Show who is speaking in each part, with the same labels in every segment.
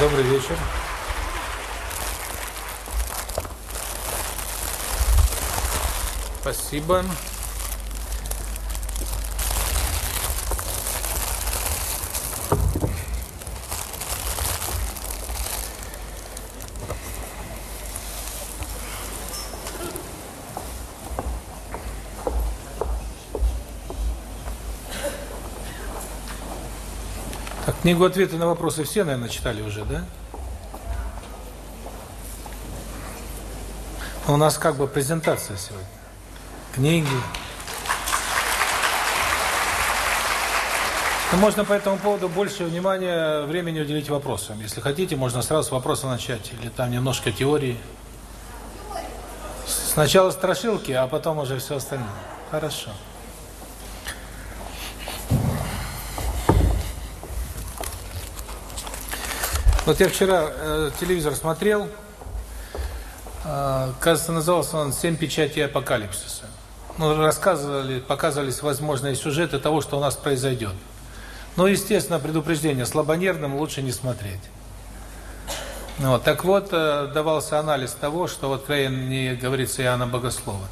Speaker 1: Добрый вечер. Спасибо. Книгу ответы на вопросы все, наверное, читали уже, да? У нас как бы презентация сегодня. Книги. Но можно по этому поводу больше внимания, времени уделить вопросам. Если хотите, можно сразу с вопроса начать. Или там немножко теории. Сначала страшилки, а потом уже все остальное. Хорошо. Вот я вчера э, телевизор смотрел, э, кажется, назывался он «Семь печатей апокалипсиса». Ну, рассказывали, показывались возможные сюжеты того, что у нас произойдет. Ну, естественно, предупреждение, слабонервным лучше не смотреть. Вот. Так вот, э, давался анализ того, что вот не говорится Иоанна Богослова.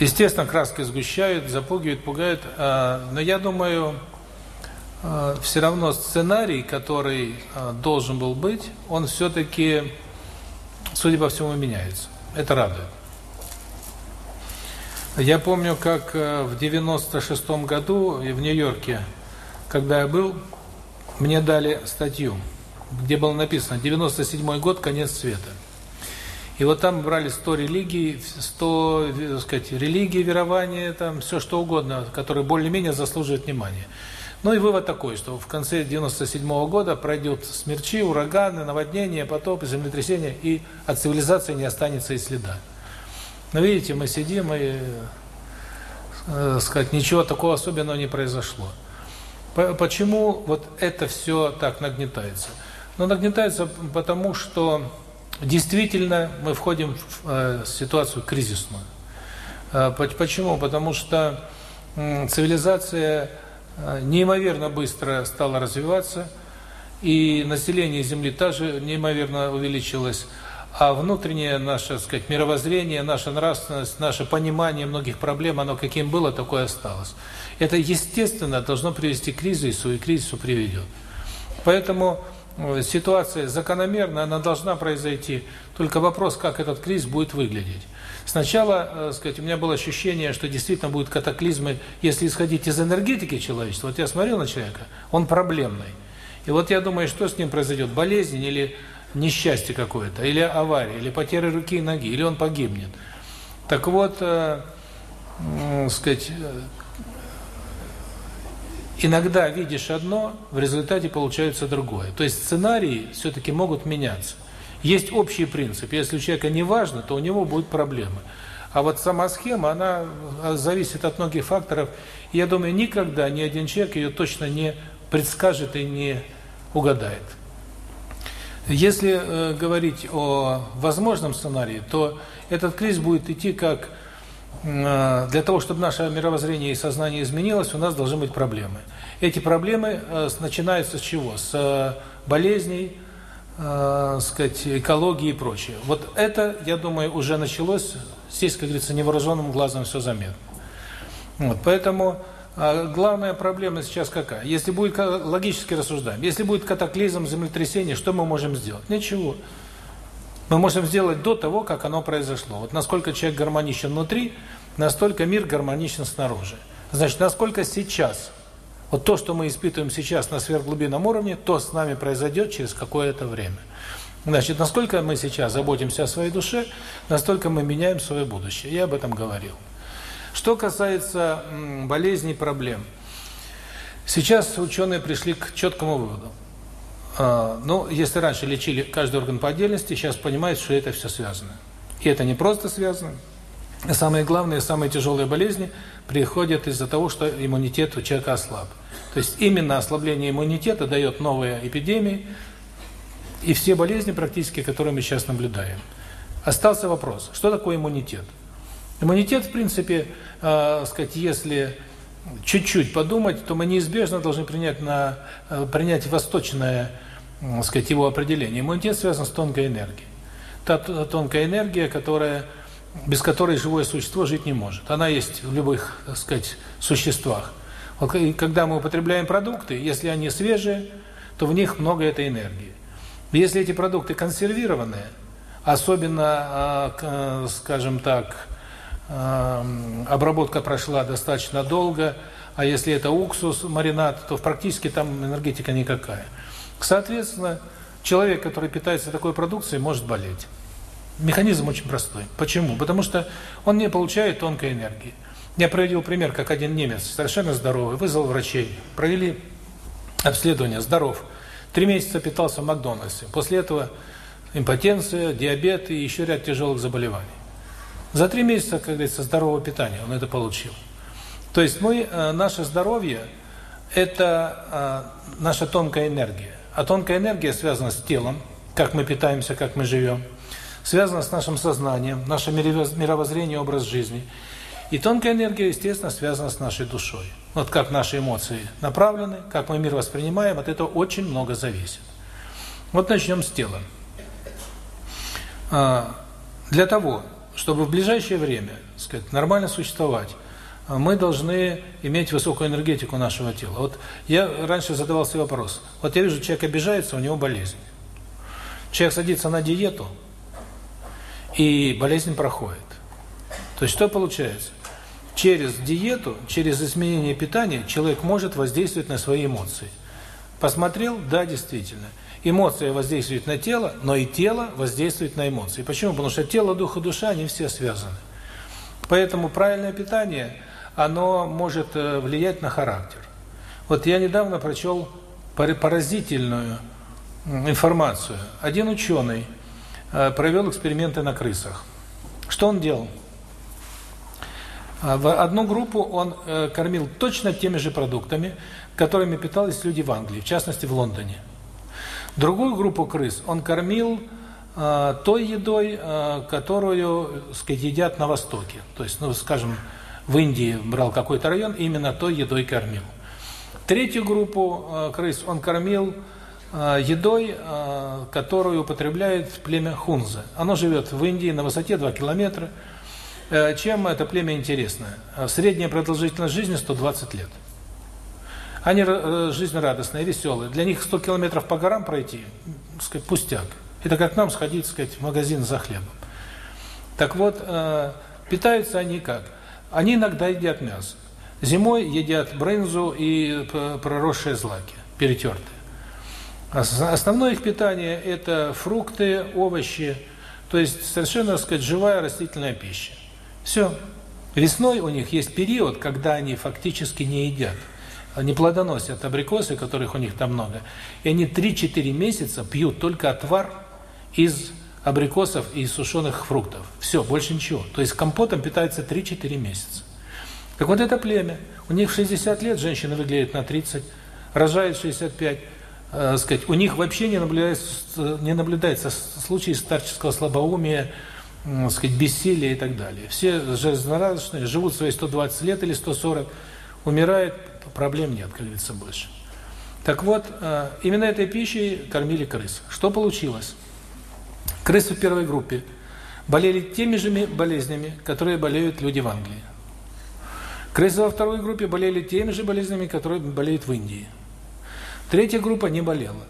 Speaker 1: Естественно, краски сгущают, запугивают, пугают, э, но я думаю, э, все равно сценарий, который должен был быть, он все-таки, судя по всему, меняется. Это радует. Я помню, как в 96 году в Нью-Йорке, когда я был, мне дали статью, где было написано 97 год, конец света. И вот там брали 100 религий, 100, так сказать, религии, верования, там все что угодно, которые более-менее заслуживают внимания. Ну и вывод такой, что в конце 97 -го года пройдет смерчи, ураганы, наводнения, потопы, землетрясения, и от цивилизации не останется и следа. Но видите, мы сидим и, э, сказать, ничего такого особенного не произошло. Почему вот это все так нагнетается? Ну, нагнетается потому, что действительно мы входим в э, ситуацию кризисную. Э, почему? Потому что э, цивилизация неимоверно быстро стала развиваться, и население Земли также неимоверно увеличилось, а внутреннее наше, сказать, мировоззрение, наша нравственность, наше понимание многих проблем, оно каким было, такое осталось. Это, естественно, должно привести к кризису, и к кризису приведет. Поэтому э, ситуация закономерна, она должна произойти. Только вопрос, как этот кризис будет выглядеть. Сначала, э, сказать, у меня было ощущение, что действительно будут катаклизмы, если исходить из энергетики человечества. Вот я смотрел на человека, он проблемный. И вот я думаю, что с ним произойдет, болезнь или несчастье какое-то, или авария, или потеря руки и ноги, или он погибнет. Так вот, э, э, сказать, иногда видишь одно, в результате получается другое. То есть сценарии все-таки могут меняться. Есть общий принцип. Если у человека не важно, то у него будут проблемы. А вот сама схема, она а, зависит от многих факторов. Я думаю, никогда ни один человек ее точно не предскажет и не угадает. Если э, говорить о возможном сценарии, то этот кризис будет идти как Э, для того, чтобы наше мировоззрение и сознание изменилось, у нас должны быть проблемы. Эти проблемы э, начинаются с чего? С э, болезней, сказать, экологии и прочее. Вот это, я думаю, уже началось. Здесь, как говорится, невооруженным глазом все заметно. Вот, поэтому главная проблема сейчас какая? Если будет, логически рассуждаем, если будет катаклизм, землетрясение, что мы можем сделать? Ничего. Мы можем сделать до того, как оно произошло. Вот насколько человек гармоничен внутри, настолько мир гармоничен снаружи. Значит, насколько сейчас, вот то, что мы испытываем сейчас на сверхглубинном уровне, то с нами произойдет через какое-то время. Значит, насколько мы сейчас заботимся о своей душе, настолько мы меняем свое будущее. Я об этом говорил. Что касается болезней, проблем. Сейчас ученые пришли к четкому выводу. А, ну, если раньше лечили каждый орган по отдельности, сейчас понимают, что это все связано. И это не просто связано. Самые главные, самые тяжелые болезни приходят из-за того, что иммунитет у человека ослаб. То есть именно ослабление иммунитета дает новые эпидемии и все болезни практически, которые мы сейчас наблюдаем. Остался вопрос, что такое иммунитет? Иммунитет, в принципе, э, сказать, если чуть-чуть подумать, то мы неизбежно должны принять на принять восточное, так сказать, его определение. Иммунитет связан с тонкой энергией. Та тонкая энергия, которая без которой живое существо жить не может. Она есть в любых, так сказать, существах. Вот когда мы употребляем продукты, если они свежие, то в них много этой энергии. Если эти продукты консервированные, особенно, а, скажем так, а, обработка прошла достаточно долго, а если это уксус, маринад, то практически там энергетика никакая. Соответственно, человек, который питается такой продукцией, может болеть. Механизм очень простой. Почему? Потому что он не получает тонкой энергии. Я приводил пример, как один немец, совершенно здоровый, вызвал врачей, провели обследование, здоров. Три месяца питался в Макдональдсе. После этого импотенция, диабет и еще ряд тяжелых заболеваний. За три месяца, как говорится, здорового питания он это получил. То есть мы, э, наше здоровье – это э, наша тонкая энергия. А тонкая энергия связана с телом, как мы питаемся, как мы живем, связана с нашим сознанием, нашим мировоззрением, образ жизни – и тонкая энергия, естественно, связана с нашей душой. Вот как наши эмоции направлены, как мы мир воспринимаем, от этого очень много зависит. Вот начнем с тела. А, для того, чтобы в ближайшее время, сказать, нормально существовать, мы должны иметь высокую энергетику нашего тела. Вот я раньше задавал себе вопрос. Вот я вижу, человек обижается, у него болезнь. Человек садится на диету, и болезнь проходит. То есть что получается? Через диету, через изменение питания человек может воздействовать на свои эмоции. Посмотрел? Да, действительно. Эмоция воздействует на тело, но и тело воздействует на эмоции. Почему? Потому что тело, дух и душа, они все связаны. Поэтому правильное питание, оно может э, влиять на характер. Вот я недавно прочел поразительную информацию. Один ученый провел эксперименты на крысах. Что он делал? А, в одну группу он э, кормил точно теми же продуктами, которыми питались люди в Англии, в частности в Лондоне. Другую группу крыс он кормил э, той едой, э, которую, сказать, едят на Востоке. То есть, ну, скажем, в Индии брал какой-то район, именно той едой кормил. Третью группу э, крыс он кормил э, едой, э, которую употребляет племя Хунза. Оно живет в Индии на высоте 2 километра. Э, чем это племя интересно? Э, средняя продолжительность жизни 120 лет. Они э, жизнерадостные, веселые. Для них 100 километров по горам пройти, сказать, пустяк. Это как нам сходить, сказать, в магазин за хлебом. Так вот, питаются они как? Они иногда едят мясо. Зимой едят брынзу и проросшие злаки, перетертые. Основное их питание – это фрукты, овощи, то есть совершенно, так сказать, живая растительная пища. Все. Весной у них есть период, когда они фактически не едят. Они плодоносят абрикосы, которых у них там много. И они 3-4 месяца пьют только отвар из абрикосов и сушеных фруктов. Все, больше ничего. То есть компотом питаются 3-4 месяца. Так вот это племя. У них в 60 лет женщины выглядят на 30, рожают 65. Э, сказать, у них вообще не наблюдается, не наблюдается случаи старческого слабоумия, сказать, бессилие и так далее. Все жизнерадостные, живут свои 120 лет или 140, умирают, проблем нет, как говорится, больше. Так вот, э, именно этой пищей кормили крыс. Что получилось? Крысы в первой группе болели теми же болезнями, которые болеют люди в Англии. Крысы во второй группе болели теми же болезнями, которые болеют в Индии. Третья группа не болела.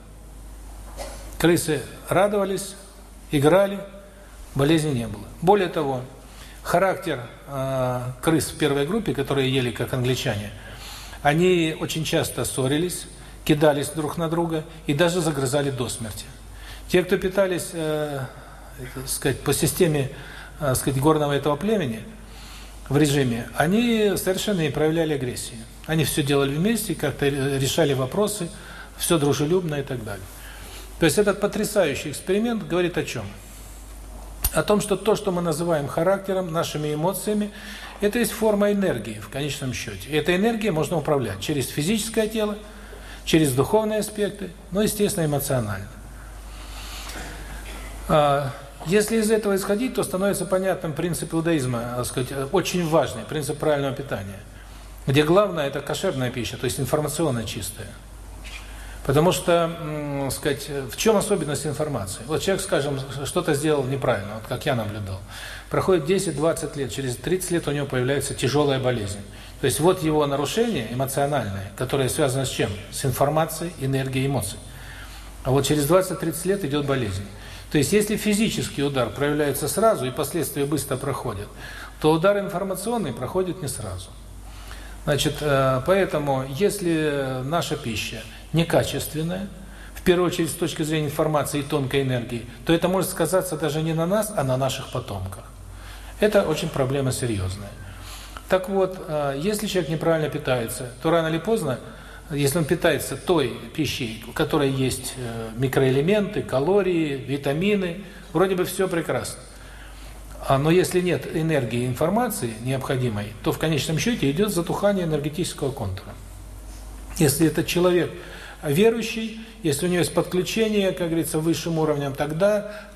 Speaker 1: Крысы радовались, играли, болезни не было. Более того, характер э, крыс в первой группе, которые ели как англичане, они очень часто ссорились, кидались друг на друга и даже загрызали до смерти. Те, кто питались, э, сказать, по системе, э, сказать, горного этого племени в режиме, они совершенно не проявляли агрессии. Они все делали вместе, как-то решали вопросы, все дружелюбно и так далее. То есть этот потрясающий эксперимент говорит о чем? о том, что то, что мы называем характером, нашими эмоциями, это есть форма энергии в конечном счете. И этой энергией можно управлять через физическое тело, через духовные аспекты, но, естественно, эмоционально. А, если из этого исходить, то становится понятным принцип иудаизма, так сказать, очень важный, принцип правильного питания. Где главное – это кошерная пища, то есть информационно чистая. Потому что, сказать, в чем особенность информации? Вот человек, скажем, что-то сделал неправильно, вот как я наблюдал. Проходит 10-20 лет, через 30 лет у него появляется тяжелая болезнь. То есть вот его нарушение эмоциональное, которое связано с чем? С информацией, энергией, эмоцией. А вот через 20-30 лет идет болезнь. То есть если физический удар проявляется сразу и последствия быстро проходят, то удар информационный проходит не сразу. Значит, э, поэтому если наша пища некачественная, в первую очередь с точки зрения информации и тонкой энергии, то это может сказаться даже не на нас, а на наших потомках. Это очень проблема серьезная. Так вот, э, если человек неправильно питается, то рано или поздно, если он питается той пищей, в которой есть э, микроэлементы, калории, витамины, вроде бы все прекрасно. А, но если нет энергии информации необходимой, то в конечном счете идет затухание энергетического контура. Если этот человек верующий, если у него есть подключение, как говорится, высшим уровнем, тогда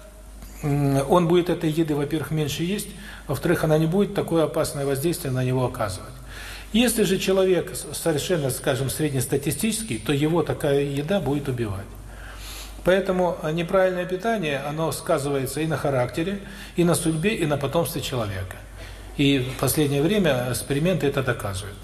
Speaker 1: он будет этой еды, во-первых, меньше есть, во-вторых, она не будет такое опасное воздействие на него оказывать. Если же человек совершенно, скажем, среднестатистический, то его такая еда будет убивать. Поэтому неправильное питание, оно сказывается и на характере, и на судьбе, и на потомстве человека. И в последнее время эксперименты это доказывают.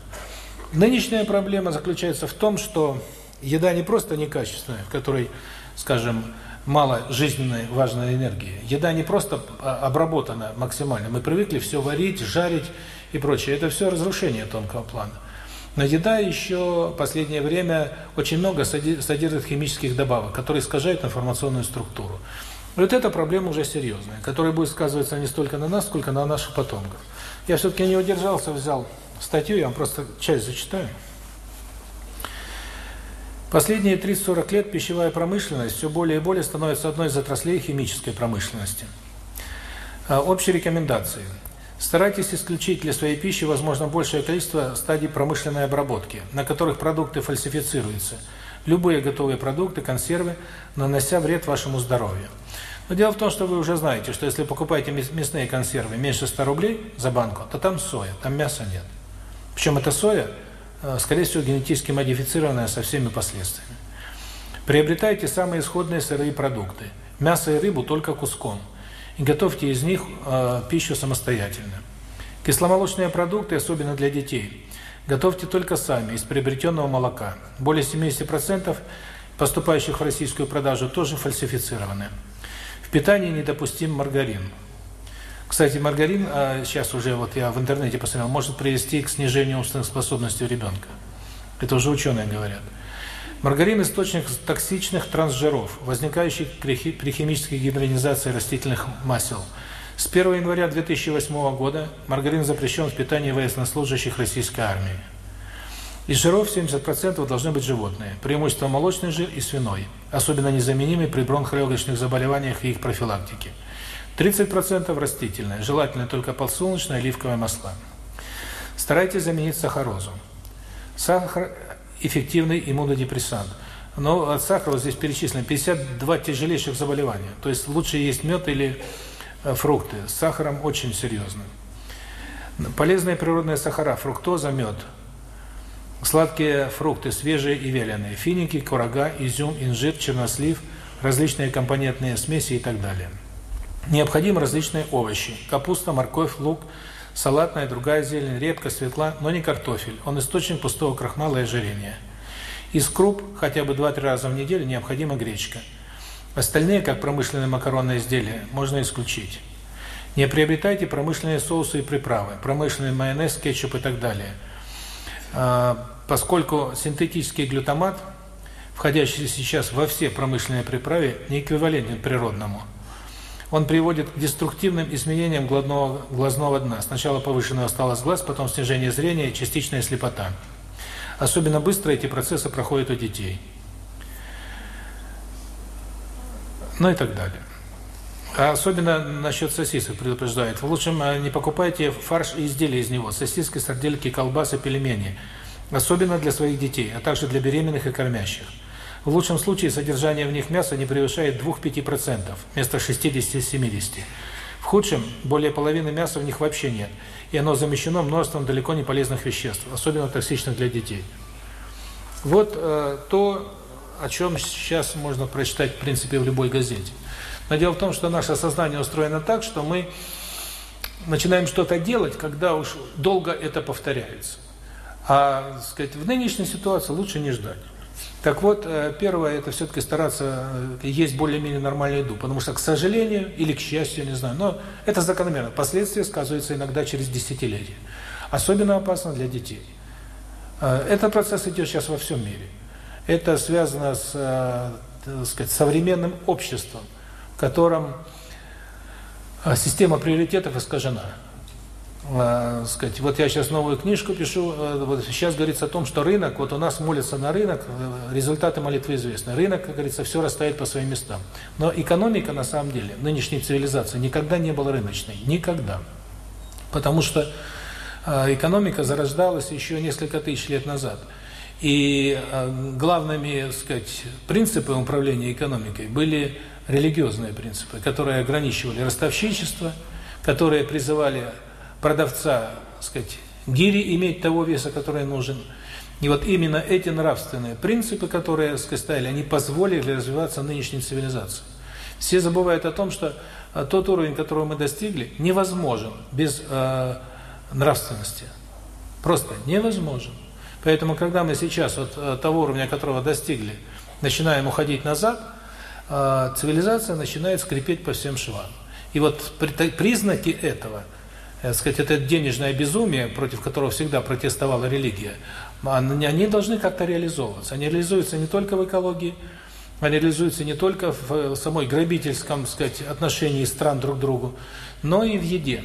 Speaker 1: Нынешняя проблема заключается в том, что еда не просто некачественная, в которой, скажем, мало жизненной важной энергии. Еда не просто а, обработана максимально. Мы привыкли все варить, жарить и прочее. Это все разрушение тонкого плана. Но еда еще в последнее время очень много содержит химических добавок, которые искажают информационную структуру. Вот эта проблема уже серьезная, которая будет сказываться не столько на нас, сколько на наших потомков. Я все-таки не удержался, взял статью, я вам просто часть зачитаю. Последние 30-40 лет пищевая промышленность все более и более становится одной из отраслей химической промышленности. А, общие рекомендации. Старайтесь исключить для своей пищи, возможно, большее количество стадий промышленной обработки, на которых продукты фальсифицируются. Любые готовые продукты, консервы, нанося вред вашему здоровью. Но дело в том, что вы уже знаете, что если покупаете мясные консервы меньше 100 рублей за банку, то там соя, там мяса нет. Причем эта соя Э, скорее всего, генетически модифицированная со всеми последствиями. Приобретайте самые исходные сырые продукты. Мясо и рыбу только куском. И готовьте из них э, пищу самостоятельно. Кисломолочные продукты, особенно для детей, готовьте только сами, из приобретенного молока. Более 70% поступающих в российскую продажу тоже фальсифицированы. В питании недопустим маргарин. Кстати, маргарин, а сейчас уже вот я в интернете посмотрел, может привести к снижению умственных способностей у ребенка. Это уже ученые говорят. Маргарин – источник токсичных трансжиров, возникающих при химической гидрогенизации растительных масел. С 1 января 2008 года маргарин запрещен в питании военнослужащих российской армии. Из жиров 70% должны быть животные, преимущество молочный жир и свиной, особенно незаменимый при бронхолегочных заболеваниях и их профилактике. 30% растительное, желательно только подсолнечное, оливковое масла. Старайтесь заменить сахарозу. Сахар – эффективный иммунодепрессант. Но от сахара здесь перечислено 52 тяжелейших заболевания. То есть лучше есть мед или э, фрукты. С сахаром очень серьезно. Полезные природные сахара, фруктоза, мед. Сладкие фрукты, свежие и вяленые. Финики, курага, изюм, инжир, чернослив, различные компонентные смеси и так далее. Необходимы различные овощи: капуста, морковь, лук, салатная, другая зелень, репка, свекла, но не картофель. Он источник пустого крахмала и ожирения. Из круп хотя бы 2-3 раза в неделю необходима гречка. Остальные, как промышленные макаронные изделия, можно исключить. Не приобретайте промышленные соусы и приправы, промышленный майонез, кетчуп и так далее. А, поскольку синтетический глютамат, входящий сейчас во все промышленные приправы, не эквивалентен природному – он приводит к деструктивным изменениям глазного, глазного дна. Сначала повышенная усталость глаз, потом снижение зрения и частичная слепота. Особенно быстро эти процессы проходят у детей. Ну и так далее. А особенно насчет сосисок предупреждает. В лучшем а, не покупайте фарш и изделия из него. Сосиски, сардельки, колбасы, пельмени. Особенно для своих детей, а также для беременных и кормящих. В лучшем случае содержание в них мяса не превышает 2-5%, вместо 60-70%. В худшем, более половины мяса в них вообще нет, и оно замещено множеством далеко не полезных веществ, особенно токсичных для детей. Вот э, то, о чем сейчас можно прочитать, в принципе, в любой газете. Но дело в том, что наше сознание устроено так, что мы начинаем что-то делать, когда уж долго это повторяется. А, сказать, в нынешней ситуации лучше не ждать. Так вот, э, первое, это все-таки стараться э, есть более-менее нормальную еду, потому что, к сожалению, или к счастью, не знаю, но это закономерно. Последствия сказываются иногда через десятилетия. Особенно опасно для детей. Э, этот процесс идет сейчас во всем мире. Это связано с, сказать, современным обществом, в котором система приоритетов искажена э, сказать, вот я сейчас новую книжку пишу, э, вот сейчас говорится о том, что рынок, вот у нас молится на рынок, э, результаты молитвы известны. Рынок, как говорится, все расставит по своим местам. Но экономика, на самом деле, нынешней цивилизации никогда не была рыночной. Никогда. Потому что э, экономика зарождалась еще несколько тысяч лет назад. И э, главными, сказать, принципы управления экономикой были религиозные принципы, которые ограничивали ростовщичество, которые призывали продавца, сказать, гири иметь того веса, который нужен. И вот именно эти нравственные принципы, которые, сказать, стояли, они позволили развиваться нынешней цивилизации. Все забывают о том, что а, тот уровень, которого мы достигли, невозможен без э, нравственности. Просто невозможен. Поэтому, когда мы сейчас от э, того уровня, которого достигли, начинаем уходить назад, э, цивилизация начинает скрипеть по всем швам. И вот признаки этого – так э, сказать, это денежное безумие, против которого всегда протестовала религия, они должны как-то реализовываться. Они реализуются не только в экологии, они реализуются не только в э, самой грабительском, сказать, отношении стран друг к другу, но и в еде.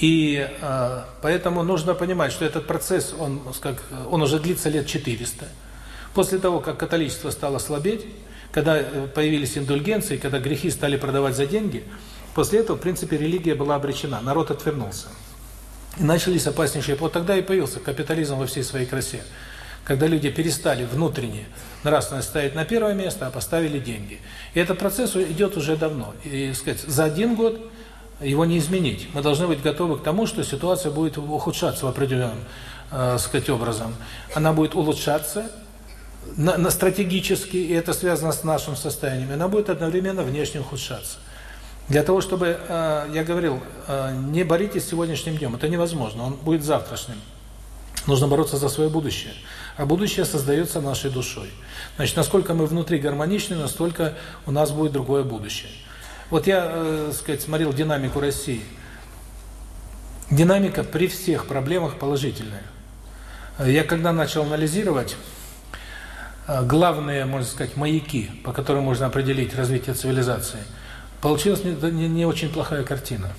Speaker 1: И э, поэтому нужно понимать, что этот процесс, он, как, он уже длится лет 400. После того, как католичество стало слабеть, когда э, появились индульгенции, когда грехи стали продавать за деньги – После этого, в принципе, религия была обречена, народ отвернулся. И начались опаснейшие... Вот тогда и появился капитализм во всей своей красе. Когда люди перестали внутренне нравственность ставить на первое место, а поставили деньги. И этот процесс идет уже давно. И, сказать, за один год его не изменить. Мы должны быть готовы к тому, что ситуация будет ухудшаться в определенном, э, сказать, образом. Она будет улучшаться на, на стратегически, и это связано с нашим состоянием. Она будет одновременно внешне ухудшаться. Для того, чтобы, э, я говорил, э, не боритесь сегодняшним днем, это невозможно, он будет завтрашним. Нужно бороться за свое будущее. А будущее создается нашей душой. Значит, насколько мы внутри гармоничны, настолько у нас будет другое будущее. Вот я, э, сказать, смотрел динамику России. Динамика при всех проблемах положительная. Я когда начал анализировать э, главные, можно сказать, маяки, по которым можно определить развитие цивилизации – Получилась не, не, не очень плохая картина.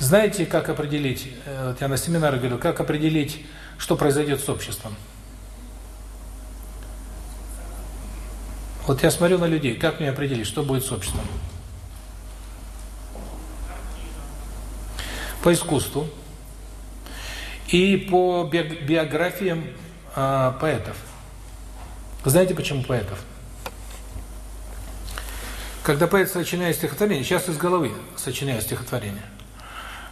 Speaker 1: Знаете, как определить, э, вот я на семинарах говорю, как определить, что произойдет с обществом? Вот я смотрю на людей, как мне определить, что будет с обществом? По искусству и по биографиям э, поэтов. Знаете, почему поэтов? Когда поэт сочиняет стихотворение, сейчас из головы сочиняю стихотворение.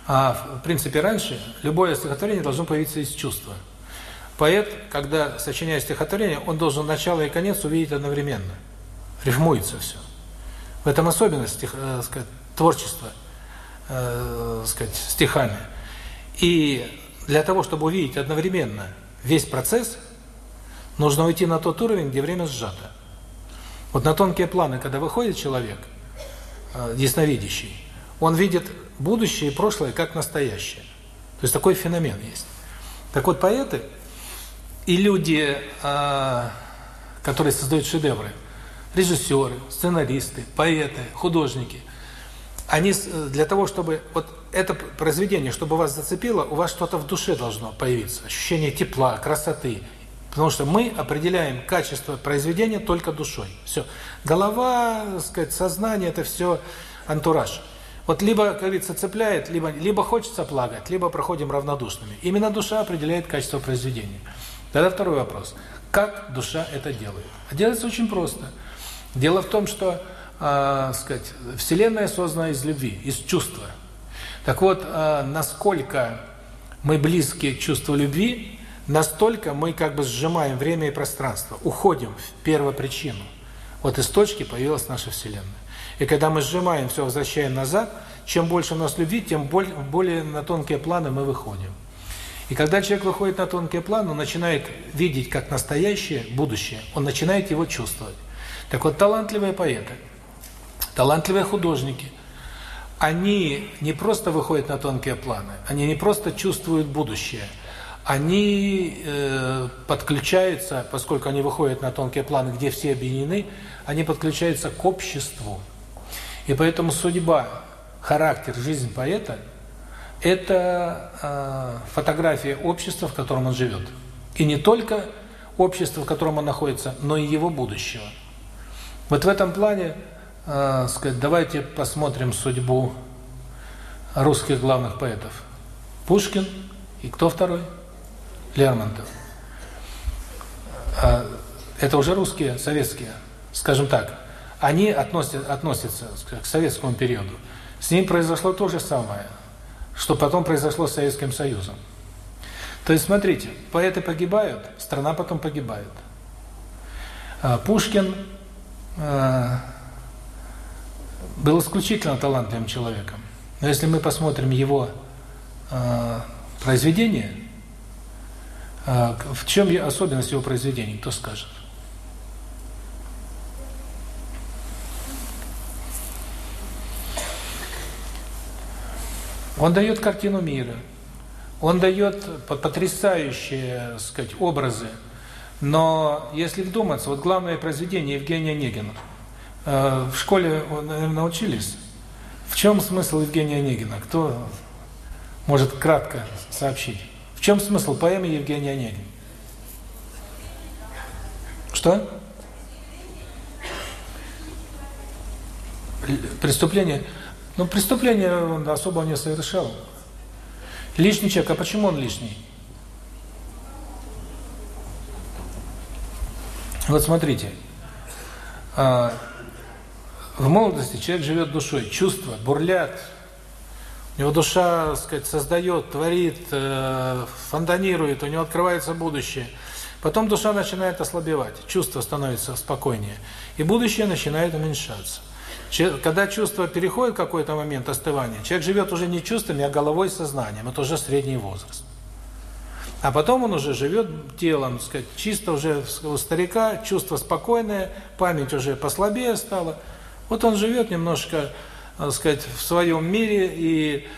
Speaker 1: А в принципе раньше любое стихотворение должно появиться из чувства. Поэт, когда сочиняет стихотворение, он должен начало и конец увидеть одновременно. Рифмуется все. В этом особенность стих, э, сказать, творчества э, сказать, стихами. И для того, чтобы увидеть одновременно весь процесс, нужно уйти на тот уровень, где время сжато. Вот на тонкие планы, когда выходит человек, э, ясновидящий, он видит будущее и прошлое как настоящее. То есть такой феномен есть. Так вот, поэты и люди, э, которые создают шедевры, режиссеры, сценаристы, поэты, художники, они для того, чтобы вот это произведение, чтобы вас зацепило, у вас что-то в душе должно появиться, ощущение тепла, красоты, Потому что мы определяем качество произведения только душой. Все. Голова, сказать, сознание – это все антураж. Вот либо, как говорится, цепляет, либо, либо хочется плакать, либо проходим равнодушными. Именно душа определяет качество произведения. Тогда второй вопрос. Как душа это делает? А делается очень просто. Дело в том, что э, сказать, Вселенная создана из любви, из чувства. Так вот, э, насколько мы близки к чувству любви, настолько мы как бы сжимаем время и пространство, уходим в первопричину. Вот из точки появилась наша Вселенная. И когда мы сжимаем все, возвращаем назад, чем больше у нас любви, тем более на тонкие планы мы выходим. И когда человек выходит на тонкие планы, он начинает видеть как настоящее будущее, он начинает его чувствовать. Так вот, талантливые поэты, талантливые художники, они не просто выходят на тонкие планы, они не просто чувствуют будущее, они э, подключаются, поскольку они выходят на тонкие планы, где все объединены, они подключаются к обществу. И поэтому судьба, характер, жизнь поэта – это э, фотография общества, в котором он живет. И не только общества, в котором он находится, но и его будущего. Вот в этом плане э, сказать, давайте посмотрим судьбу русских главных поэтов. Пушкин и кто второй? Лермонтов. Э, это уже русские, советские, скажем так. Они относят, относятся к советскому периоду. С ним произошло то же самое, что потом произошло с Советским Союзом. То есть, смотрите, поэты погибают, страна потом погибает. А, Пушкин а, был исключительно талантливым человеком. Но если мы посмотрим его а, произведения, в чем особенность его произведений, кто скажет? Он дает картину мира, он дает потрясающие, сказать, образы. Но если вдуматься, вот главное произведение Евгения Онегина. Э, в школе, наверное, учились. В чем смысл Евгения Онегина? Кто может кратко сообщить? В чем смысл поэмы Евгения Онегина? Что? Преступление. Ну, преступления он особо не совершал. Лишний человек, а почему он лишний? Вот смотрите, а, в молодости человек живет душой, чувства бурлят, у него душа, так сказать, создает, творит, э, фонтанирует, у него открывается будущее. Потом душа начинает ослабевать, чувство становится спокойнее, и будущее начинает уменьшаться. Когда чувство переходит какой-то момент остывания, человек живет уже не чувствами, а головой сознанием. Это уже средний возраст. А потом он уже живет телом, сказать, чисто уже у старика, чувство спокойное, память уже послабее стала. Вот он живет немножко, так сказать, в своем мире, и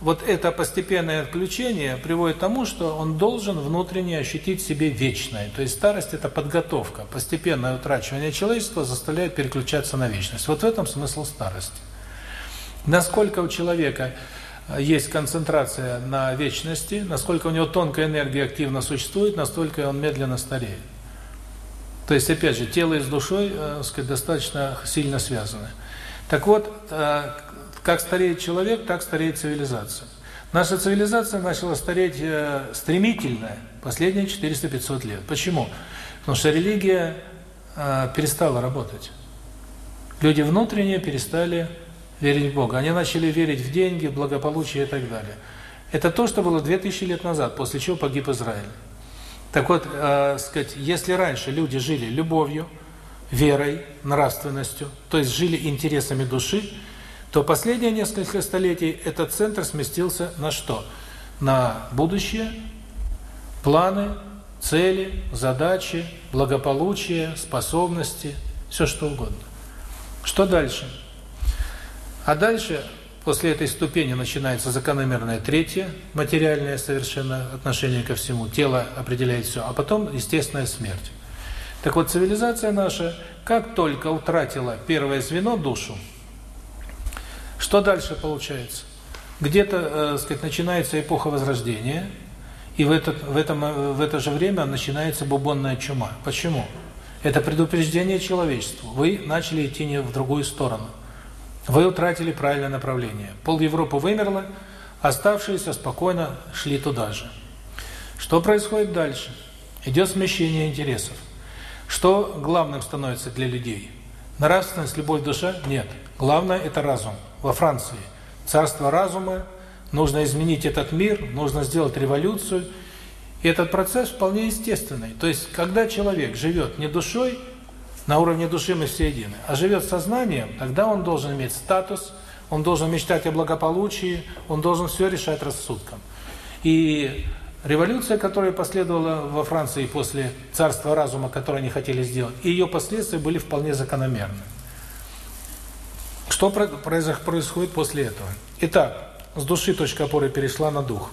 Speaker 1: вот это постепенное отключение приводит к тому, что он должен внутренне ощутить себе вечное. То есть старость – это подготовка. Постепенное утрачивание человечества заставляет переключаться на вечность. Вот в этом смысл старости. Насколько у человека э, есть концентрация на вечности, насколько у него тонкая энергия активно существует, настолько он медленно стареет. То есть, опять же, тело и с душой, э, сказать, достаточно сильно связаны. Так вот, э, как стареет человек, так стареет цивилизация. Наша цивилизация начала стареть э, стремительно последние 400-500 лет. Почему? Потому что религия э, перестала работать. Люди внутренне перестали верить в Бога. Они начали верить в деньги, в благополучие и так далее. Это то, что было 2000 лет назад, после чего погиб Израиль. Так вот, э, сказать, если раньше люди жили любовью, верой, нравственностью, то есть жили интересами души, то последние несколько столетий этот центр сместился на что? На будущее, планы, цели, задачи, благополучие, способности, все что угодно. Что дальше? А дальше, после этой ступени, начинается закономерное третье, материальное совершенно отношение ко всему. Тело определяет все, а потом естественная смерть. Так вот, цивилизация наша, как только утратила первое звено, душу, что дальше получается? Где-то, э, сказать, начинается эпоха Возрождения, и в, этот, в, этом, э, в это же время начинается бубонная чума. Почему? Это предупреждение человечеству. Вы начали идти не в другую сторону. Вы утратили правильное направление. Пол Европы вымерло, оставшиеся спокойно шли туда же. Что происходит дальше? Идет смещение интересов. Что главным становится для людей? Нравственность, любовь, душа? Нет. Главное – это разум. Во Франции царство разума, нужно изменить этот мир, нужно сделать революцию. И этот процесс вполне естественный. То есть, когда человек живет не душой, на уровне души мы все едины, а живет сознанием, тогда он должен иметь статус, он должен мечтать о благополучии, он должен все решать рассудком. И революция, которая последовала во Франции после царства разума, которое они хотели сделать, и ее последствия были вполне закономерны. Что происходит после этого? Итак, с души точка опоры перешла на дух,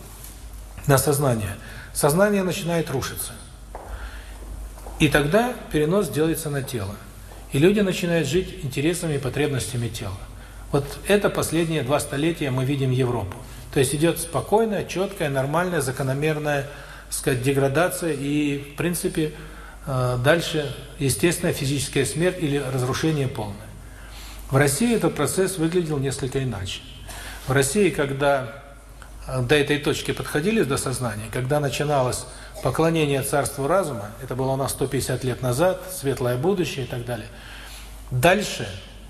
Speaker 1: на сознание. Сознание начинает рушиться. И тогда перенос делается на тело. И люди начинают жить интересами и потребностями тела. Вот это последние два столетия мы видим Европу. То есть идет спокойная, четкая, нормальная, закономерная, сказать, деградация и, в принципе, э, дальше естественная физическая смерть или разрушение полное. В России этот процесс выглядел несколько иначе. В России, когда э, до этой точки подходили до сознания, когда начиналось поклонение царству разума, это было у нас 150 лет назад, светлое будущее и так далее, дальше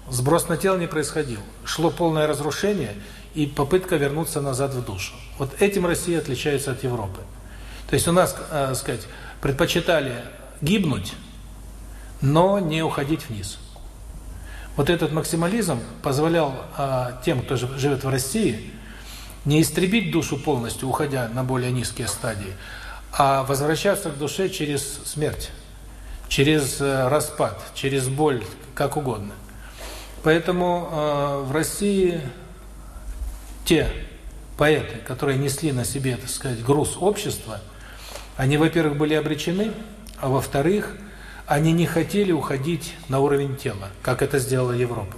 Speaker 1: сброс на тело не происходил. Шло полное разрушение и попытка вернуться назад в душу. Вот этим Россия отличается от Европы. То есть у нас, э, сказать, предпочитали гибнуть, но не уходить вниз. Вот этот максимализм позволял а, тем, кто живет в России, не истребить душу полностью, уходя на более низкие стадии, а возвращаться к душе через смерть, через э, распад, через боль, как угодно. Поэтому э, в России те поэты, которые несли на себе, так сказать, груз общества, они, во-первых, были обречены, а во-вторых, они не хотели уходить на уровень тела, как это сделала Европа.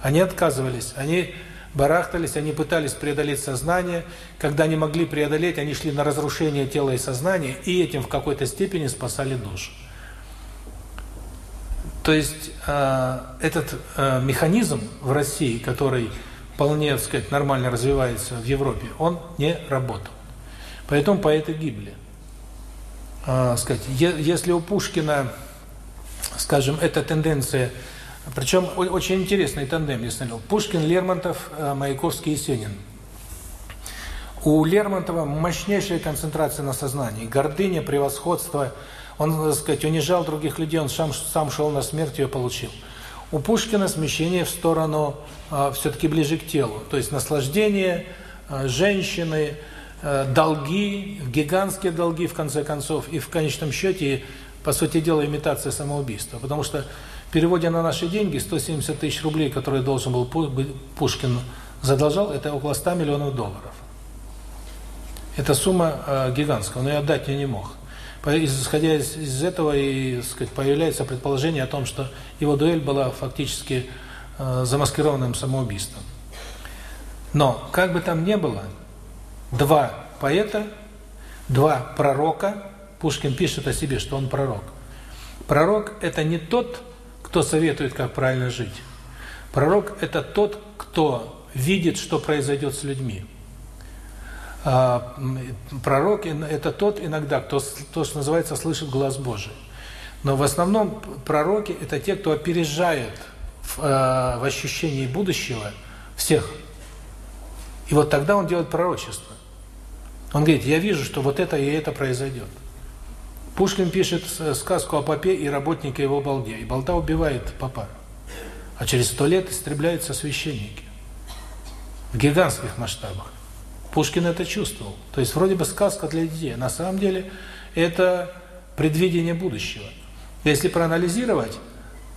Speaker 1: Они отказывались, они барахтались, они пытались преодолеть сознание. Когда они могли преодолеть, они шли на разрушение тела и сознания, и этим в какой-то степени спасали душу. То есть э, этот э, механизм в России, который вполне, так сказать, нормально развивается в Европе, он не работал. Поэтому поэты гибли. Э, сказать, если у Пушкина скажем, эта тенденция, причем очень интересный тандем, я смотрел, Пушкин, Лермонтов, э, Маяковский и Сенин. У Лермонтова мощнейшая концентрация на сознании, гордыня, превосходство, он, так сказать, унижал других людей, он сам, сам шел на смерть, ее получил. У Пушкина смещение в сторону э, все-таки ближе к телу, то есть наслаждение, э, женщины, э, долги, гигантские долги в конце концов, и в конечном счете по сути дела, имитация самоубийства. Потому что в переводе на наши деньги 170 тысяч рублей, которые должен был Пушкин задолжал, это около 100 миллионов долларов. Это сумма э, гигантская, но и отдать я не мог. Исходя из, из этого, и, сказать, появляется предположение о том, что его дуэль была фактически э, замаскированным самоубийством. Но, как бы там ни было, два поэта, два пророка Пушкин пишет о себе, что он пророк. Пророк – это не тот, кто советует, как правильно жить. Пророк – это тот, кто видит, что произойдет с людьми. А, пророк – это тот иногда, кто, то, что называется, слышит глаз Божий. Но в основном пророки – это те, кто опережает в, э, в ощущении будущего всех. И вот тогда он делает пророчество. Он говорит, я вижу, что вот это и это произойдет. Пушкин пишет сказку о попе и работнике его балде, и балда убивает попа. А через сто лет истребляются священники. В гигантских масштабах. Пушкин это чувствовал. То есть вроде бы сказка для детей. На самом деле это предвидение будущего. Если проанализировать,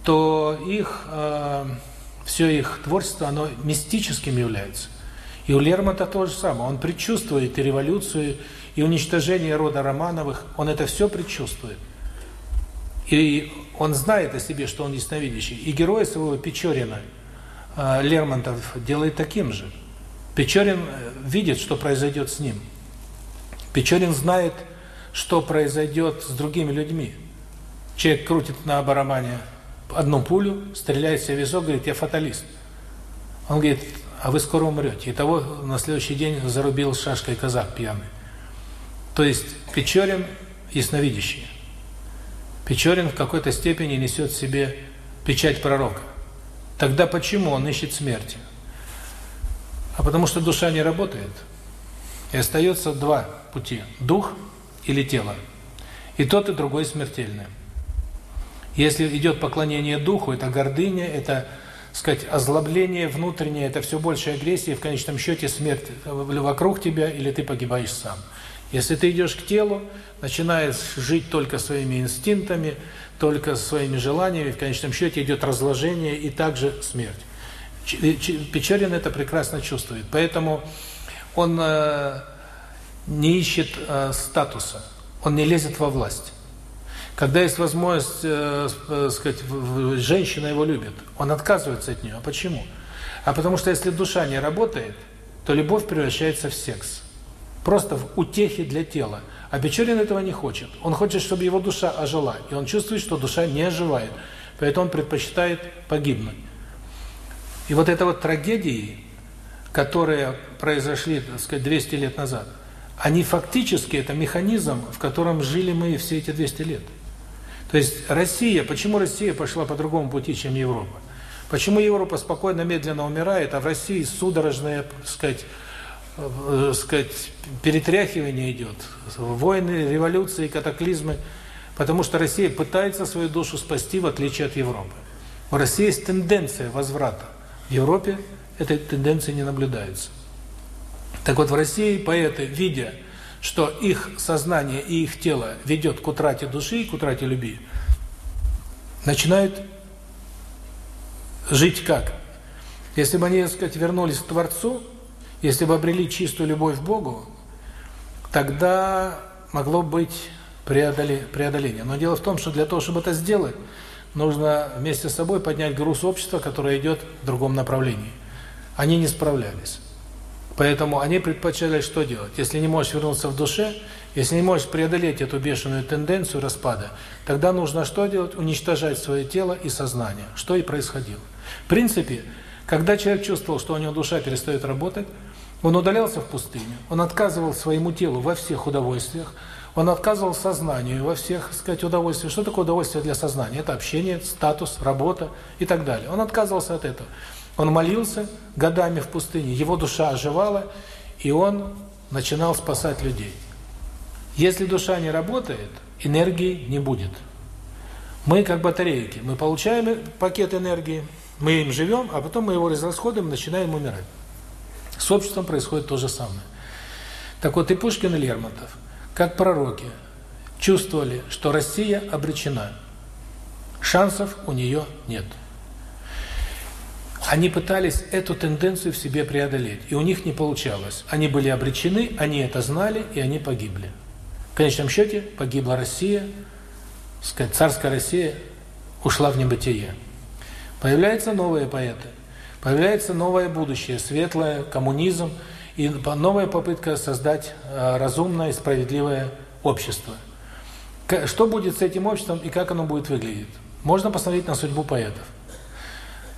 Speaker 1: то их, э, все их творчество, оно мистическим является. И у Лермонтова то же самое. Он предчувствует и революцию, и уничтожение рода Романовых, он это все предчувствует. И он знает о себе, что он ясновидящий. И герой своего Печорина, э, Лермонтов, делает таким же. Печорин э, видит, что произойдет с ним. Печорин знает, что произойдет с другими людьми. Человек крутит на барабане одну пулю, стреляет себе в висок, говорит, я фаталист. Он говорит, а вы скоро умрете. И того на следующий день зарубил шашкой казак пьяный. То есть Печорин ясновидящий. Печорин в какой-то степени несет в себе печать пророка. Тогда почему он ищет смерти? А потому что душа не работает. И остается два пути – дух или тело. И тот, и другой смертельны. Если идет поклонение духу, это гордыня, это, сказать, озлобление внутреннее, это все больше агрессии, в конечном счете смерть вокруг тебя, или ты погибаешь сам. Если ты идешь к телу, начинаешь жить только своими инстинктами, только своими желаниями, в конечном счете идет разложение и также смерть. Печорин это прекрасно чувствует, поэтому он э, не ищет э, статуса, он не лезет во власть. Когда есть возможность, э, э, сказать, женщина его любит, он отказывается от нее. А почему? А потому что если душа не работает, то любовь превращается в секс. Просто в утехи для тела. А Печорин этого не хочет. Он хочет, чтобы его душа ожила. И он чувствует, что душа не оживает. Поэтому он предпочитает погибнуть. И вот это вот трагедии, которые произошли, так сказать, 200 лет назад, они фактически, это механизм, в котором жили мы все эти 200 лет. То есть Россия, почему Россия пошла по другому пути, чем Европа? Почему Европа спокойно, медленно умирает, а в России судорожное, так сказать, э, сказать, перетряхивание идет, войны, революции, катаклизмы, потому что Россия пытается свою душу спасти, в отличие от Европы. В России есть тенденция возврата. В Европе этой тенденции не наблюдается. Так вот, в России поэты, видя, что их сознание и их тело ведет к утрате души и к утрате любви, начинают жить как? Если бы они, так сказать, вернулись к Творцу, если бы обрели чистую любовь к Богу, тогда могло быть преодоление. Но дело в том, что для того, чтобы это сделать, нужно вместе с собой поднять груз общества, которое идет в другом направлении. Они не справлялись. Поэтому они предпочитали что делать? Если не можешь вернуться в душе, если не можешь преодолеть эту бешеную тенденцию распада, тогда нужно что делать? Уничтожать свое тело и сознание, что и происходило. В принципе, когда человек чувствовал, что у него душа перестает работать, он удалялся в пустыню, он отказывал своему телу во всех удовольствиях, он отказывал сознанию во всех, так сказать, удовольствиях. Что такое удовольствие для сознания? Это общение, статус, работа и так далее. Он отказывался от этого. Он молился годами в пустыне, его душа оживала, и он начинал спасать людей. Если душа не работает, энергии не будет. Мы как батарейки, мы получаем пакет энергии, мы им живем, а потом мы его разрасходуем, начинаем умирать. С обществом происходит то же самое. Так вот и Пушкин и Лермонтов, как пророки, чувствовали, что Россия обречена. Шансов у нее нет. Они пытались эту тенденцию в себе преодолеть, и у них не получалось. Они были обречены, они это знали, и они погибли. В конечном счете погибла Россия, сказать, царская Россия ушла в небытие. Появляются новые поэты, появляется новое будущее, светлое, коммунизм, и новая попытка создать э, разумное и справедливое общество. Что будет с этим обществом и как оно будет выглядеть? Можно посмотреть на судьбу поэтов.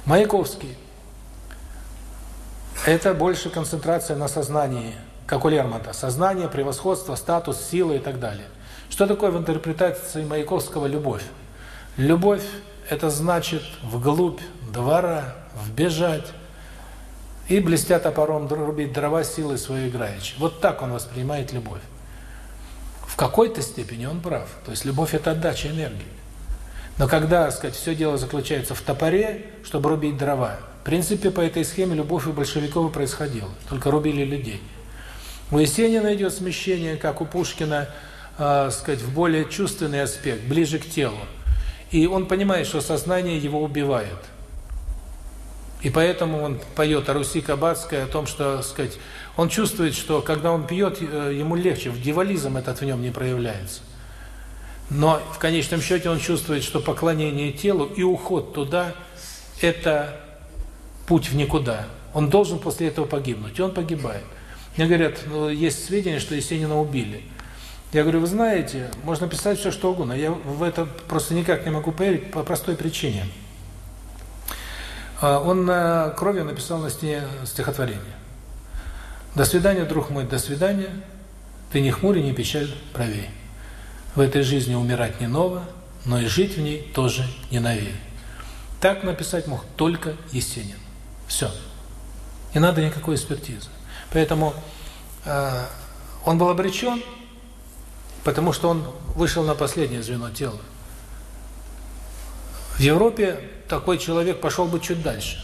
Speaker 1: Маяковский. Это больше концентрация на сознании, как у Лермонта. Сознание, превосходство, статус, сила и так далее. Что такое в интерпретации Маяковского любовь? Любовь – это значит вглубь двора, вбежать и блестя топором рубить дрова силой своей играючи. Вот так он воспринимает любовь. В какой-то степени он прав. То есть любовь – это отдача энергии. Но когда, сказать, все дело заключается в топоре, чтобы рубить дрова, в принципе, по этой схеме любовь у большевиков происходила, только рубили людей. У Есенина идет смещение, как у Пушкина, э, сказать, в более чувственный аспект, ближе к телу. И он понимает, что сознание его убивает. И поэтому он поет о Руси Кабацкой, о том, что, сказать, он чувствует, что когда он пьет, ему легче, в дьяволизм этот в нем не проявляется. Но в конечном счете он чувствует, что поклонение телу и уход туда – это путь в никуда. Он должен после этого погибнуть, и он погибает. Мне говорят, ну, есть сведения, что Есенина убили. Я говорю, вы знаете, можно писать все, что угодно. Я в это просто никак не могу поверить по простой причине. А, он на крови написал на стене стихотворение. «До свидания, друг мой, до свидания, ты не хмурь и не печаль правей». В этой жизни умирать не ново, но и жить в ней тоже не новей. Так написать мог только Есенин. Все. Не надо никакой экспертизы. Поэтому э, он был обречен, потому что он вышел на последнее звено тела. В Европе такой человек пошел бы чуть дальше.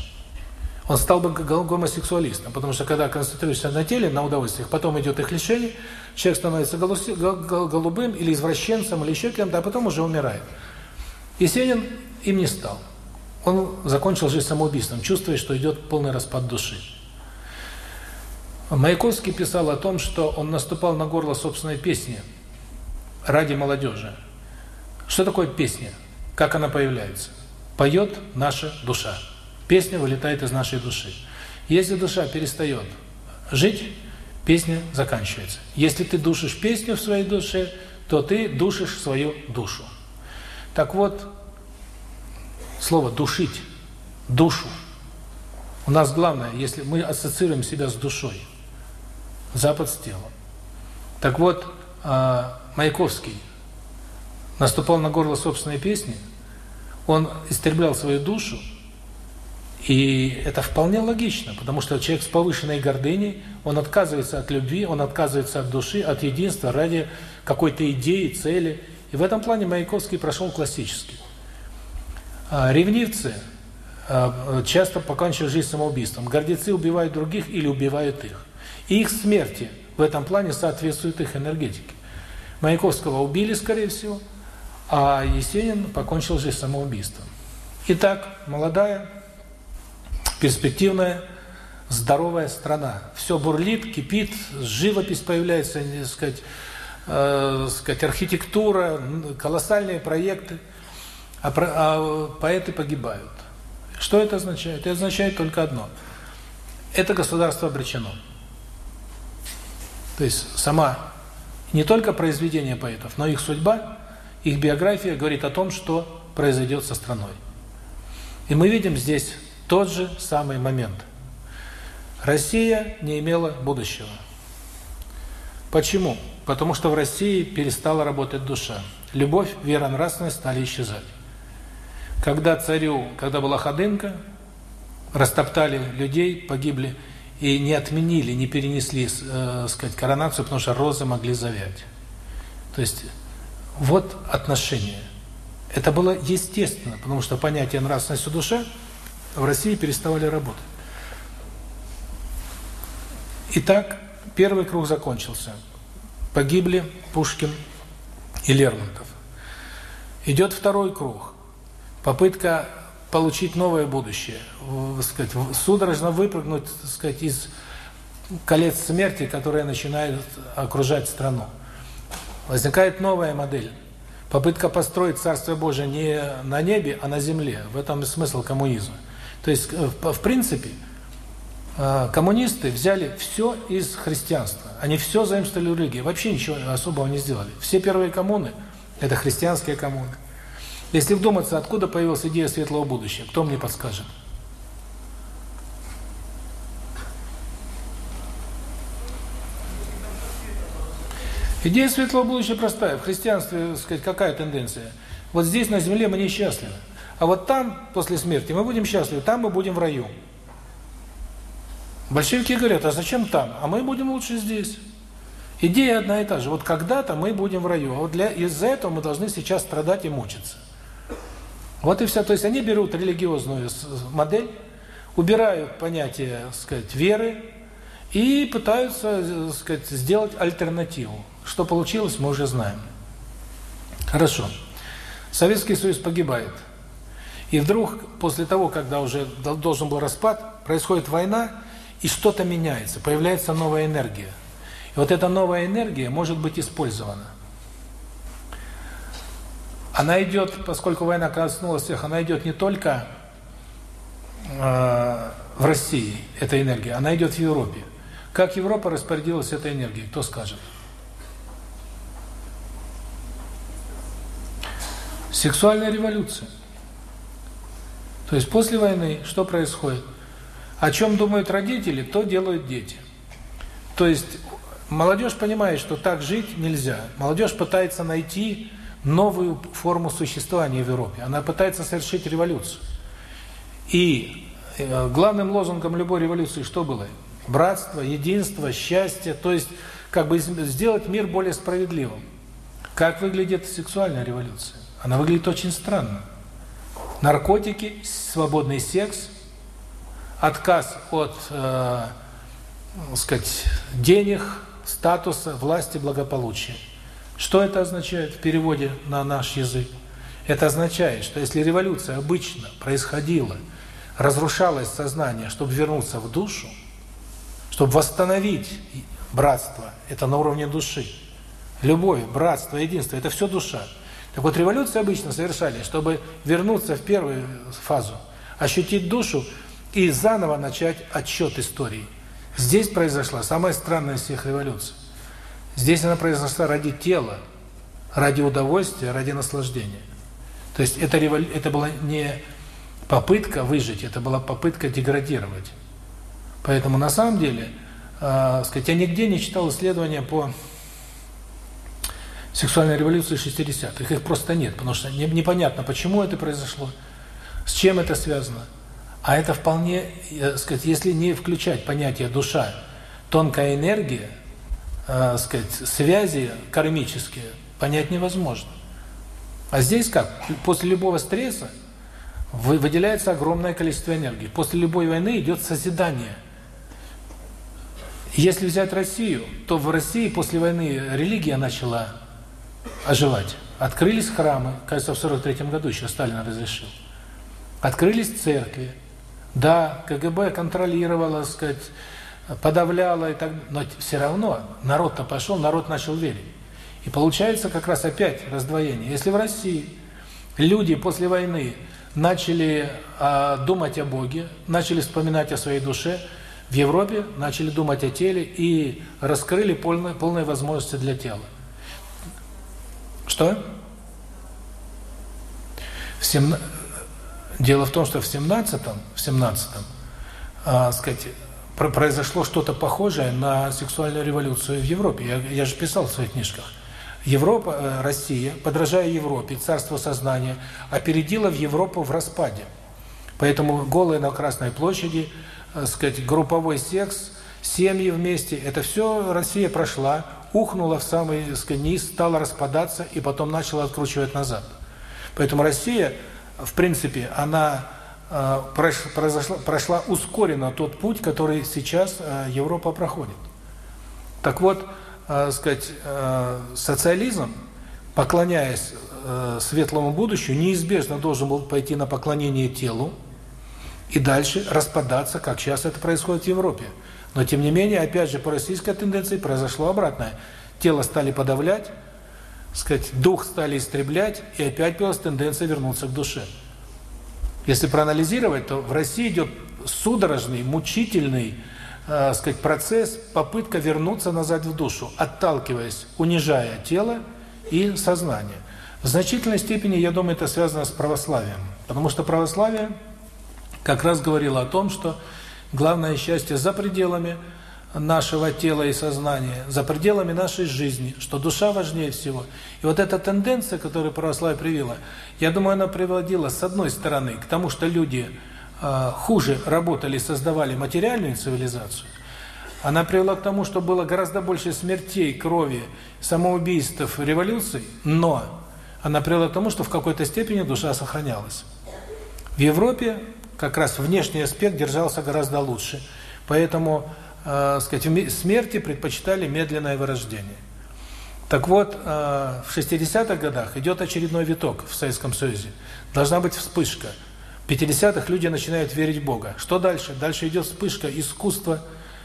Speaker 1: Он стал бы гомосексуалистом, потому что когда концентрируешься на теле, на удовольствиях, потом идет их лишение, человек становится голубым или извращенцем, или еще кем-то, а потом уже умирает. Есенин им не стал. Он закончил жизнь самоубийством, чувствуя, что идет полный распад души. Маяковский писал о том, что он наступал на горло собственной песни ради молодежи. Что такое песня? Как она появляется? Поет наша душа. Песня вылетает из нашей души. Если душа перестает жить, песня заканчивается. Если ты душишь песню в своей душе, то ты душишь свою душу. Так вот, слово «душить», душу. У нас главное, если мы ассоциируем себя с душой, Запад с телом. Так вот, а, Маяковский наступал на горло собственной песни, он истреблял свою душу, и это вполне логично, потому что человек с повышенной гордыней, он отказывается от любви, он отказывается от души, от единства ради какой-то идеи, цели. И в этом плане Маяковский прошел классический. А ревнивцы а, часто покончивают жизнь самоубийством. Гордецы убивают других или убивают их. И их смерти в этом плане соответствуют их энергетике. Маяковского убили, скорее всего, а Есенин покончил жизнь самоубийством. Итак, молодая, перспективная, здоровая страна. Все бурлит, кипит, живопись появляется, так сказать, э, сказать, архитектура, колоссальные проекты, а, про, а поэты погибают. Что это означает? Это означает только одно. Это государство обречено. То есть сама не только произведение поэтов, но их судьба, их биография говорит о том, что произойдет со страной. И мы видим здесь тот же самый момент. Россия не имела будущего. Почему? Потому что в России перестала работать душа. Любовь, вера, нравственность стали исчезать. Когда царю, когда была Ходынка, растоптали людей, погибли, и не отменили, не перенесли, э, сказать, коронацию, потому что розы могли завять. То есть вот отношение. Это было естественно, потому что понятие нравственность у душа в России переставали работать. Итак, первый круг закончился. Погибли Пушкин и Лермонтов. Идет второй круг. Попытка получить новое будущее, сказать, судорожно выпрыгнуть, сказать, из колец смерти, которые начинают окружать страну. Возникает новая модель. Попытка построить Царство Божие не на небе, а на земле. В этом смысл коммунизма. То есть, э, в принципе, э, коммунисты взяли все из христианства. Они все заимствовали у религии. Вообще ничего особого не сделали. Все первые коммуны – это христианские коммуны. Если вдуматься, откуда появилась идея светлого будущего, кто мне подскажет? Идея светлого будущего простая. В христианстве, сказать, какая тенденция? Вот здесь, на земле, мы несчастливы. А вот там, после смерти, мы будем счастливы, там мы будем в раю. Большевики говорят, а зачем там? А мы будем лучше здесь. Идея одна и та же. Вот когда-то мы будем в раю, а вот для из-за этого мы должны сейчас страдать и мучиться. Вот и все. То есть они берут религиозную модель, убирают понятие, сказать, веры и пытаются, сказать, сделать альтернативу. Что получилось, мы уже знаем. Хорошо. Советский Союз погибает. И вдруг, после того, когда уже должен был распад, происходит война, и что-то меняется, появляется новая энергия. И вот эта новая энергия может быть использована. Она идет, поскольку война коснулась всех, она идет не только э, в России, эта энергия, она идет в Европе. Как Европа распорядилась этой энергией, кто скажет? Сексуальная революция. То есть после войны что происходит? О чем думают родители, то делают дети. То есть молодежь понимает, что так жить нельзя. Молодежь пытается найти новую форму существования в Европе. Она пытается совершить революцию. И э, главным лозунгом любой революции что было? Братство, единство, счастье, то есть как бы сделать мир более справедливым. Как выглядит сексуальная революция? Она выглядит очень странно. Наркотики, свободный секс, отказ от, э, сказать, денег, статуса, власти, благополучия. Что это означает в переводе на наш язык? Это означает, что если революция обычно происходила, разрушалось сознание, чтобы вернуться в душу, чтобы восстановить братство, это на уровне души. Любовь, братство, единство – это все душа. Так вот, революции обычно совершали, чтобы вернуться в первую фазу, ощутить душу и заново начать отсчет истории. Здесь произошла самая странная из всех революций. Здесь она произошла ради тела, ради удовольствия, ради наслаждения. То есть это, револю... это была не попытка выжить, это была попытка деградировать. Поэтому на самом деле, э, сказать, я нигде не читал исследования по сексуальной революции 60-х. Их просто нет, потому что непонятно, почему это произошло, с чем это связано. А это вполне, сказать, если не включать понятие душа, тонкая энергия, э, сказать, связи кармические, понять невозможно. А здесь как? После любого стресса выделяется огромное количество энергии. После любой войны идет созидание. Если взять Россию, то в России после войны религия начала оживать. Открылись храмы, кажется, в 43 году еще Сталин разрешил. Открылись церкви, да, КГБ контролировало, сказать, подавляло и так, но все равно народ-то пошел, народ начал верить. И получается как раз опять раздвоение. Если в России люди после войны начали а, думать о Боге, начали вспоминать о своей душе, в Европе начали думать о теле и раскрыли полные, полные возможности для тела. Что? В 17 Дело в том, что в 17-м, в 17-м, а, сказать, произошло что-то похожее на сексуальную революцию в Европе. Я, я же писал в своих книжках. Европа, э, Россия, подражая Европе, царство сознания, опередила в Европу в распаде. Поэтому голые на Красной площади, э, сказать, групповой секс, семьи вместе, это все Россия прошла, ухнула в самый низ, стала распадаться и потом начала откручивать назад. Поэтому Россия в принципе, она э, прошла ускоренно тот путь, который сейчас э, Европа проходит. Так вот, э, сказать, социализм, поклоняясь светлому будущему, неизбежно должен был пойти на поклонение телу и дальше распадаться, как сейчас это происходит в Европе. Но тем не менее, опять же, по российской тенденции произошло обратное. Тело стали подавлять, сказать, дух стали истреблять, и опять появилась тенденция вернуться к душе. Если проанализировать, то в России идет судорожный, мучительный, э, сказать, процесс, попытка вернуться назад в душу, отталкиваясь, унижая тело и сознание. В значительной степени, я думаю, это связано с православием. Потому что православие как раз говорило о том, что главное счастье за пределами – нашего тела и сознания, за пределами нашей жизни, что душа важнее всего. И вот эта тенденция, которую православие привела, я думаю, она приводила, с одной стороны, к тому, что люди э, хуже работали, создавали материальную цивилизацию, она привела к тому, что было гораздо больше смертей, крови, самоубийств, революций, но она привела к тому, что в какой-то степени душа сохранялась. В Европе как раз внешний аспект держался гораздо лучше. Поэтому э, сказать, смерти предпочитали медленное вырождение. Так вот, э, в 60-х годах идет очередной виток в Советском Союзе. Должна быть вспышка. В 50-х люди начинают верить в Бога. Что дальше? Дальше идет вспышка искусства.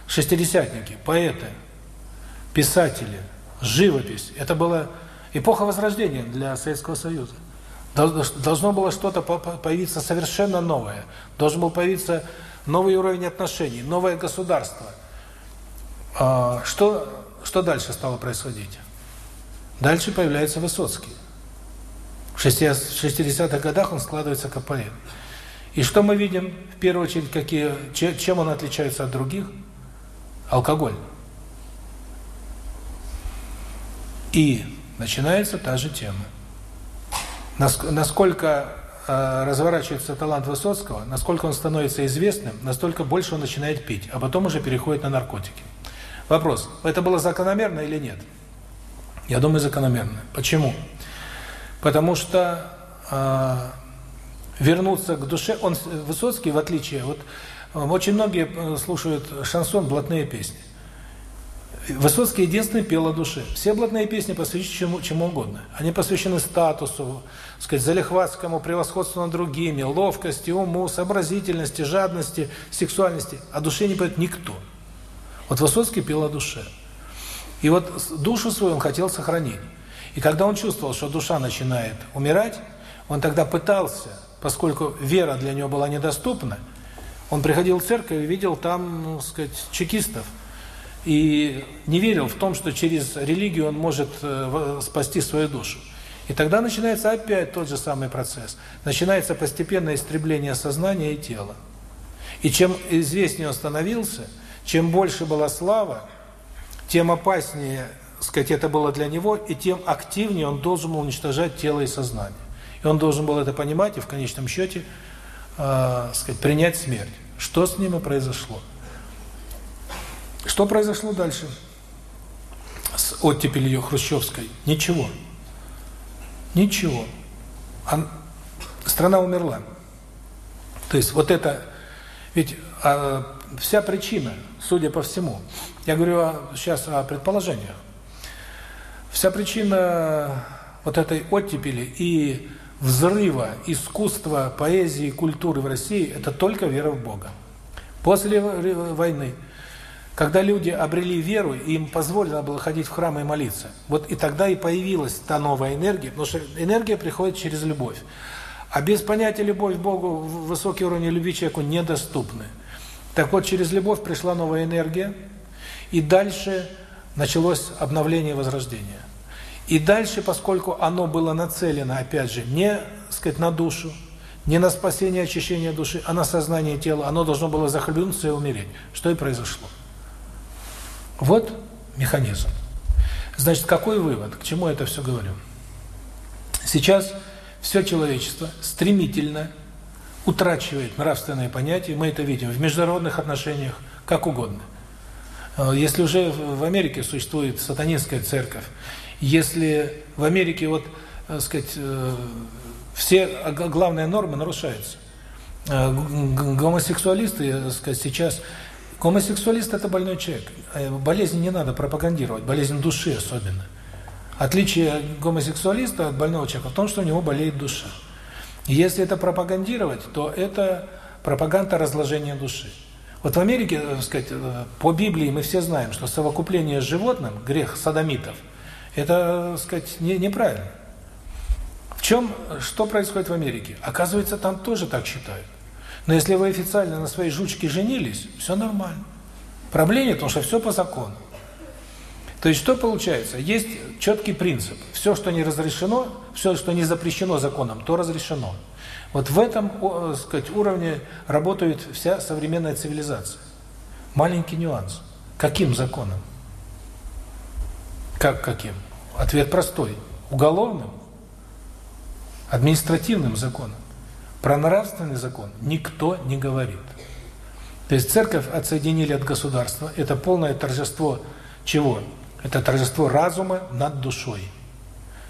Speaker 1: Шестидесятники, поэты, писатели, живопись. Это была эпоха Возрождения для Советского Союза. Должно было что-то появиться совершенно новое. Должен был появиться новый уровень отношений, новое государство – а, что, что дальше стало происходить? Дальше появляется Высоцкий. В 60-х годах он складывается как. И что мы видим, в первую очередь, какие, чем он отличается от других? Алкоголь. И начинается та же тема. Насколько э, разворачивается талант Высоцкого, насколько он становится известным, настолько больше он начинает пить, а потом уже переходит на наркотики. Вопрос, это было закономерно или нет? Я думаю, закономерно. Почему? Потому что э, вернуться к душе, он Высоцкий, в отличие, вот очень многие э, слушают шансон, блатные песни. Высоцкий единственный пел о душе. Все блатные песни посвящены чему, чему угодно. Они посвящены статусу, сказать, залихватскому превосходству над другими, ловкости, уму, сообразительности, жадности, сексуальности. О душе не поет никто. Вот Высоцкий пел о душе. И вот душу свою он хотел сохранить. И когда он чувствовал, что душа начинает умирать, он тогда пытался, поскольку вера для него была недоступна, он приходил в церковь и видел там, ну, сказать, чекистов, и не верил в том, что через религию он может э, спасти свою душу. И тогда начинается опять тот же самый процесс. Начинается постепенное истребление сознания и тела. И чем известнее он становился, чем больше была слава, тем опаснее, сказать, это было для него, и тем активнее он должен был уничтожать тело и сознание. И он должен был это понимать и в конечном счете, э, сказать, принять смерть. Что с ним и произошло? Что произошло дальше с оттепелью хрущевской? Ничего. Ничего. А страна умерла. То есть вот это... Ведь а, вся причина, судя по всему, я говорю о, сейчас о предположениях, вся причина вот этой оттепели и взрыва искусства, поэзии, культуры в России – это только вера в Бога. После войны когда люди обрели веру, им позволено было ходить в храм и молиться. Вот и тогда и появилась та новая энергия, потому что энергия приходит через любовь. А без понятия любовь к Богу, высокий уровень любви человеку недоступны. Так вот, через любовь пришла новая энергия, и дальше началось обновление и возрождение. И дальше, поскольку оно было нацелено, опять же, не, сказать, на душу, не на спасение очищение души, а на сознание тела, оно должно было захлебнуться и умереть. Что и произошло. Вот механизм. Значит, какой вывод? К чему это все говорю? Сейчас все человечество стремительно утрачивает нравственные понятия, мы это видим в международных отношениях, как угодно. Э, если уже в Америке существует сатанинская церковь, если в Америке вот, так сказать, э, все главные нормы нарушаются, э, гомосексуалисты, так сказать, сейчас Гомосексуалист – это больной человек. Э, болезнь не надо пропагандировать, болезнь души особенно. Отличие гомосексуалиста от больного человека в том, что у него болеет душа. И если это пропагандировать, то это пропаганда разложения души. Вот в Америке, так сказать, э, по Библии мы все знаем, что совокупление с животным, грех садомитов, это, так сказать, не, неправильно. В чем, что происходит в Америке? Оказывается, там тоже так считают. Но если вы официально на своей жучке женились, все нормально. Проблема в том, что все по закону. То есть что получается? Есть четкий принцип. Все, что не разрешено, все, что не запрещено законом, то разрешено. Вот в этом, так сказать, уровне работает вся современная цивилизация. Маленький нюанс. Каким законом? Как каким? Ответ простой. Уголовным? Административным законом. Про нравственный закон никто не говорит. То есть церковь отсоединили от государства. Это полное торжество чего? Это торжество разума над душой.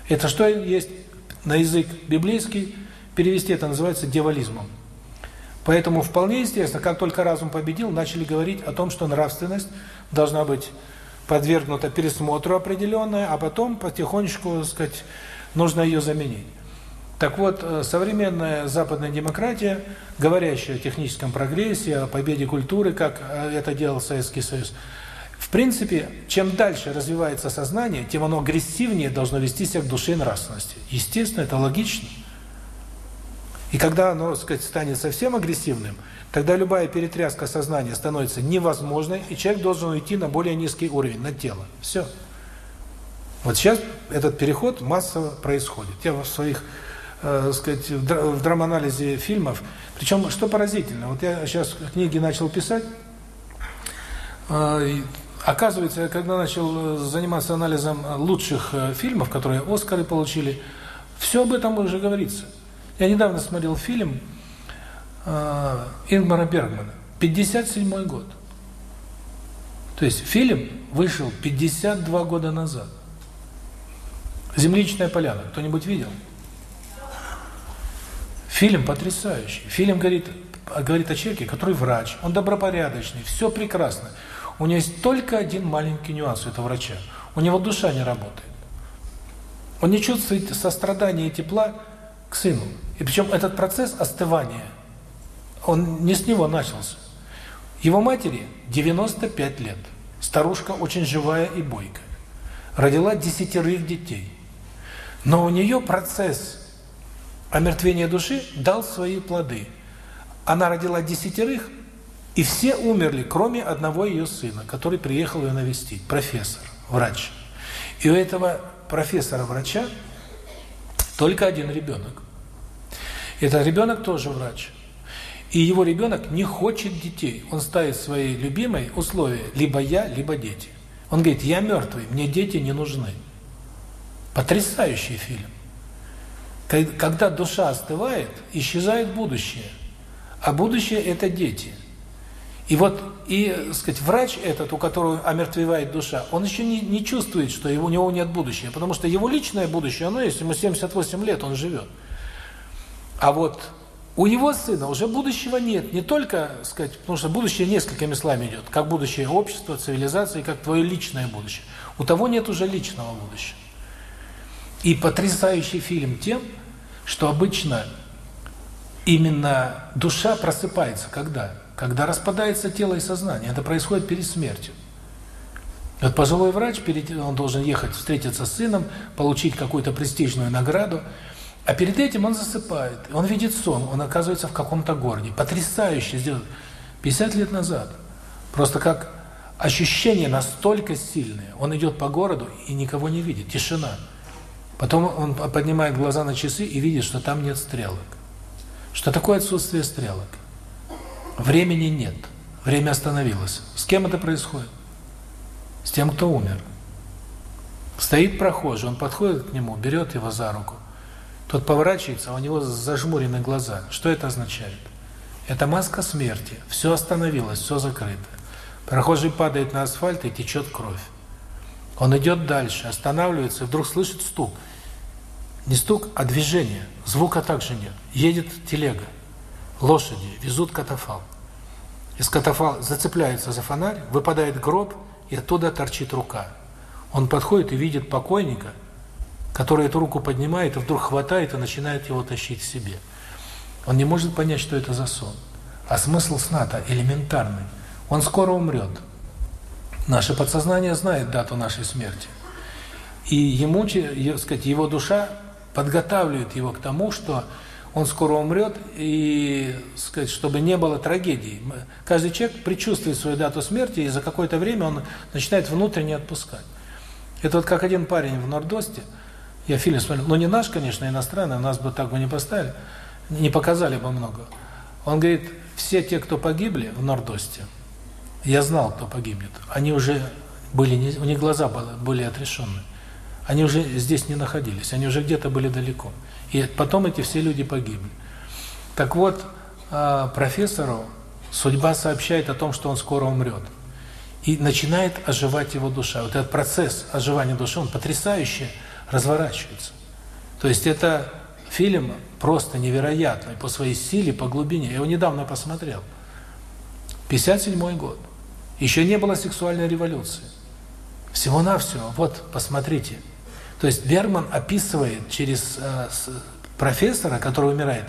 Speaker 1: Это что есть на язык библейский, перевести это называется дьяволизмом. Поэтому вполне естественно, как только разум победил, начали говорить о том, что нравственность должна быть подвергнута пересмотру определенное, а потом потихонечку, так сказать, нужно ее заменить. Так вот, э, современная западная демократия, говорящая о техническом прогрессе, о победе культуры, как э, это делал Советский Союз, в принципе, чем дальше развивается сознание, тем оно агрессивнее должно вести себя к душе и нравственности. Естественно, это логично. И когда оно, так сказать, станет совсем агрессивным, тогда любая перетряска сознания становится невозможной, и человек должен уйти на более низкий уровень, на тело. Все. Вот сейчас этот переход массово происходит. Я в своих э, сказать, в, др в драманализе фильмов. Причем, что поразительно, вот я сейчас книги начал писать, э, оказывается, когда начал заниматься анализом лучших э, фильмов, которые Оскары получили, все об этом уже говорится. Я недавно смотрел фильм э, Ингмара Бергмана. 57 год. То есть фильм вышел 52 года назад. «Земличная поляна». Кто-нибудь видел? Фильм потрясающий. Фильм говорит, говорит о человеке, который врач, он добропорядочный, все прекрасно. У него есть только один маленький нюанс у этого врача. У него душа не работает. Он не чувствует сострадания и тепла к сыну. И причем этот процесс остывания, он не с него начался. Его матери 95 лет. Старушка очень живая и бойкая. Родила десятерых детей. Но у нее процесс омертвения души дал свои плоды. Она родила десятерых, и все умерли, кроме одного ее сына, который приехал ее навестить, профессор, врач. И у этого профессора-врача только один ребенок. Этот ребенок тоже врач. И его ребенок не хочет детей. Он ставит свои любимые условия: либо я, либо дети. Он говорит: "Я мертвый, мне дети не нужны". Потрясающий фильм. Когда душа остывает, исчезает будущее. А будущее это дети. И вот, и, сказать, врач этот, у которого омертвевает душа, он еще не, не чувствует, что его, у него нет будущего, потому что его личное будущее, оно есть, ему 78 лет, он живет. А вот у его сына уже будущего нет, не только, сказать, потому что будущее несколькими слоями идет, как будущее общества, цивилизации, как твое личное будущее. У того нет уже личного будущего. И потрясающий фильм тем, что обычно именно душа просыпается когда? Когда распадается тело и сознание. Это происходит перед смертью. Вот пожилой врач, перед он должен ехать встретиться с сыном, получить какую-то престижную награду, а перед этим он засыпает. Он видит сон, он оказывается в каком-то городе. Потрясающе сделано. 50 лет назад. Просто как ощущение настолько сильное. Он идет по городу и никого не видит, тишина. Потом он поднимает глаза на часы и видит, что там нет стрелок. Что такое отсутствие стрелок? Времени нет. Время остановилось. С кем это происходит? С тем, кто умер. Стоит прохожий, он подходит к нему, берет его за руку. Тот поворачивается, а у него зажмурены глаза. Что это означает? Это маска смерти. Все остановилось, все закрыто. Прохожий падает на асфальт и течет кровь. Он идет дальше, останавливается, вдруг слышит стук. Не стук, а движение. Звука также нет. Едет телега. Лошади везут катафалк. Из катафалка зацепляется за фонарь, выпадает гроб, и оттуда торчит рука. Он подходит и видит покойника, который эту руку поднимает и вдруг хватает и начинает его тащить к себе. Он не может понять, что это за сон. А смысл сна-то элементарный. Он скоро умрет. Наше подсознание знает дату нашей смерти. И ему, сказать, его душа подготавливает его к тому, что он скоро умрет, и, сказать, чтобы не было трагедии. Каждый человек предчувствует свою дату смерти, и за какое-то время он начинает внутренне отпускать. Это вот как один парень в Нордосте, я фильм смотрел, но не наш, конечно, иностранный, нас бы так бы не поставили, не показали бы много. Он говорит, все те, кто погибли в Нордосте, я знал, кто погибнет, они уже были, не, у них глаза были, отрешенные. Они уже здесь не находились, они уже где-то были далеко. И потом эти все люди погибли. Так вот, а, профессору судьба сообщает о том, что он скоро умрет. И начинает оживать его душа. Вот этот процесс оживания души, он потрясающе разворачивается. То есть это фильм просто невероятный по своей силе, по глубине. Я его недавно посмотрел. 57 год. Еще не было сексуальной революции. Всего-навсего. Вот, посмотрите. То есть Берман описывает через э, профессора, который умирает,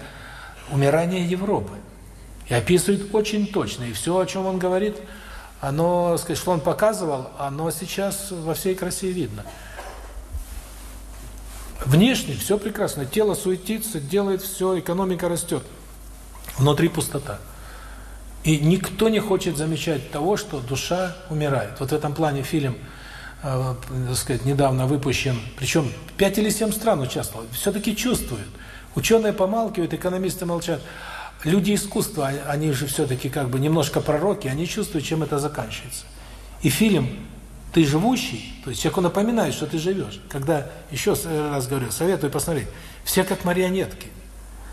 Speaker 1: умирание Европы. И описывает очень точно. И все, о чем он говорит, оно, сказать, что он показывал, оно сейчас во всей красе видно. Внешне все прекрасно, тело суетится, делает все, экономика растет. Внутри пустота. И никто не хочет замечать того, что душа умирает. Вот в этом плане фильм э, так сказать, недавно выпущен, причем 5 или 7 стран участвовало, все-таки чувствуют. Ученые помалкивают, экономисты молчат. Люди искусства, а, они же все-таки как бы немножко пророки, они чувствуют, чем это заканчивается. И фильм «Ты живущий», то есть человеку напоминает, что ты живешь. Когда, еще раз говорю, советую посмотреть, все как марионетки.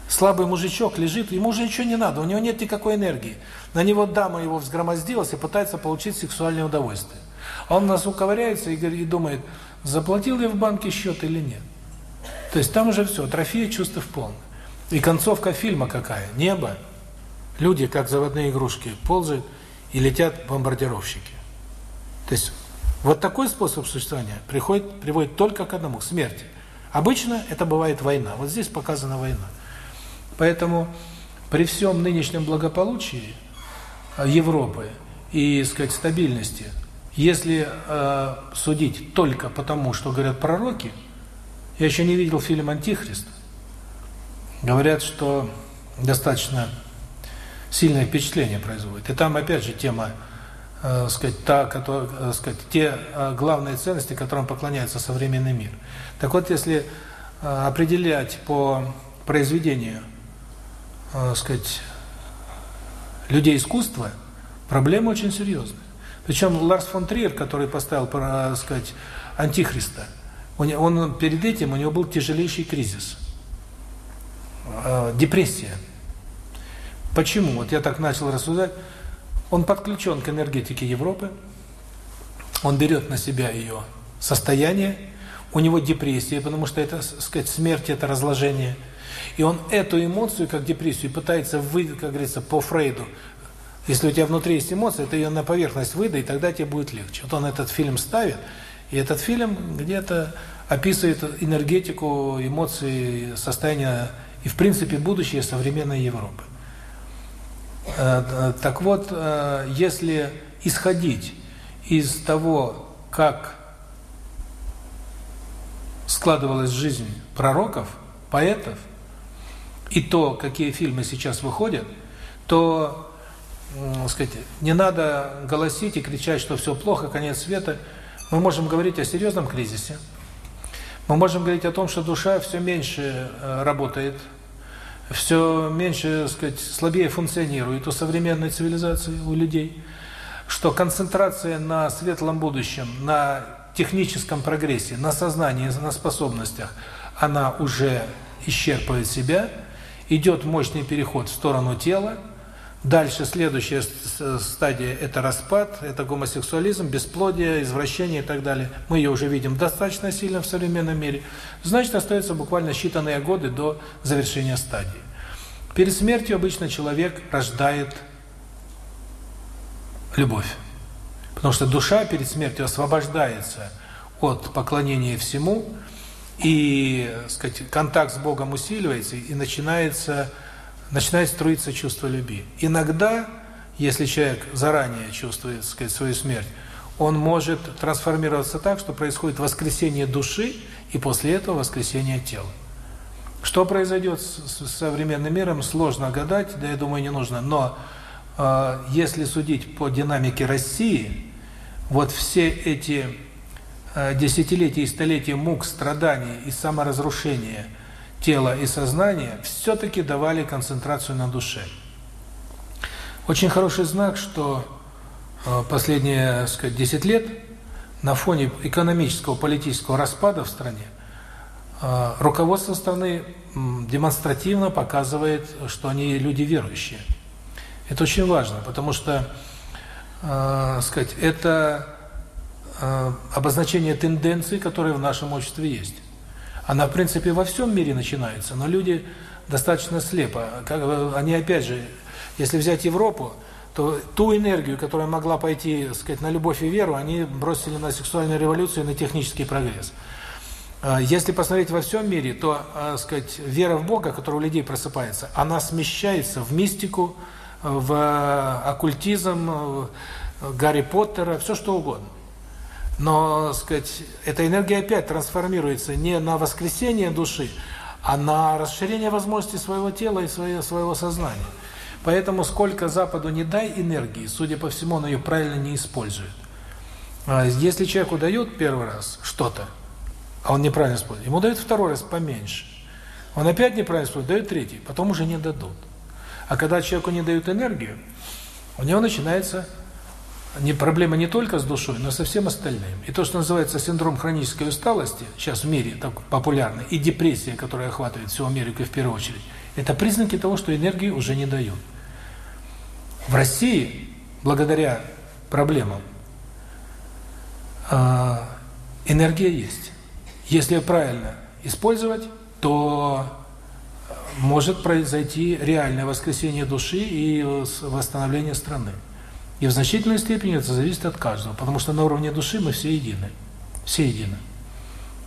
Speaker 1: Слабый мужичок лежит, ему уже ничего не надо, у него нет никакой энергии. На него дама его взгромоздилась и пытается получить сексуальное удовольствие. А он нас уковыряется и, и думает, заплатил я в банке счет или нет. То есть там уже все, трофея чувств полная. И концовка фильма какая? Небо. Люди, как заводные игрушки, ползают и летят бомбардировщики. То есть вот такой способ существования приходит, приводит только к одному, к смерти. Обычно это бывает война. Вот здесь показана война. Поэтому при всем нынешнем благополучии э, Европы и, сказать, стабильности, если э, судить только потому, что говорят пророки, я еще не видел фильм «Антихрист», говорят, что достаточно сильное впечатление производит. И там, опять же, тема, э, сказать, та, которая, э, сказать, те э, главные ценности, которым поклоняется современный мир. Так вот, если э, определять по произведению э, сказать, людей искусства, проблема очень серьезная. Причем Ларс фон Триер, который поставил, так сказать, Антихриста, он, он перед этим, у него был тяжелейший кризис. Э, депрессия. Почему? Вот я так начал рассуждать. Он подключен к энергетике Европы, он берет на себя ее состояние, у него депрессия, потому что это, сказать, смерть, это разложение – и он эту эмоцию, как депрессию, пытается вы, как говорится, по Фрейду. Если у тебя внутри есть эмоция, ты ее на поверхность выдай, и тогда тебе будет легче. Вот он этот фильм ставит, и этот фильм где-то описывает энергетику, эмоции, состояние и, в принципе, будущее современной Европы. Э, э, так вот, э, если исходить из того, как складывалась жизнь пророков, поэтов, и то, какие фильмы сейчас выходят, то, э, сказать, не надо голосить и кричать, что все плохо, конец света. Мы можем говорить о серьезном кризисе. Мы можем говорить о том, что душа все меньше э, работает, все меньше, сказать, слабее функционирует у современной цивилизации, у людей, что концентрация на светлом будущем, на техническом прогрессе, на сознании, на способностях, она уже исчерпывает себя – идет мощный переход в сторону тела, дальше следующая стадия – это распад, это гомосексуализм, бесплодие, извращение и так далее. Мы ее уже видим достаточно сильно в современном мире. Значит, остается буквально считанные годы до завершения стадии. Перед смертью обычно человек рождает любовь. Потому что душа перед смертью освобождается от поклонения всему, и, сказать, контакт с Богом усиливается, и начинается, начинает струиться чувство любви. Иногда, если человек заранее чувствует, сказать, свою смерть, он может трансформироваться так, что происходит воскресение души, и после этого воскресение тела. Что произойдет с современным миром, сложно гадать, да я думаю, не нужно. Но э, если судить по динамике России, вот все эти Э, десятилетий и столетий мук, страданий и саморазрушения тела и сознания все-таки давали концентрацию на душе. Очень хороший знак, что э, последние, сказать, 10 лет на фоне экономического, политического распада в стране э, руководство страны демонстративно показывает, что они люди верующие. Это очень важно, потому что, сказать, это Э, обозначение тенденций, которые в нашем обществе есть. Она, в принципе, во всем мире начинается, но люди достаточно слепо. Как, они, опять же, если взять Европу, то ту энергию, которая могла пойти, сказать, на любовь и веру, они бросили на сексуальную революцию и на технический прогресс. Э, если посмотреть во всем мире, то, э, сказать, вера в Бога, которая у людей просыпается, она смещается в мистику, в оккультизм, Гарри Поттера, все что угодно. Но, сказать, эта энергия опять трансформируется не на воскресение души, а на расширение возможностей своего тела и своего, своего сознания. Поэтому сколько Западу не дай энергии, судя по всему, он ее правильно не использует. А если человеку дают первый раз что-то, а он неправильно использует, ему дают второй раз поменьше. Он опять неправильно использует, дают третий, потом уже не дадут. А когда человеку не дают энергию, у него начинается не проблема не только с душой, но со всем остальным. И то, что называется синдром хронической усталости, сейчас в мире так популярно, и депрессия, которая охватывает всю Америку в первую очередь, Это признаки того, что энергии уже не дают. В России, благодаря проблемам, а, энергия есть. Если правильно использовать, то может произойти реальное воскресение души и восстановление страны. И в значительной степени это зависит от каждого, потому что на уровне души мы все едины. Все едины.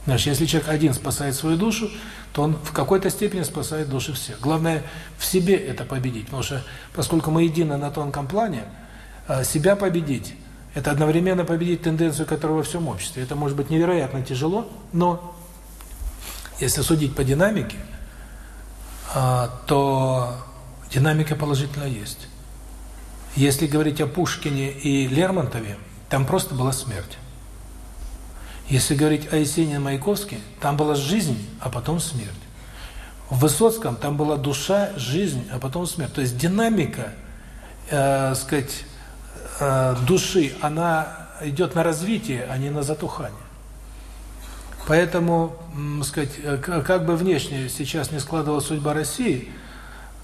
Speaker 1: Значит, если человек один спасает свою душу, то он в какой-то степени спасает души всех. Главное в себе это победить, потому что поскольку мы едины на тонком плане, а, себя победить – это одновременно победить тенденцию, которая во всем обществе. Это может быть невероятно тяжело, но если судить по динамике, а, то динамика положительно есть. Если говорить о Пушкине и Лермонтове, там просто была смерть. Если говорить о Есенине Маяковске, там была жизнь, а потом смерть. В Высоцком там была душа, жизнь, а потом смерть. То есть динамика, э, сказать, э, души, она идет на развитие, а не на затухание. Поэтому, сказать, э, как бы внешне сейчас не складывалась судьба России,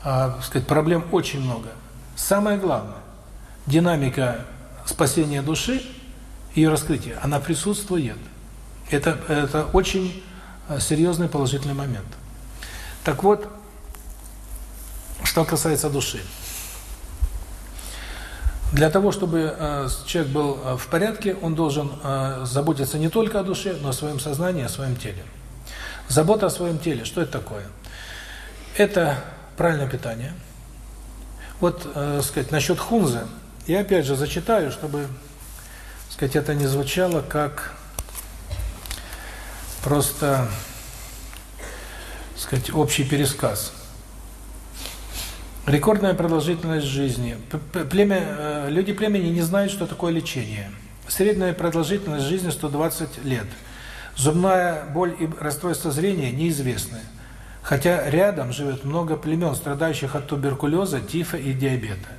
Speaker 1: а, сказать, проблем очень много. Самое главное, динамика спасения души, ее раскрытие, она присутствует. Это, это очень э, серьезный положительный момент. Так вот, что касается души. Для того, чтобы э, человек был э, в порядке, он должен заботиться не только о душе, но о своем сознании, о своем теле. Забота о своем теле, что это такое? Это правильное питание. Вот, сказать, насчет хунзы, я опять же зачитаю, чтобы, сказать, это не звучало как просто, сказать, общий пересказ. Рекордная продолжительность жизни. Племя, э, люди племени не знают, что такое лечение. Средняя продолжительность жизни 120 лет. Зубная боль и расстройство зрения неизвестны. Хотя рядом живет много племен, страдающих от туберкулеза, тифа и диабета.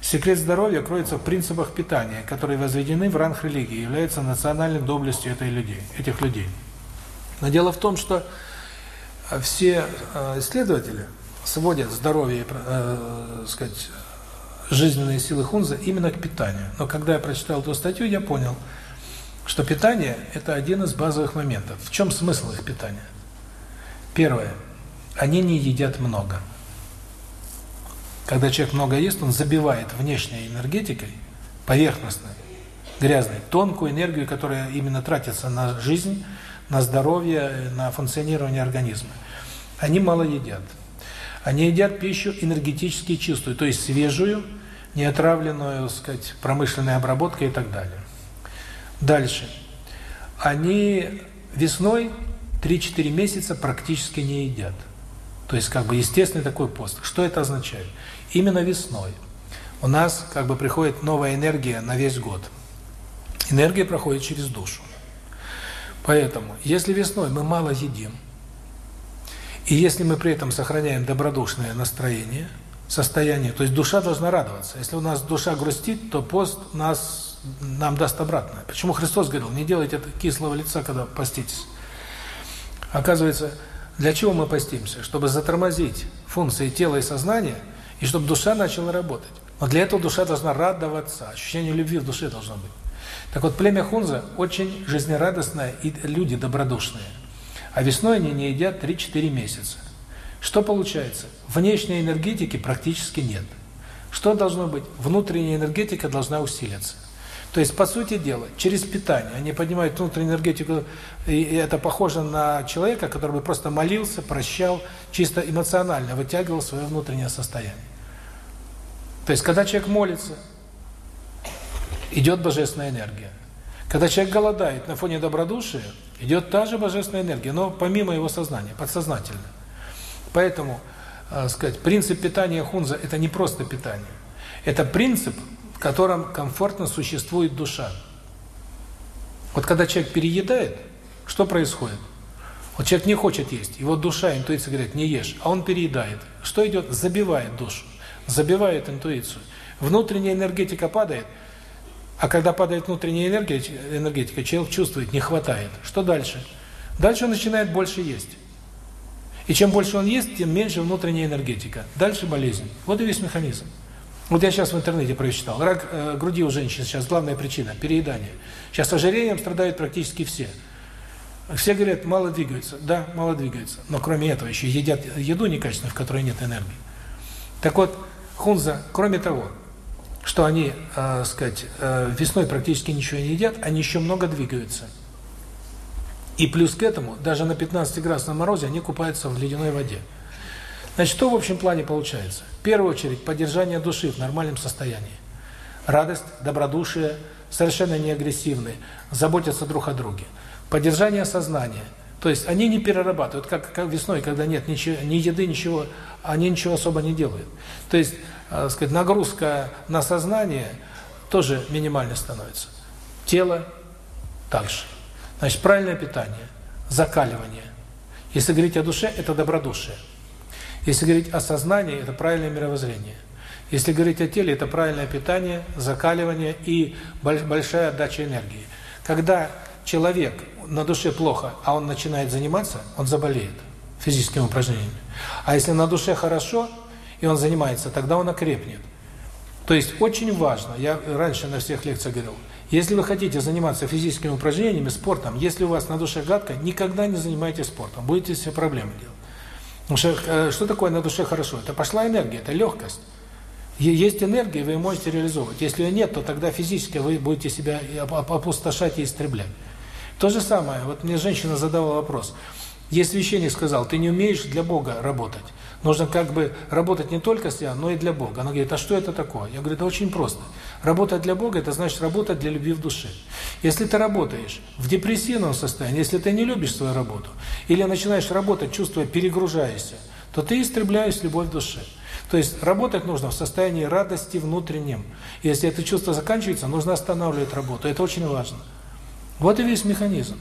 Speaker 1: Секрет здоровья кроется в принципах питания, которые возведены в ранг религии, являются национальной доблестью этой людей, этих людей. Но дело в том, что все э, исследователи сводят здоровье, э, сказать, жизненные силы Хунза именно к питанию. Но когда я прочитал эту статью, я понял, что питание – это один из базовых моментов. В чем смысл их питания? Первое. Они не едят много. Когда человек много ест, он забивает внешней энергетикой, поверхностной, грязной, тонкую энергию, которая именно тратится на жизнь, на здоровье, на функционирование организма. Они мало едят. Они едят пищу энергетически чистую, то есть свежую, не отравленную, сказать, промышленной обработкой и так далее. Дальше. Они весной 3-4 месяца практически не едят. То есть, как бы, естественный такой пост. Что это означает? Именно весной у нас, как бы, приходит новая энергия на весь год. Энергия проходит через душу. Поэтому, если весной мы мало едим, и если мы при этом сохраняем добродушное настроение, состояние, то есть душа должна радоваться. Если у нас душа грустит, то пост нас нам даст обратное. Почему Христос говорил, не делайте кислого лица, когда поститесь. Оказывается, для чего мы постимся? Чтобы затормозить функции тела и сознания, и чтобы душа начала работать. Но для этого душа должна радоваться, ощущение любви в душе должно быть. Так вот, племя Хунза очень жизнерадостное и люди добродушные. А весной они не едят 3-4 месяца. Что получается? Внешней энергетики практически нет. Что должно быть? Внутренняя энергетика должна усилиться. То есть, по сути дела, через питание они поднимают внутреннюю энергетику, и это похоже на человека, который бы просто молился, прощал, чисто эмоционально вытягивал свое внутреннее состояние. То есть, когда человек молится, идет божественная энергия. Когда человек голодает на фоне добродушия, идет та же божественная энергия, но помимо его сознания, подсознательно. Поэтому, э, сказать, принцип питания хунза – это не просто питание. Это принцип, в котором комфортно существует душа. Вот когда человек переедает, что происходит? Вот человек не хочет есть, его душа, интуиция говорит, не ешь, а он переедает. Что идет? Забивает душу, забивает интуицию. Внутренняя энергетика падает – а когда падает внутренняя энергия, энергетика, человек чувствует, не хватает. Что дальше? Дальше он начинает больше есть. И чем больше он ест, тем меньше внутренняя энергетика. Дальше болезнь. Вот и весь механизм. Вот я сейчас в интернете прочитал. Рак э, груди у женщин сейчас главная причина – переедание. Сейчас ожирением страдают практически все. Все говорят, мало двигаются. Да, мало двигаются. Но кроме этого еще едят еду некачественную, в которой нет энергии. Так вот, хунза, кроме того, что они, э, сказать, э, весной практически ничего не едят, они еще много двигаются. И плюс к этому, даже на 15 градусном морозе они купаются в ледяной воде. Значит, что в общем плане получается? В первую очередь, поддержание души в нормальном состоянии. Радость, добродушие, совершенно не агрессивные, заботятся друг о друге. Поддержание сознания. То есть они не перерабатывают, как, как весной, когда нет ничего, ни еды, ничего, они ничего особо не делают. То есть, э, сказать, нагрузка на сознание тоже минимально становится. Тело также. Значит, правильное питание, закаливание. Если говорить о душе, это добродушие. Если говорить о сознании, это правильное мировоззрение. Если говорить о теле, это правильное питание, закаливание и большая отдача энергии. Когда человек на душе плохо, а он начинает заниматься, он заболеет физическими упражнениями. А если на душе хорошо, и он занимается, тогда он окрепнет. То есть очень важно, я раньше на всех лекциях говорил, если вы хотите заниматься физическими упражнениями, спортом, если у вас на душе гадко, никогда не занимайтесь спортом, будете себе проблемы делать. Потому что э, что такое на душе хорошо? Это пошла энергия, это легкость. Есть энергия, вы можете реализовывать. Если ее нет, то тогда физически вы будете себя опустошать и истреблять. То же самое, вот мне женщина задала вопрос. Если священник сказал, ты не умеешь для Бога работать, нужно как бы работать не только с себя, но и для Бога. Она говорит, а что это такое? Я говорю, это очень просто. Работать для Бога – это значит работать для любви в душе. Если ты работаешь в депрессивном состоянии, если ты не любишь свою работу, или начинаешь работать, чувствуя, перегружаешься, то ты истребляешь любовь в душе. То есть работать нужно в состоянии радости внутреннем. Если это чувство заканчивается, нужно останавливать работу. Это очень важно. Вот и весь механизм.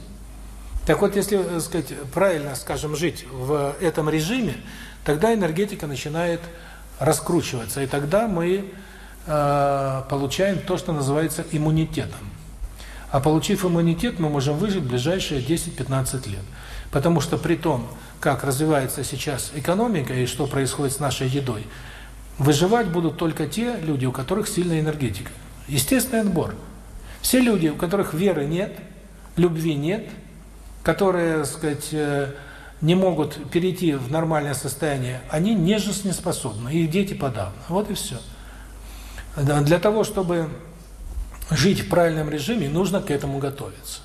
Speaker 1: Так вот, если, так сказать, правильно, скажем, жить в этом режиме, тогда энергетика начинает раскручиваться, и тогда мы э, получаем то, что называется иммунитетом. А получив иммунитет, мы можем выжить ближайшие 10-15 лет. Потому что при том, как развивается сейчас экономика и что происходит с нашей едой, выживать будут только те люди, у которых сильная энергетика. Естественный отбор. Все люди, у которых веры нет, любви нет, которые, так сказать, э, не могут перейти в нормальное состояние, они не жизнеспособны, их дети подавно. Вот и все. Для того, чтобы жить в правильном режиме, нужно к этому готовиться.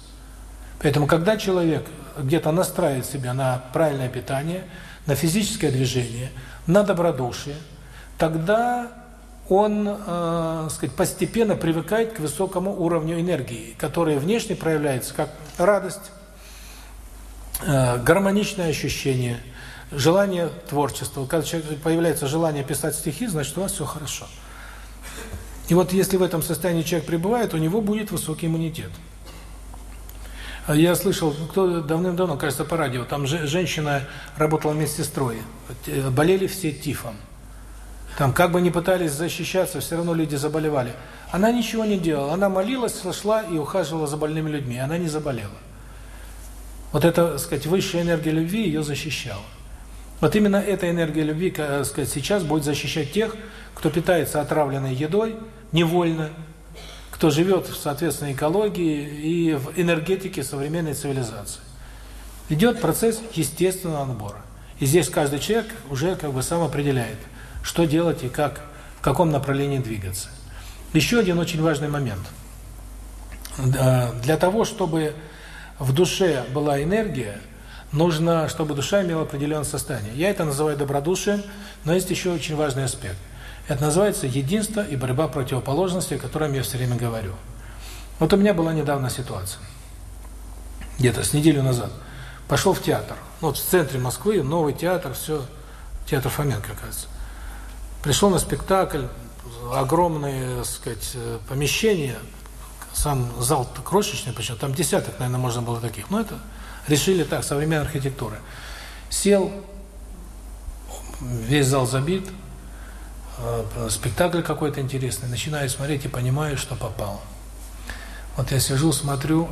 Speaker 1: Поэтому, когда человек где-то настраивает себя на правильное питание, на физическое движение, на добродушие, тогда он, э, сказать, постепенно привыкает к высокому уровню энергии, которая внешне проявляется как радость, э, гармоничное ощущение, желание творчества. Когда появляется желание писать стихи, значит, у вас все хорошо. И вот если в этом состоянии человек пребывает, у него будет высокий иммунитет. Я слышал, кто давным-давно, кажется, по радио, там женщина работала медсестрой, э, болели все тифом. Там как бы ни пытались защищаться, все равно люди заболевали. Она ничего не делала, она молилась, шла и ухаживала за больными людьми, она не заболела. Вот эта, так сказать, высшая энергия любви ее защищала. Вот именно эта энергия любви, так сказать, сейчас будет защищать тех, кто питается отравленной едой невольно, кто живет в соответственной экологии и в энергетике современной цивилизации. Идет процесс естественного отбора. И здесь каждый человек уже как бы сам определяет – что делать и как, в каком направлении двигаться. Еще один очень важный момент. Для того, чтобы в душе была энергия, нужно, чтобы душа имела определенное состояние. Я это называю добродушием, но есть еще очень важный аспект. Это называется единство и борьба противоположностей, о котором я все время говорю. Вот у меня была недавно ситуация, где-то с неделю назад. Пошел в театр, ну, вот в центре Москвы, новый театр, все, театр Фоменко, кажется. Пришел на спектакль, огромные, так сказать, помещения, сам зал крошечный, причем там десяток, наверное, можно было таких. Но это решили так, современная архитектура. Сел, весь зал забит, э, спектакль какой-то интересный, начинаю смотреть и понимаю, что попал. Вот я сижу, смотрю,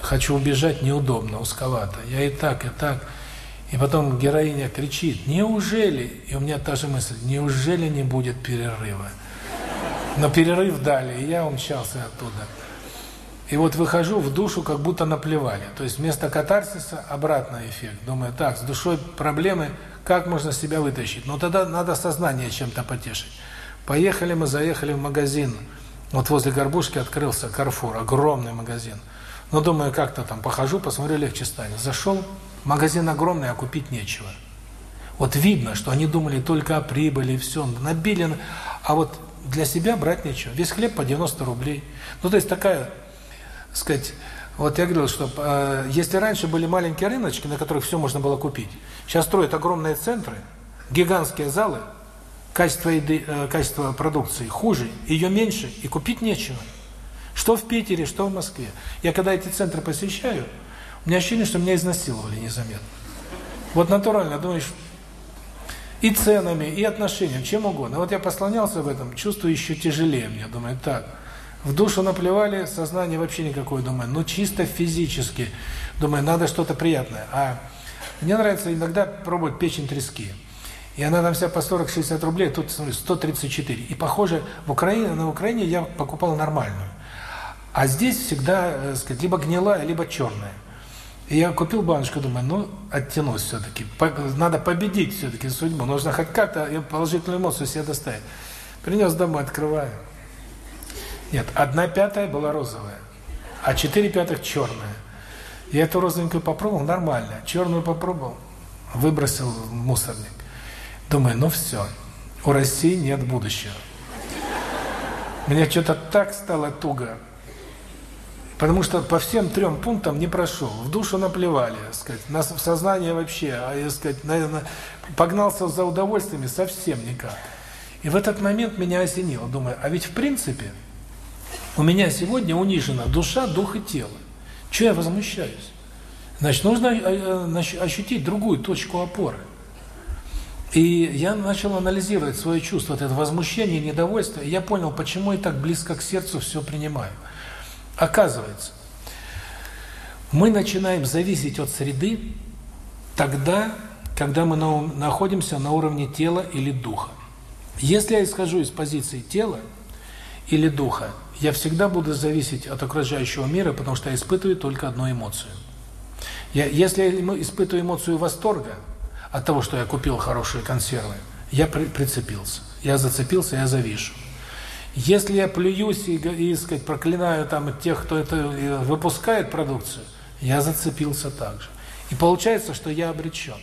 Speaker 1: хочу убежать, неудобно, узковато. Я и так, и так. И потом героиня кричит, неужели? И у меня та же мысль, неужели не будет перерыва? Но перерыв дали, и я умчался оттуда. И вот выхожу в душу, как будто наплевали. То есть вместо катарсиса обратный эффект. Думаю, так, с душой проблемы, как можно себя вытащить? Ну тогда надо сознание чем-то потешить. Поехали мы, заехали в магазин. Вот возле Горбушки открылся Карфур, огромный магазин. Ну, думаю, как-то там похожу, посмотрю, легче станет. Зашел, магазин огромный, а купить нечего. Вот видно, что они думали только о прибыли, все, набили, а вот для себя брать нечего. Весь хлеб по 90 рублей. Ну, то есть такая сказать, вот я говорил, что э, если раньше были маленькие рыночки, на которых все можно было купить, сейчас строят огромные центры, гигантские залы, качество еды, э, качество продукции хуже, ее меньше, и купить нечего. Что в Питере, что в Москве. Я когда эти центры посещаю, у меня ощущение, что меня изнасиловали незаметно. Вот натурально, думаешь, и ценами, и отношением, чем угодно. Вот я послонялся в этом, чувствую еще тяжелее мне, думаю, так, в душу наплевали, сознание вообще никакое, думаю, ну чисто физически. Думаю, надо что-то приятное. А мне нравится иногда пробовать печень трески. И она там вся по 40-60 рублей, тут, смотри, 134. И похоже, в Украине, на Украине я покупал нормальную. А здесь всегда, э, сказать, либо гнилая, либо черная. И я купил баночку, думаю, ну, оттянусь все-таки. Надо победить все-таки судьбу. Нужно хоть как-то положительную эмоцию себе доставить. Принес домой, открываю. Нет, одна пятая была розовая, а четыре пятых черная. Я эту розовенькую попробовал, нормально. Черную попробовал, выбросил в мусорник. Думаю, ну все, у России нет будущего. Мне что-то так стало туго. Потому что по всем трем пунктам не прошел. В душу наплевали, сказать, на в сознание вообще, а сказать, наверное, погнался за удовольствиями совсем никак. И в этот момент меня осенило. Думаю, а ведь в принципе у меня сегодня унижена душа, дух и тело. Чего я возмущаюсь? Значит, нужно э, э, ощутить другую точку опоры. И я начал анализировать свое чувство, это возмущение, недовольство, и я понял, почему я так близко к сердцу все принимаю. Оказывается, мы начинаем зависеть от среды тогда, когда мы находимся на уровне тела или духа. Если я исхожу из позиции тела или духа, я всегда буду зависеть от окружающего мира, потому что я испытываю только одну эмоцию. Я, если я испытываю эмоцию восторга от того, что я купил хорошие консервы, я при, прицепился. Я зацепился, я завишу. Если я плююсь и, и сказать, проклинаю там тех, кто это э, выпускает продукцию, я зацепился также. И получается, что я обречен.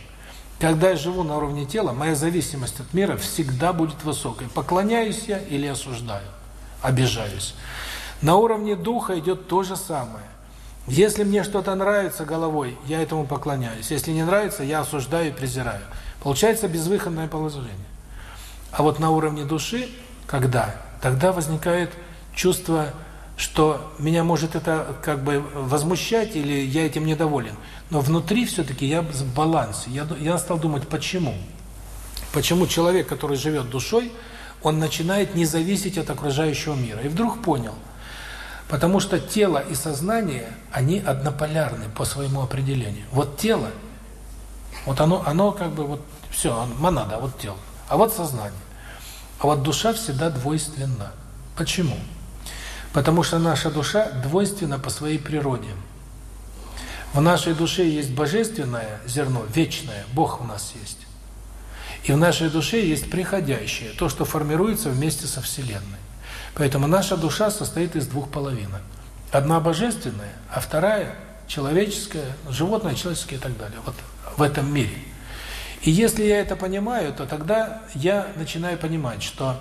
Speaker 1: Когда я живу на уровне тела, моя зависимость от мира всегда будет высокой. Поклоняюсь я или осуждаю обижаюсь. На уровне духа идет то же самое. Если мне что-то нравится головой, я этому поклоняюсь. Если не нравится, я осуждаю и презираю. Получается безвыходное положение. А вот на уровне души, когда? Тогда возникает чувство, что меня может это как бы возмущать или я этим недоволен. Но внутри все-таки я в балансе. Я, я стал думать, почему? Почему человек, который живет душой, он начинает не зависеть от окружающего мира. И вдруг понял, потому что тело и сознание, они однополярны по своему определению. Вот тело, вот оно, оно как бы вот все, монада, вот тело. А вот сознание. А вот душа всегда двойственна. Почему? Потому что наша душа двойственна по своей природе. В нашей душе есть божественное зерно, вечное, Бог у нас есть. И в нашей душе есть приходящее, то, что формируется вместе со Вселенной. Поэтому наша душа состоит из двух половинок. Одна божественная, а вторая человеческая, животное, человеческое и так далее. Вот в этом мире. И если я это понимаю, то тогда я начинаю понимать, что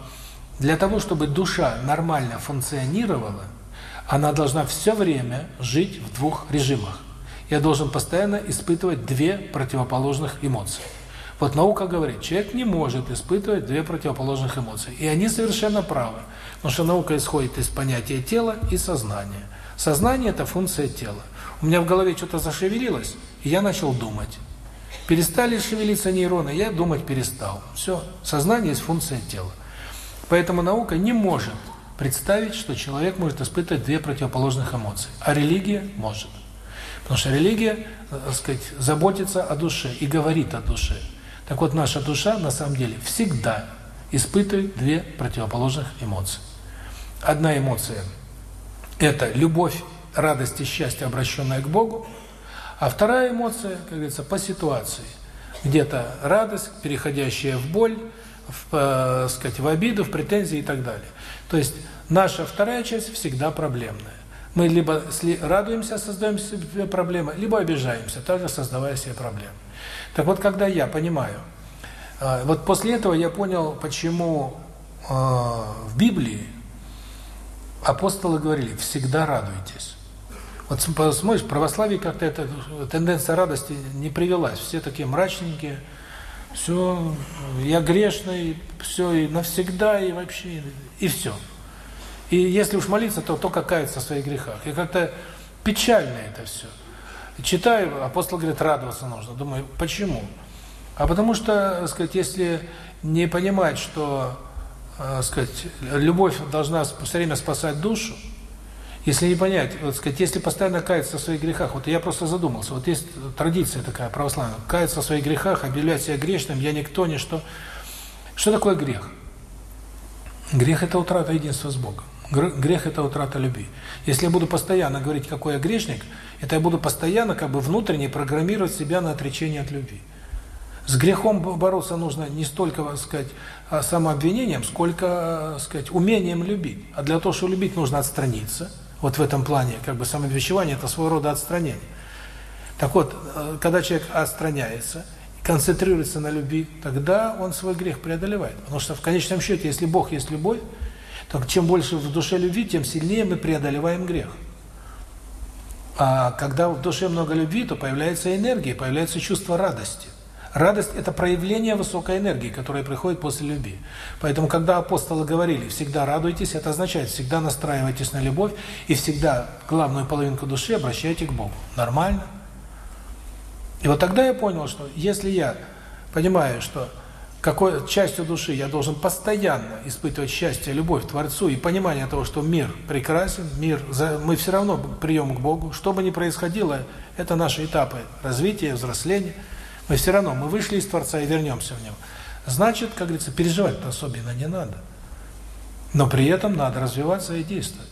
Speaker 1: для того, чтобы душа нормально функционировала, она должна все время жить в двух режимах. Я должен постоянно испытывать две противоположных эмоции. Вот наука говорит, человек не может испытывать две противоположных эмоции. И они совершенно правы. Потому что наука исходит из понятия тела и сознания. Сознание – это функция тела. У меня в голове что-то зашевелилось, и я начал думать. Перестали шевелиться нейроны, я думать перестал. Все, сознание есть функция тела. Поэтому наука не может представить, что человек может испытывать две противоположных эмоции. А религия может. Потому что религия, так сказать, заботится о душе и говорит о душе. Так вот, наша душа, на самом деле, всегда испытывает две противоположных эмоции. Одна эмоция – это любовь, радость и счастье, обращенная к Богу, а вторая эмоция, как говорится, по ситуации. Где-то радость, переходящая в боль, в, э, сказать, в обиду, в претензии и так далее. То есть наша вторая часть всегда проблемная. Мы либо радуемся, создаем себе проблемы, либо обижаемся, также создавая себе проблемы. Так вот, когда я понимаю, э, вот после этого я понял, почему э, в Библии апостолы говорили, всегда радуйтесь. Вот посмотришь, в православии как-то эта тенденция радости не привелась. Все такие мрачненькие, все, я грешный, все, и навсегда, и вообще, и все. И если уж молиться, то только каяться в своих грехах. И как-то печально это все. Читаю, апостол говорит, радоваться нужно. Думаю, почему? А потому что, сказать, если не понимать, что, так сказать, любовь должна все время спасать душу, если не понять, вот сказать, если постоянно каяться в своих грехах, вот я просто задумался, вот есть традиция такая православная, каяться в своих грехах, объявлять себя грешным, я никто, ничто. Что такое грех? Грех – это утрата единства с Богом. Грех – это утрата любви. Если я буду постоянно говорить, какой я грешник, это я буду постоянно как бы внутренне программировать себя на отречение от любви. С грехом бороться нужно не столько, так сказать, а самообвинением, сколько, так сказать, умением любить. А для того, чтобы любить, нужно отстраниться – вот в этом плане, как бы самобичевание – это своего рода отстранение. Так вот, э, когда человек отстраняется, концентрируется на любви, тогда он свой грех преодолевает. Потому что в конечном счете, если Бог есть любовь, то чем больше в душе любви, тем сильнее мы преодолеваем грех. А когда в душе много любви, то появляется энергия, появляется чувство радости. Радость – это проявление высокой энергии, которая приходит после любви. Поэтому, когда апостолы говорили «всегда радуйтесь», это означает «всегда настраивайтесь на любовь» и всегда главную половинку души обращайте к Богу. Нормально? И вот тогда я понял, что если я понимаю, что какой частью души я должен постоянно испытывать счастье, любовь к Творцу и понимание того, что мир прекрасен, мир, мы все равно прием к Богу, что бы ни происходило, это наши этапы развития, взросления – мы все равно, мы вышли из Творца и вернемся в Него. Значит, как говорится, переживать особенно не надо. Но при этом надо развиваться и действовать.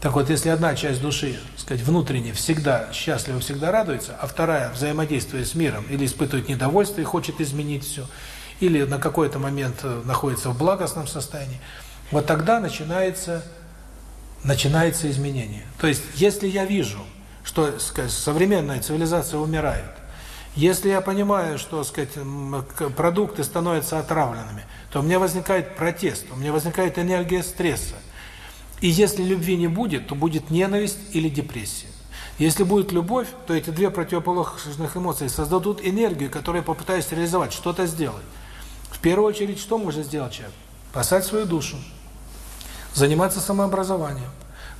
Speaker 1: Так вот, если одна часть души, сказать, внутренне всегда счастлива, всегда радуется, а вторая, взаимодействуя с миром, или испытывает недовольство и хочет изменить все, или на какой-то момент э, находится в благостном состоянии, вот тогда начинается, начинается изменение. То есть, если я вижу, что сказать, современная цивилизация умирает, если я понимаю, что, сказать, продукты становятся отравленными, то у меня возникает протест, у меня возникает энергия стресса. И если любви не будет, то будет ненависть или депрессия. Если будет любовь, то эти две противоположных эмоции создадут энергию, которая попытается реализовать, что-то сделать. В первую очередь, что может сделать человек? Спасать свою душу, заниматься самообразованием,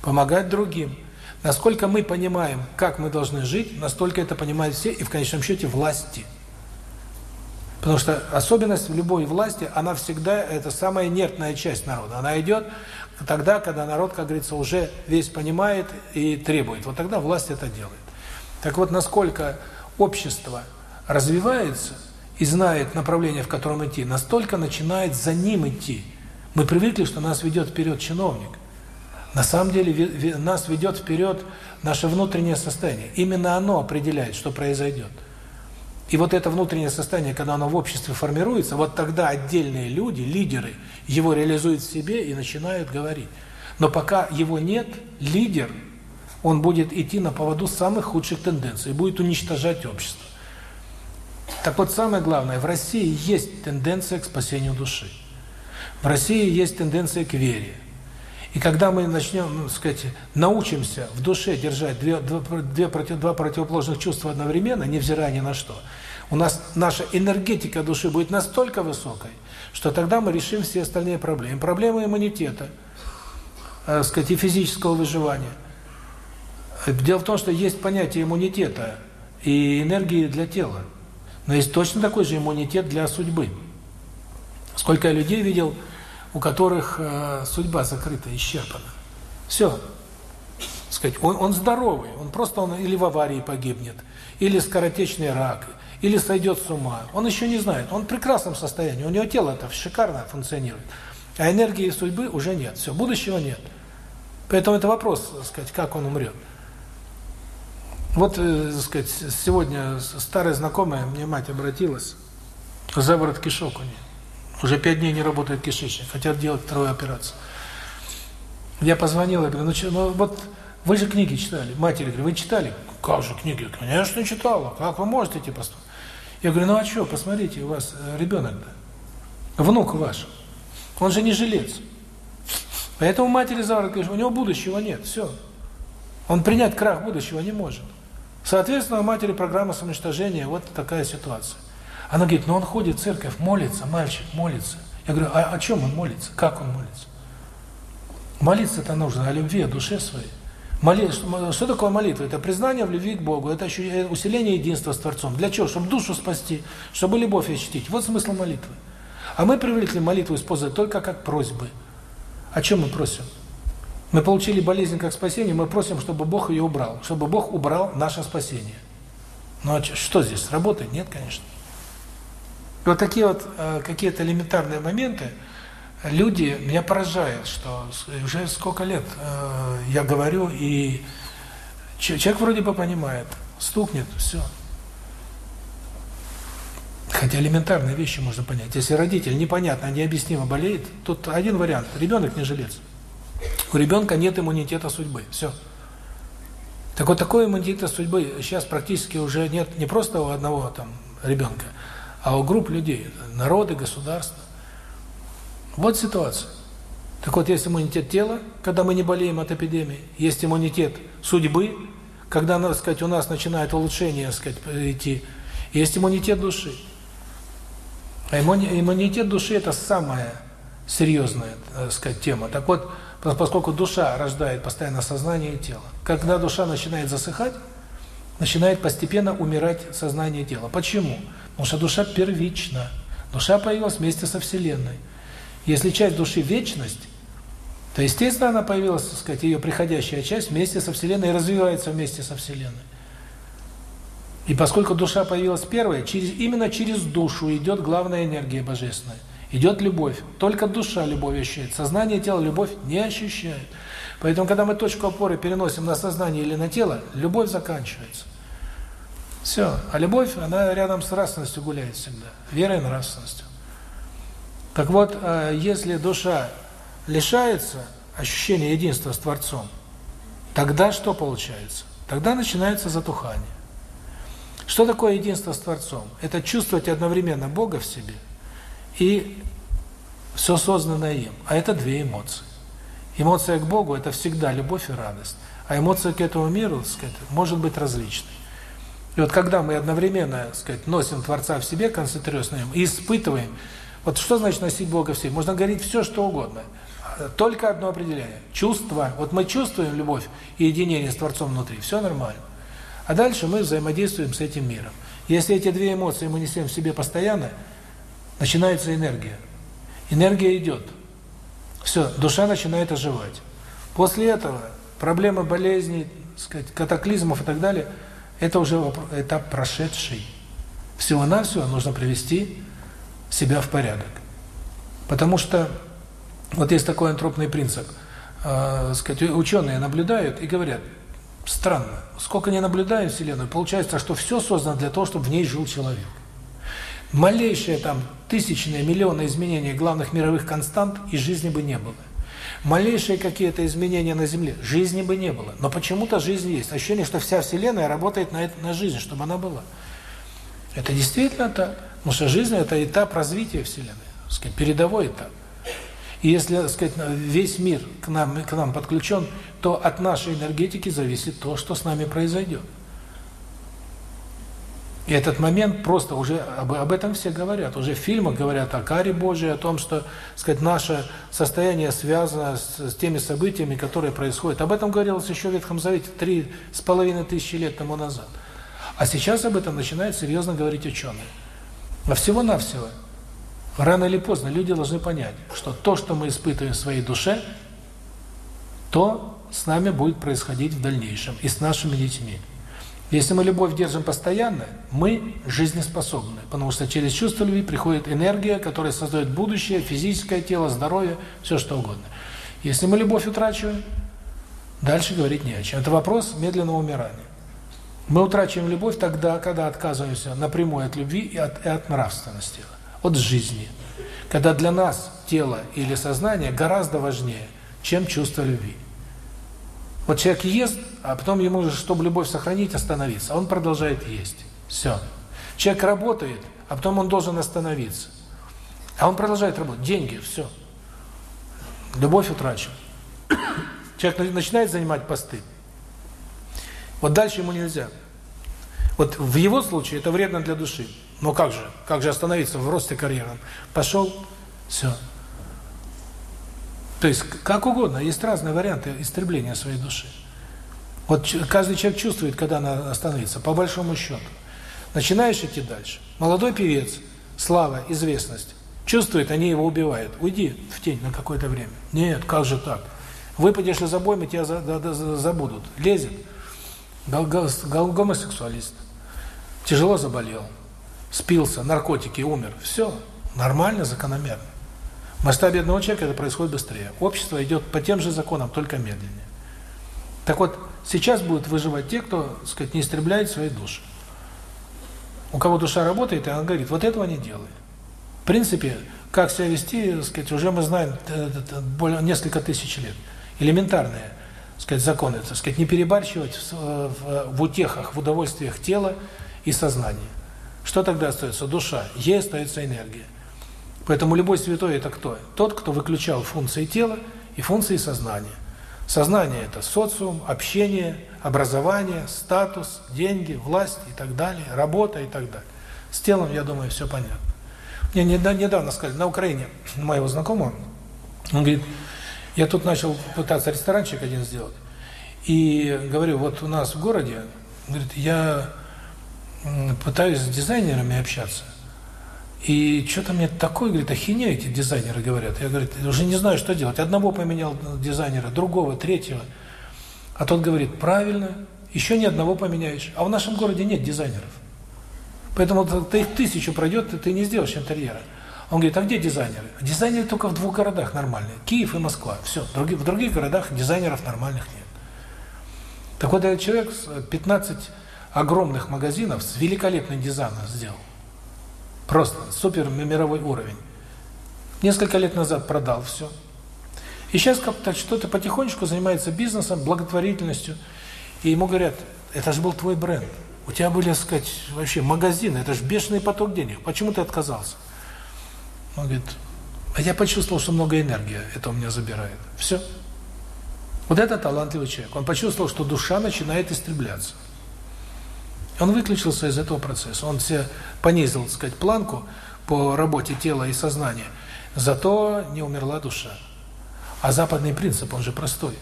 Speaker 1: помогать другим, Насколько мы понимаем, как мы должны жить, настолько это понимают все, и в конечном счете власти. Потому что особенность любой власти, она всегда, это самая инертная часть народа. Она идет тогда, когда народ, как говорится, уже весь понимает и требует. Вот тогда власть это делает. Так вот, насколько общество развивается и знает направление, в котором идти, настолько начинает за ним идти. Мы привыкли, что нас ведет вперед чиновник. На самом деле нас ведет вперед наше внутреннее состояние. Именно оно определяет, что произойдет. И вот это внутреннее состояние, когда оно в обществе формируется, вот тогда отдельные люди, лидеры, его реализуют в себе и начинают говорить. Но пока его нет, лидер, он будет идти на поводу самых худших тенденций, будет уничтожать общество. Так вот, самое главное, в России есть тенденция к спасению души. В России есть тенденция к вере. И когда мы начнем, ну, сказать, научимся в душе держать две, две, против, два противоположных чувства одновременно, невзирая ни на что, у нас наша энергетика души будет настолько высокой, что тогда мы решим все остальные проблемы. Проблемы иммунитета, э, сказать, и физического выживания. Дело в том, что есть понятие иммунитета и энергии для тела. Но есть точно такой же иммунитет для судьбы. Сколько я людей видел, у которых э, судьба закрыта, исчерпана. Все. сказать, он, он здоровый, он просто он или в аварии погибнет, или скоротечный рак, или сойдет с ума. Он еще не знает. Он в прекрасном состоянии, у него тело это шикарно функционирует. А энергии судьбы уже нет. Все, будущего нет. Поэтому это вопрос, так сказать, как он умрет. Вот, э, так сказать, сегодня старая знакомая, мне мать обратилась, заворот кишок у нее. Уже пять дней не работает кишечник, хотят делать вторую операцию. Я позвонил, я говорю, ну, что, ну вот вы же книги читали. Матери говорю, вы читали? Как же книги? Конечно, читала. Как вы можете эти поступать? Я говорю, ну а что, посмотрите, у вас э, ребенок-то, внук ваш, он же не жилец. Поэтому матери заворот у него будущего нет, все. Он принять крах будущего не может. Соответственно, у матери программа самоуничтожения, вот такая ситуация. Она говорит, ну он ходит в церковь, молится, мальчик молится. Я говорю, а о чем он молится? Как он молится? Молиться-то нужно о любви, о душе своей. Моли... Что такое молитва? Это признание в любви к Богу, это э, усиление единства с Творцом. Для чего? Чтобы душу спасти, чтобы любовь ощутить. Вот смысл молитвы. А мы привыкли молитву использовать только как просьбы. О чем мы просим? Мы получили болезнь как спасение, мы просим, чтобы Бог ее убрал, чтобы Бог убрал наше спасение. Ну а что здесь, работает? Нет, конечно. И вот такие вот э, какие-то элементарные моменты, люди, меня поражает, что уже сколько лет э, я говорю, и человек вроде бы понимает, стукнет, все. Хотя элементарные вещи можно понять. Если родитель непонятно, необъяснимо болеет, тут один вариант. Ребенок не жилец. У ребенка нет иммунитета судьбы. Все. Так вот, такой иммунитета судьбы сейчас практически уже нет не просто у одного там ребенка, а у групп людей, народы, государства. Вот ситуация. Так вот, есть иммунитет тела, когда мы не болеем от эпидемии, есть иммунитет судьбы, когда, надо сказать, у нас начинает улучшение, сказать, идти, есть иммунитет души. А иммунитет души – это самая серьезная, так сказать, тема. Так вот, поскольку душа рождает постоянно сознание и тело, когда душа начинает засыхать, начинает постепенно умирать сознание и тело. Почему? Потому что душа первична. Душа появилась вместе со Вселенной. Если часть души – вечность, то, естественно, она появилась, так сказать, ее приходящая часть вместе со Вселенной и развивается вместе со Вселенной. И поскольку душа появилась первая, через, именно через душу идет главная энергия божественная. Идет любовь. Только душа любовь ощущает. Сознание и тело любовь не ощущает. Поэтому, когда мы точку опоры переносим на сознание или на тело, любовь заканчивается. Все. А любовь, она рядом с нравственностью гуляет всегда. Верой и нравственностью. Так вот, а, если душа лишается ощущения единства с Творцом, тогда что получается? Тогда начинается затухание. Что такое единство с Творцом? Это чувствовать одновременно Бога в себе и все созданное им. А это две эмоции. Эмоция к Богу – это всегда любовь и радость. А эмоция к этому миру, так сказать, может быть различной. И вот когда мы одновременно, так сказать, носим Творца в себе, концентрируясь на нем, и испытываем, вот что значит носить Бога в себе? Можно говорить все, что угодно. Только одно определение – чувство. Вот мы чувствуем любовь и единение с Творцом внутри, все нормально. А дальше мы взаимодействуем с этим миром. Если эти две эмоции мы несем в себе постоянно, начинается энергия. Энергия идет. Все, душа начинает оживать. После этого проблемы болезней, сказать, катаклизмов и так далее, это уже этап прошедший. Всего-навсего нужно привести себя в порядок. Потому что вот есть такой антропный принцип. Э, сказать, ученые наблюдают и говорят, Странно. Сколько не наблюдаем Вселенную, получается, что все создано для того, чтобы в ней жил человек. Малейшее там тысячные, миллионы изменений главных мировых констант и жизни бы не было. Малейшие какие-то изменения на Земле, жизни бы не было. Но почему-то жизнь есть. Ощущение, что вся Вселенная работает на, это, на жизнь, чтобы она была. Это действительно так. Потому что жизнь – это этап развития Вселенной, сказать, передовой этап. И если, так сказать, весь мир к нам, к нам подключен, то от нашей энергетики зависит то, что с нами произойдет. И этот момент просто уже об, об этом все говорят. Уже в фильмах говорят о каре Божией, о том, что, сказать, наше состояние связано с, с теми событиями, которые происходят. Об этом говорилось еще в Ветхом Завете три с половиной тысячи лет тому назад. А сейчас об этом начинают серьезно говорить ученые. А всего-навсего Рано или поздно люди должны понять, что то, что мы испытываем в своей душе, то с нами будет происходить в дальнейшем и с нашими детьми. Если мы любовь держим постоянно, мы жизнеспособны, потому что через чувство любви приходит энергия, которая создает будущее, физическое тело, здоровье, все что угодно. Если мы любовь утрачиваем, дальше говорить не о чем. Это вопрос медленного умирания. Мы утрачиваем любовь тогда, когда отказываемся напрямую от любви и от, и от нравственности, от жизни. Когда для нас тело или сознание гораздо важнее, чем чувство любви. Вот человек ест, а потом ему, чтобы любовь сохранить, остановиться. А он продолжает есть. Все. Человек работает, а потом он должен остановиться. А он продолжает работать. Деньги, все. Любовь утрачен. Человек начинает занимать посты. Вот дальше ему нельзя. Вот в его случае это вредно для души. Но как же? Как же остановиться в росте карьерном? Пошел, все. То есть, как угодно, есть разные варианты истребления своей души. Вот каждый человек чувствует, когда она остановится, по большому счету. Начинаешь идти дальше. Молодой певец, слава, известность, чувствует, они его убивают. Уйди в тень на какое-то время. Нет, как же так? Выпадешь из обоймы, тебя за, за, за, забудут. Лезет. Гомосексуалист. Тяжело заболел. Спился, наркотики, умер. Все. Нормально, закономерно. В масштабе одного человека это происходит быстрее. Общество идет по тем же законам, только медленнее. Так вот, сейчас будут выживать те, кто, так сказать, не истребляет свои души. У кого душа работает, и он говорит, вот этого не делай. В принципе, как себя вести, сказать, уже мы знаем э, более несколько тысяч лет. Элементарные, сказать, законы, так сказать, не перебарщивать в, в, в утехах, в удовольствиях тела и сознания. Что тогда остается? Душа. Ей остается энергия. Поэтому любой святой – это кто? Тот, кто выключал функции тела и функции сознания. Сознание – это социум, общение, образование, статус, деньги, власть и так далее, работа и так далее. С телом, я думаю, все понятно. Мне недавно сказали, на Украине, моего знакомого, он говорит, я тут начал пытаться ресторанчик один сделать, и говорю, вот у нас в городе, говорит, я пытаюсь с дизайнерами общаться, и что-то мне такое, говорит, ахинея эти дизайнеры говорят. Я, говорит, уже не знаю, что делать. Одного поменял дизайнера, другого, третьего. А тот говорит, правильно, еще ни одного поменяешь. А в нашем городе нет дизайнеров. Поэтому ты их тысячу пройдет, ты не сделаешь интерьера. Он говорит, а где дизайнеры? Дизайнеры только в двух городах нормальные. Киев и Москва. Все. В других городах дизайнеров нормальных нет. Так вот, этот человек 15 огромных магазинов с великолепным дизайном сделал. Просто супер мировой уровень. Несколько лет назад продал все. И сейчас как-то что-то потихонечку занимается бизнесом, благотворительностью. И ему говорят, это же был твой бренд. У тебя были, так сказать, вообще магазины, это же бешеный поток денег. Почему ты отказался? Он говорит, а я почувствовал, что много энергии это у меня забирает. Все. Вот это талантливый человек. Он почувствовал, что душа начинает истребляться. Он выключился из этого процесса. Он себе понизил, так сказать, планку по работе тела и сознания. Зато не умерла душа. А западный принцип, он же простой.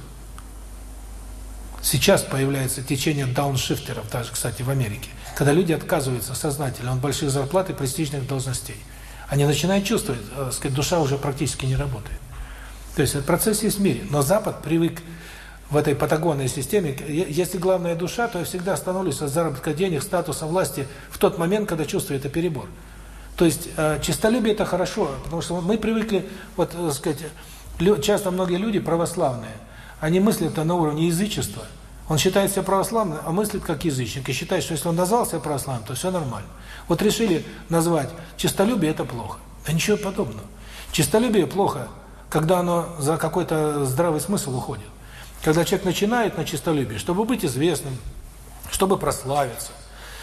Speaker 1: Сейчас появляется течение дауншифтеров, даже, кстати, в Америке, когда люди отказываются сознательно от больших зарплат и престижных должностей. Они начинают чувствовать, э, сказать, душа уже практически не работает. То есть этот процесс есть в мире. Но Запад привык в этой патагонной системе, если главная душа, то я всегда становлюсь от заработка денег, статуса, власти в тот момент, когда чувствую это перебор. То есть э, честолюбие это хорошо, потому что мы привыкли, вот, так э, сказать, часто многие люди православные, они мыслят на уровне язычества. Он считает себя православным, а мыслит как язычник, и считает, что если он назвал себя православным, то все нормально. Вот решили назвать честолюбие это плохо. Да ничего подобного. Честолюбие плохо, когда оно за какой-то здравый смысл уходит. Когда человек начинает на честолюбие, чтобы быть известным, чтобы прославиться,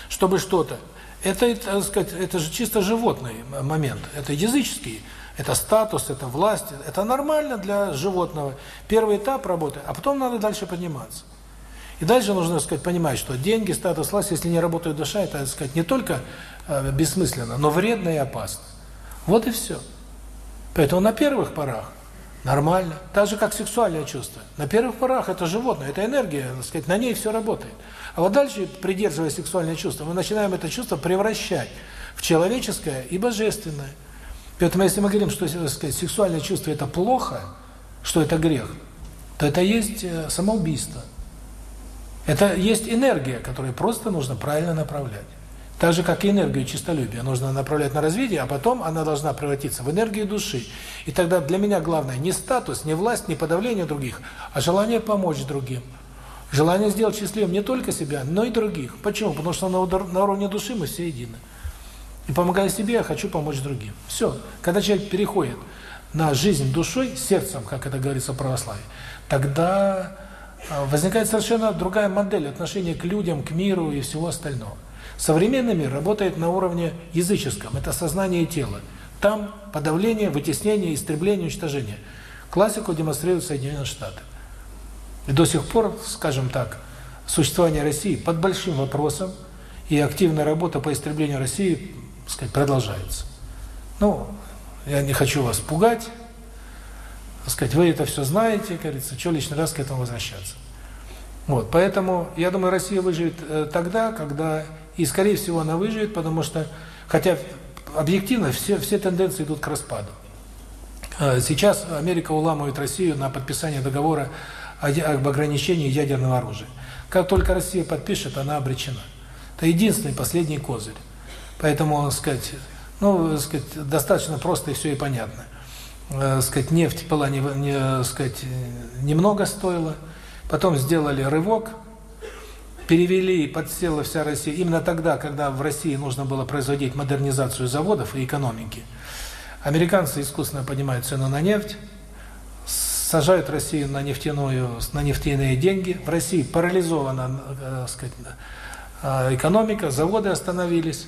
Speaker 1: чтобы что-то. Это, так сказать, это же чисто животный момент. Это языческий, это статус, это власть. Это нормально для животного. Первый этап работы, а потом надо дальше подниматься. И дальше нужно, так сказать, понимать, что деньги, статус, власть, если не работает душа, это, так сказать, не только э, бессмысленно, но вредно и опасно. Вот и все. Поэтому на первых порах Нормально. Так же, как сексуальное чувство. На первых порах это животное, это энергия, так сказать, на ней все работает. А вот дальше, придерживая сексуальное чувство, мы начинаем это чувство превращать в человеческое и божественное. Поэтому если мы говорим, что сказать, сексуальное чувство – это плохо, что это грех, то это есть э, самоубийство. Это есть энергия, которую просто нужно правильно направлять. Так же, как и энергию чистолюбия нужно направлять на развитие, а потом она должна превратиться в энергию души. И тогда для меня главное не статус, не власть, не подавление других, а желание помочь другим. Желание сделать счастливым не только себя, но и других. Почему? Потому что на, на уровне души мы все едины. И помогая себе, я хочу помочь другим. Все. Когда человек переходит на жизнь душой, сердцем, как это говорится в православии, тогда а, возникает совершенно другая модель отношения к людям, к миру и всего остального. Современный мир работает на уровне языческом, это сознание тела. Там подавление, вытеснение, истребление, уничтожение. Классику демонстрируют Соединенные Штаты. И до сих пор, скажем так, существование России под большим вопросом, и активная работа по истреблению России, так сказать, продолжается. Ну, я не хочу вас пугать, так сказать, вы это все знаете, говорится, что лишний раз к этому возвращаться. Вот, поэтому, я думаю, Россия выживет э, тогда, когда, и скорее всего она выживет, потому что, хотя объективно все, все тенденции идут к распаду. Э, сейчас Америка уламывает Россию на подписание договора об ограничении ядерного оружия. Как только Россия подпишет, она обречена. Это единственный последний козырь. Поэтому, сказать, ну, сказать, достаточно просто и все и понятно. Э, сказать, нефть была не, не, сказать, немного стоила, потом сделали рывок, перевели, подсела вся Россия. Именно тогда, когда в России нужно было производить модернизацию заводов и экономики, американцы искусственно поднимают цену на нефть, сажают Россию на нефтяную, на нефтяные деньги. В России парализована, э, сказать, э, экономика, заводы остановились.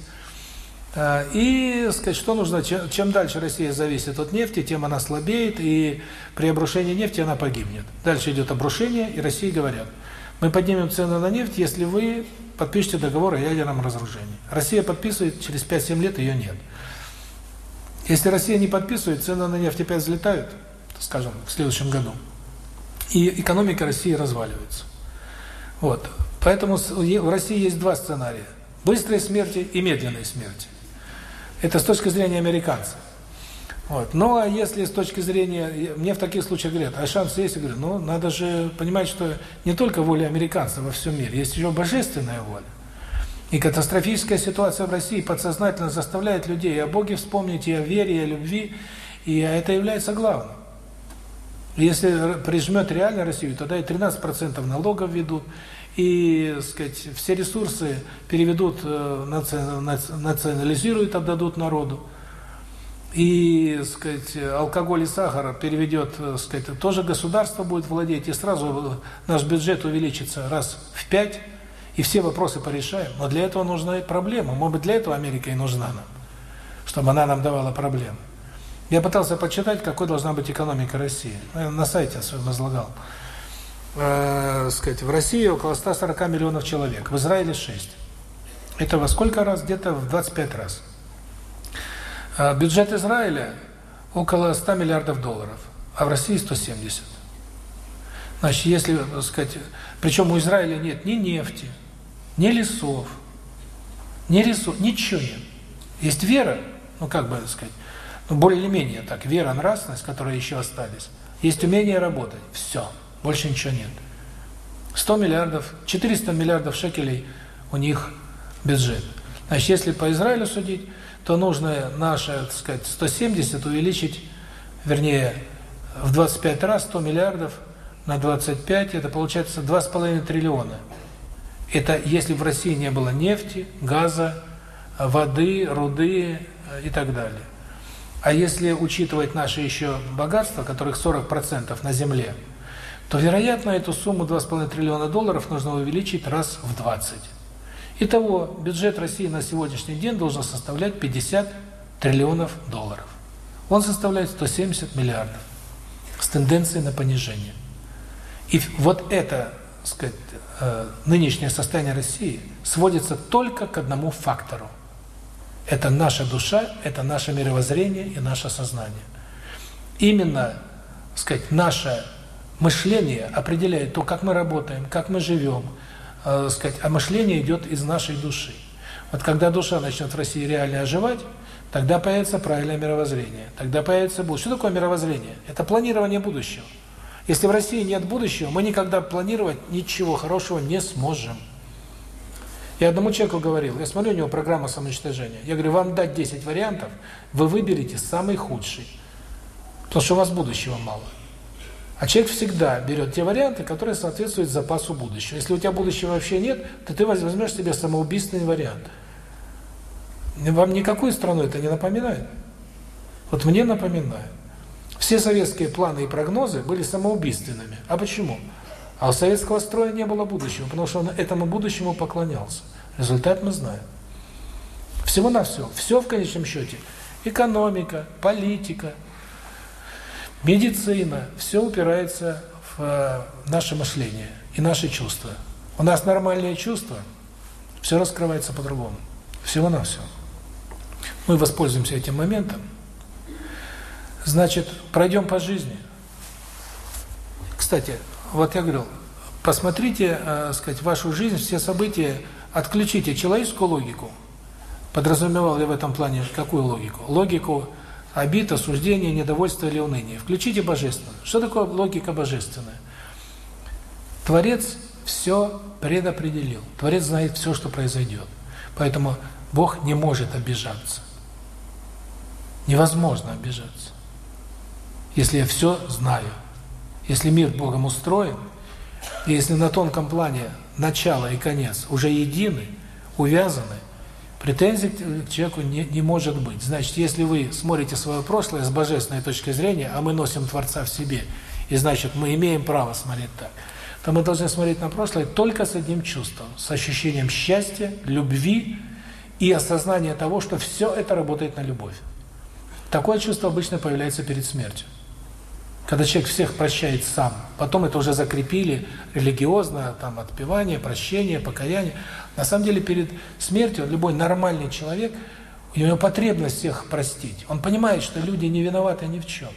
Speaker 1: Э, и, сказать, что нужно, чем дальше Россия зависит от нефти, тем она слабеет, и при обрушении нефти она погибнет. Дальше идет обрушение, и России говорят, мы поднимем цены на нефть, если вы подпишете договор о ядерном разоружении. Россия подписывает, через 5-7 лет ее нет. Если Россия не подписывает, цены на нефть опять взлетают, скажем, в следующем году. И экономика России разваливается. Вот. Поэтому в России есть два сценария. Быстрой смерти и медленной смерти. Это с точки зрения американцев. Вот. Ну, а если с точки зрения, мне в таких случаях говорят, а шанс есть? Я говорю, ну, надо же понимать, что не только воля американцев во всем мире, есть еще божественная воля. И катастрофическая ситуация в России подсознательно заставляет людей о Боге вспомнить, и о вере, и о любви, и это является главным. Если прижмет реально Россию, тогда и 13% налогов ведут, и, сказать, все ресурсы переведут, э, национализируют, отдадут народу. И, сказать, алкоголь и сахар переведет, сказать, тоже государство будет владеть, и сразу наш бюджет увеличится раз в пять, и все вопросы порешаем. Но для этого нужна и проблема. Может быть, для этого Америка и нужна нам, чтобы она нам давала проблемы. Я пытался почитать, какой должна быть экономика России. На сайте своем излагал. Э, сказать, в России около 140 миллионов человек, в Израиле 6. Это во сколько раз? Где-то в 25 раз. А бюджет Израиля около 100 миллиардов долларов, а в России 170. Значит, если, так сказать, причем у Израиля нет ни нефти, ни лесов, ни ресурсов, ничего нет. Есть вера, ну как бы сказать, ну, более-менее так, вера, нравственность, которые еще остались. Есть умение работать. Все. Больше ничего нет. 100 миллиардов, 400 миллиардов шекелей у них бюджет. Значит, если по Израилю судить, то нужно наше, так сказать, 170 увеличить, вернее, в 25 раз 100 миллиардов на 25, это получается 2,5 триллиона. Это если в России не было нефти, газа, воды, руды и так далее. А если учитывать наши еще богатства, которых 40% на земле, то, вероятно, эту сумму 2,5 триллиона долларов нужно увеличить раз в 20. Итого, бюджет России на сегодняшний день должен составлять 50 триллионов долларов. Он составляет 170 миллиардов с тенденцией на понижение. И вот это, сказать, э, нынешнее состояние России сводится только к одному фактору – это наша душа, это наше мировоззрение и наше сознание. Именно, сказать, наше мышление определяет то, как мы работаем, как мы живем, э, сказать, а мышление идет из нашей души. Вот когда душа начнет в России реально оживать, тогда появится правильное мировоззрение, тогда появится будущее. Что такое мировоззрение? Это планирование будущего. Если в России нет будущего, мы никогда планировать ничего хорошего не сможем. Я одному человеку говорил, я смотрю, у него программа самоуничтожения. Я говорю, вам дать 10 вариантов, вы выберете самый худший. Потому что у вас будущего мало. А человек всегда берет те варианты, которые соответствуют запасу будущего. Если у тебя будущего вообще нет, то ты возьмешь себе самоубийственный вариант. Вам никакую страну это не напоминает? Вот мне напоминает. Все советские планы и прогнозы были самоубийственными. А почему? А у советского строя не было будущего, потому что он этому будущему поклонялся. Результат мы знаем. Всего на все. Все в конечном счете. Экономика, политика, медицина. Все упирается в э, наше мышление и наши чувства. У нас нормальные чувства, все раскрывается по-другому. Всего на все. Мы воспользуемся этим моментом. Значит, пройдем по жизни. Кстати, вот я говорил, посмотрите, э, сказать, вашу жизнь, все события, отключите человеческую логику. Подразумевал я в этом плане какую логику? Логику обид, осуждения, недовольства или уныния. Включите божественное. Что такое логика божественная? Творец все предопределил. Творец знает все, что произойдет. Поэтому Бог не может обижаться. Невозможно обижаться. Если я все знаю. Если мир Богом устроен, и если на тонком плане начало и конец уже едины, увязаны, претензий к человеку не, не может быть. Значит, если вы смотрите свое прошлое с божественной точки зрения, а мы носим Творца в себе, и значит, мы имеем право смотреть так, то мы должны смотреть на прошлое только с одним чувством, с ощущением счастья, любви и осознания того, что все это работает на любовь. Такое чувство обычно появляется перед смертью. Когда человек всех прощает сам, потом это уже закрепили религиозно, там, отпевание, прощение, покаяние. На самом деле, перед смертью любой нормальный человек, у него потребность всех простить. Он понимает, что люди не виноваты ни в чем.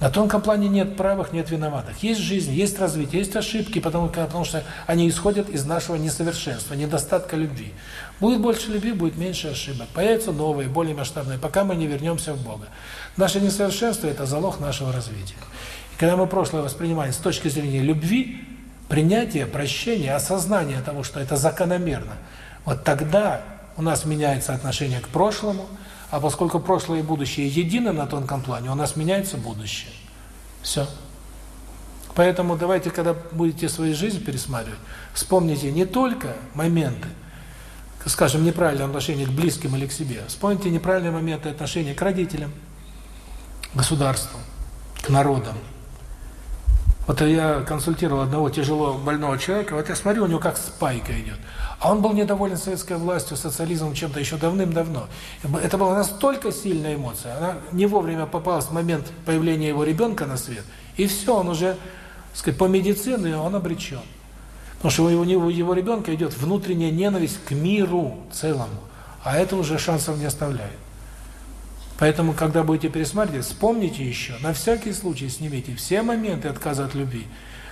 Speaker 1: На тонком плане нет правых, нет виноватых. Есть жизнь, есть развитие, есть ошибки, потому, потому что они исходят из нашего несовершенства, недостатка любви. Будет больше любви, будет меньше ошибок. Появятся новые, более масштабные, пока мы не вернемся в Бога. Наше несовершенство – это залог нашего развития. И когда мы прошлое воспринимаем с точки зрения любви, принятия, прощения, осознания того, что это закономерно, вот тогда у нас меняется отношение к прошлому – а поскольку прошлое и будущее едины на тонком плане, у нас меняется будущее. Все. Поэтому давайте, когда будете свою жизнь пересматривать, вспомните не только моменты, скажем, неправильное отношение к близким или к себе, вспомните неправильные моменты отношения к родителям, государству, к народам. Вот я консультировал одного тяжело больного человека, вот я смотрю, у него как спайка идет. А он был недоволен советской властью, социализмом, чем-то еще давным-давно. Это была настолько сильная эмоция. Она не вовремя попалась в момент появления его ребенка на свет. И все, он уже, сказать, по медицине он обречен. Потому что у него, его ребенка идет внутренняя ненависть к миру целому. А это уже шансов не оставляет. Поэтому, когда будете пересматривать, вспомните еще, на всякий случай снимите все моменты отказа от любви,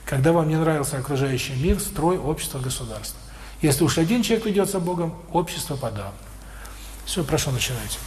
Speaker 1: когда вам не нравился окружающий мир, строй, общество, государство. Если уж один человек ведется Богом, общество подавно. Все, прошу, начинайте.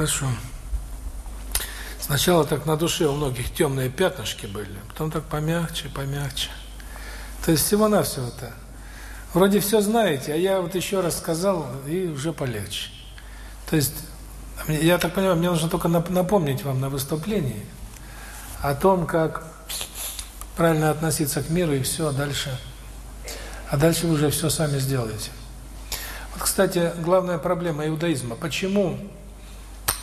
Speaker 1: Хорошо. Сначала так на душе у многих темные пятнышки были, потом так помягче, помягче. То есть всего-навсего-то. Вроде все знаете, а я вот еще раз сказал, и уже полегче. То есть, я так понимаю, мне нужно только напомнить вам на выступлении о том, как правильно относиться к миру, и все, а дальше... А дальше вы уже все сами сделаете. Вот, кстати, главная проблема иудаизма. Почему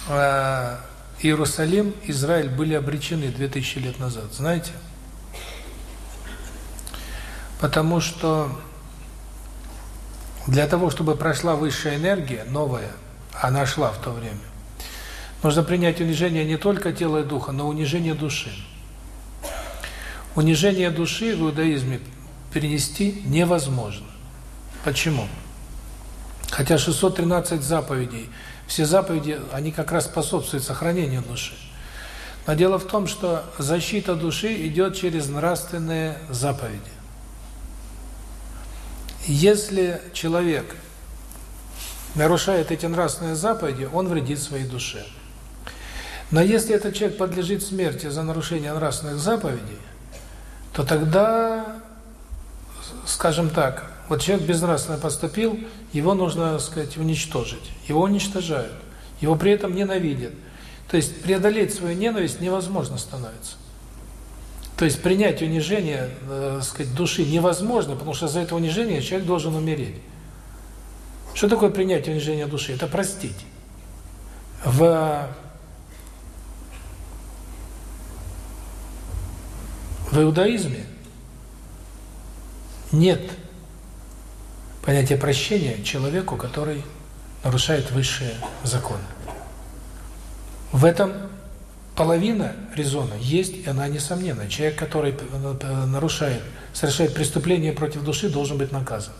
Speaker 1: Иерусалим, Израиль были обречены 2000 лет назад? Знаете? Потому что для того, чтобы прошла высшая энергия, новая, она шла в то время, нужно принять унижение не только тела и духа, но унижение души. Унижение души в иудаизме перенести невозможно. Почему? Хотя 613 заповедей, все заповеди, они как раз способствуют сохранению души. Но дело в том, что защита души идет через нравственные заповеди. Если человек нарушает эти нравственные заповеди, он вредит своей душе. Но если этот человек подлежит смерти за нарушение нравственных заповедей, то тогда, скажем так, вот человек безнравственно поступил, его нужно, так сказать, уничтожить. Его уничтожают. Его при этом ненавидят. То есть преодолеть свою ненависть невозможно становится. То есть принять унижение, э, сказать, души невозможно, потому что за это унижение человек должен умереть. Что такое принять унижение души? Это простить. В в иудаизме нет понятия прощения человеку, который нарушает высшие законы. В этом половина резона есть, и она несомненна. Человек, который нарушает, совершает преступление против души, должен быть наказан.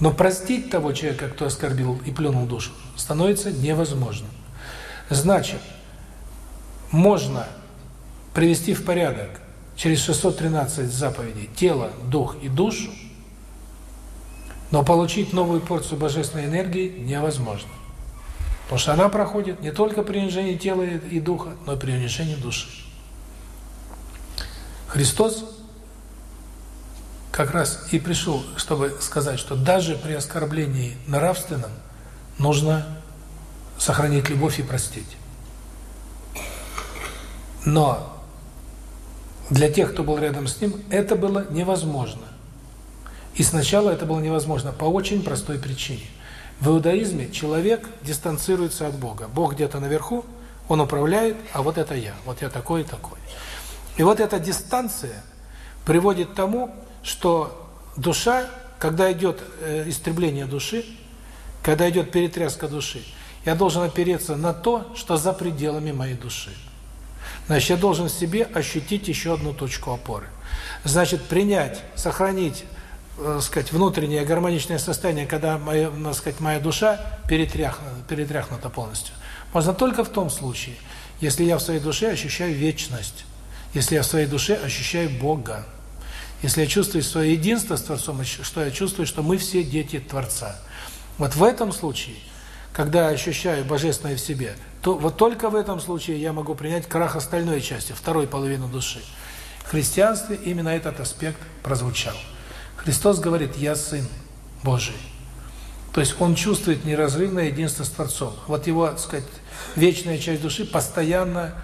Speaker 1: Но простить того человека, кто оскорбил и плюнул душу, становится невозможным. Значит, можно привести в порядок через 613 заповедей тело, дух и душу, но получить новую порцию божественной энергии невозможно. Потому что она проходит не только при унижении тела и духа, но и при унижении души. Христос как раз и пришел, чтобы сказать, что даже при оскорблении нравственном нужно сохранить любовь и простить. Но для тех, кто был рядом с ним, это было невозможно. И сначала это было невозможно по очень простой причине – в иудаизме человек дистанцируется от Бога. Бог где-то наверху, он управляет, а вот это я, вот я такой и такой. И вот эта дистанция приводит к тому, что душа, когда идет э, истребление души, когда идет перетряска души, я должен опереться на то, что за пределами моей души. Значит, я должен в себе ощутить еще одну точку опоры. Значит, принять, сохранить э, сказать, внутреннее гармоничное состояние, когда моя, так сказать, моя душа перетряхнута, перетряхнута полностью. Можно только в том случае, если я в своей душе ощущаю вечность, если я в своей душе ощущаю Бога, если я чувствую свое единство с Творцом, что я чувствую, что мы все дети Творца. Вот в этом случае, когда я ощущаю Божественное в себе, то вот только в этом случае я могу принять крах остальной части, второй половины души. В христианстве именно этот аспект прозвучал. Христос говорит, я Сын Божий. То есть он чувствует неразрывное единство с Творцом. Вот его, так сказать, вечная часть души постоянно,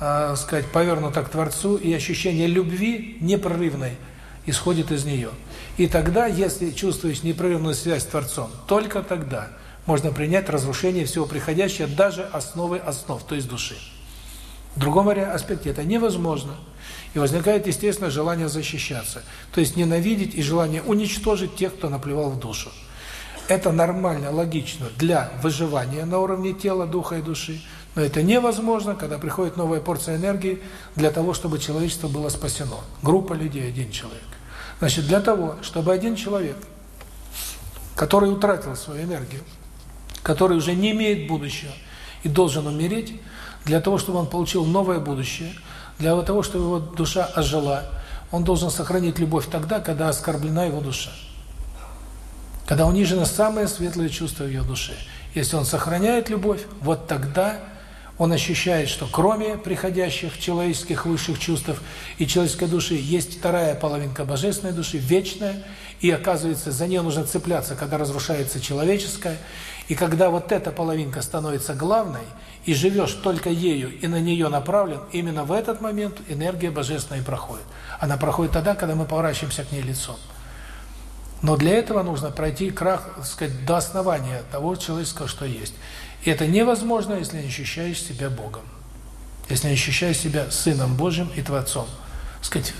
Speaker 1: э, сказать, повернута к Творцу, и ощущение любви непрерывной исходит из нее. И тогда, если чувствуешь непрерывную связь с Творцом, только тогда можно принять разрушение всего приходящего, даже основы основ, то есть души. В другом аспекте это невозможно. И возникает, естественно, желание защищаться. То есть ненавидеть и желание уничтожить тех, кто наплевал в душу. Это нормально, логично для выживания на уровне тела, духа и души. Но это невозможно, когда приходит новая порция энергии для того, чтобы человечество было спасено. Группа людей, один человек. Значит, для того, чтобы один человек, который утратил свою энергию, который уже не имеет будущего и должен умереть, для того, чтобы он получил новое будущее – для того, чтобы его душа ожила, он должен сохранить любовь тогда, когда оскорблена его душа. Когда унижено самое светлое чувство в ее душе. Если он сохраняет любовь, вот тогда он ощущает, что кроме приходящих человеческих высших чувств и человеческой души есть вторая половинка божественной души, вечная, и оказывается, за нее нужно цепляться, когда разрушается человеческое. И когда вот эта половинка становится главной, и живешь только ею, и на нее направлен, именно в этот момент энергия божественная проходит. Она проходит тогда, когда мы поворачиваемся к ней лицом. Но для этого нужно пройти крах, так сказать, до основания того человеческого, что есть. И это невозможно, если не ощущаешь себя Богом. Если не ощущаешь себя Сыном Божьим и Творцом. Сказать,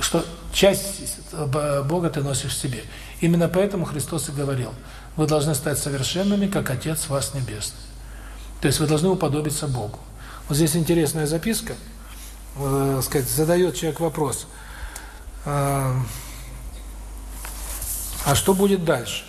Speaker 1: что часть Бога ты носишь в себе. Именно поэтому Христос и говорил, вы должны стать совершенными, как Отец вас Небесный. То есть вы должны уподобиться Богу. Вот здесь интересная записка. Э, сказать, задает человек вопрос. Э, а что будет дальше?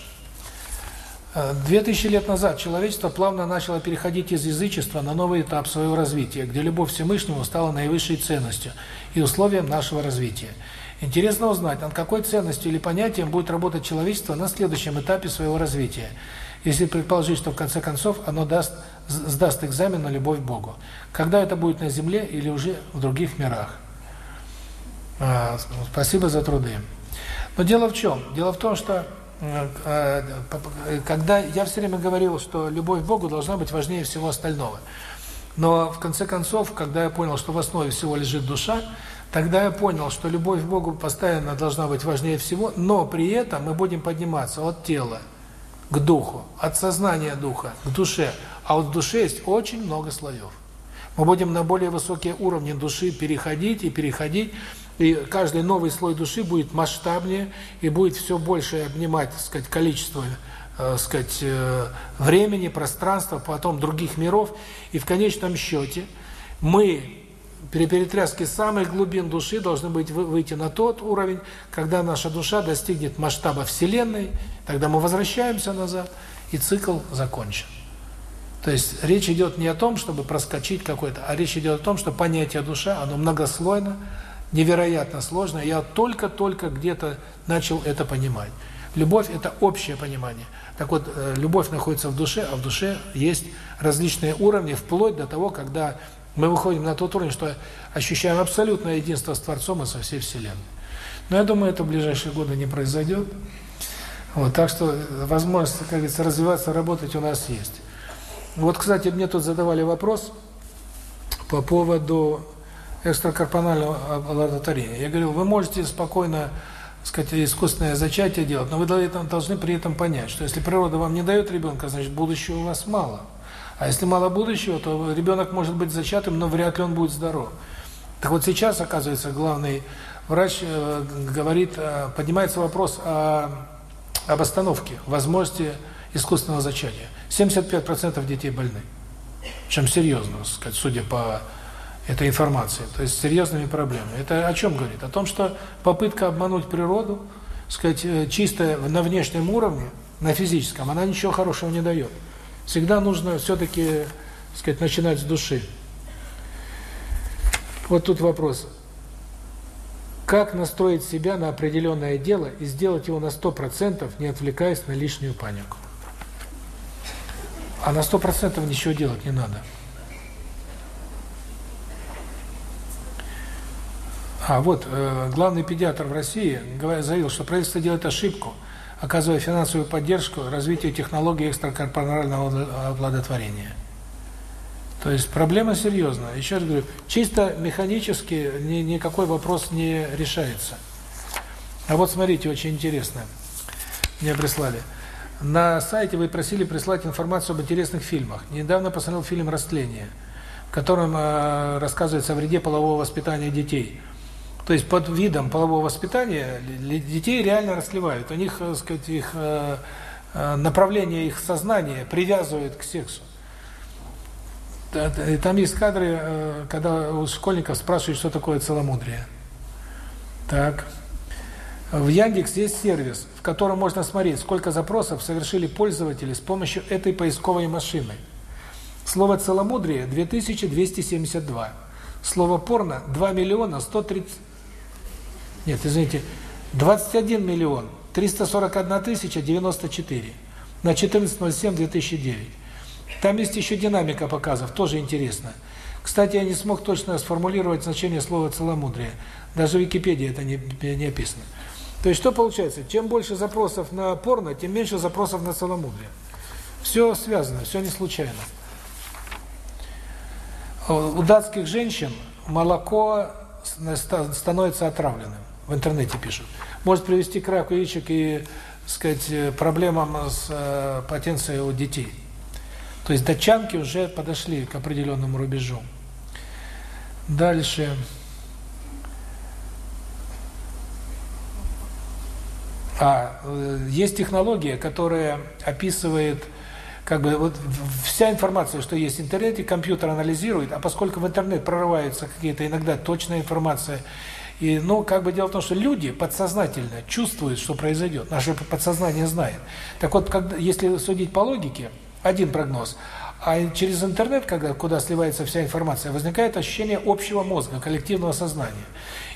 Speaker 1: Э, две тысячи лет назад человечество плавно начало переходить из язычества на новый этап своего развития, где любовь Всевышнему стала наивысшей ценностью и условием нашего развития. Интересно узнать, над какой ценностью или понятием будет работать человечество на следующем этапе своего развития, если предположить, что в конце концов оно даст сдаст экзамен на любовь к Богу. Когда это будет на земле или уже в других мирах. А, спасибо за труды. Но дело в чем? Дело в том, что э, э, когда я все время говорил, что любовь к Богу должна быть важнее всего остального. Но в конце концов, когда я понял, что в основе всего лежит душа, тогда я понял, что любовь к Богу постоянно должна быть важнее всего, но при этом мы будем подниматься от тела к духу, от сознания духа к душе, а вот в душе есть очень много слоев. Мы будем на более высокие уровни души переходить и переходить, и каждый новый слой души будет масштабнее и будет все больше обнимать, так сказать, количество, э, сказать, э, времени, пространства, потом других миров, и в конечном счете мы при перетряске самых глубин души должны быть выйти на тот уровень, когда наша душа достигнет масштаба Вселенной, тогда мы возвращаемся назад, и цикл закончен. То есть речь идет не о том, чтобы проскочить какой-то, а речь идет о том, что понятие душа, оно многослойно, невероятно сложно. Я только-только где-то начал это понимать. Любовь – это общее понимание. Так вот, э, любовь находится в душе, а в душе есть различные уровни, вплоть до того, когда мы выходим на тот уровень, что ощущаем абсолютное единство с Творцом и со всей Вселенной. Но я думаю, это в ближайшие годы не произойдет. Вот, так что возможность, как говорится, развиваться, работать у нас есть. Вот, кстати, мне тут задавали вопрос по поводу экстракорпонального оплодотворения. Я говорил, вы можете спокойно, сказать, искусственное зачатие делать, но вы должны при этом понять, что если природа вам не дает ребенка, значит, будущего у вас мало. А если мало будущего, то ребенок может быть зачатым, но вряд ли он будет здоров. Так вот сейчас, оказывается, главный врач э, говорит, э, поднимается вопрос о, об остановке возможности искусственного зачатия. 75% детей больны. Чем серьезно, сказать, судя по этой информации. То есть серьезными проблемами. Это о чем говорит? О том, что попытка обмануть природу, сказать, э, чисто на внешнем уровне, на физическом, она ничего хорошего не дает. Всегда нужно все-таки, сказать, начинать с души. Вот тут вопрос. Как настроить себя на определенное дело и сделать его на 100%, не отвлекаясь на лишнюю панику? А на 100% ничего делать не надо. А вот, э, главный педиатр в России заявил, что правительство делает ошибку – оказывая финансовую поддержку развитию технологий экстракорпорального оплодотворения. То есть проблема серьезная. Еще раз говорю, чисто механически ни, никакой вопрос не решается. А вот смотрите, очень интересно. Мне прислали. На сайте вы просили прислать информацию об интересных фильмах. Недавно посмотрел фильм «Растление», в котором э, рассказывается о вреде полового воспитания детей. То есть под видом полового воспитания детей реально расливают. У них, так сказать, их э, э, направление их сознания привязывают к сексу. Там есть кадры, э, когда у школьников спрашивают, что такое целомудрие. Так. В Яндекс есть сервис, в котором можно смотреть, сколько запросов совершили пользователи с помощью этой поисковой машины. Слово «целомудрие» 2272. Слово «порно» 2 миллиона 130 нет, извините, 21 миллион 341 тысяча 94 на 14.07.2009. Там есть еще динамика показов, тоже интересно. Кстати, я не смог точно сформулировать значение слова «целомудрие». Даже в Википедии это не, не описано. То есть что получается? Чем больше запросов на порно, тем меньше запросов на целомудрие. Все связано, все не случайно. У датских женщин молоко становится отравленным. В интернете пишут. Может привести к раку яичек и, сказать, проблемам с э, потенцией у детей. То есть датчанки уже подошли к определенному рубежу. Дальше. А, э, есть технология, которая описывает как бы вот вся информация, что есть в интернете, компьютер анализирует, а поскольку в интернет прорываются какие-то иногда точная информация, и, ну, как бы дело в том, что люди подсознательно чувствуют, что произойдет, наше подсознание знает. Так вот, когда, если судить по логике, один прогноз, а через интернет, когда куда сливается вся информация, возникает ощущение общего мозга, коллективного сознания.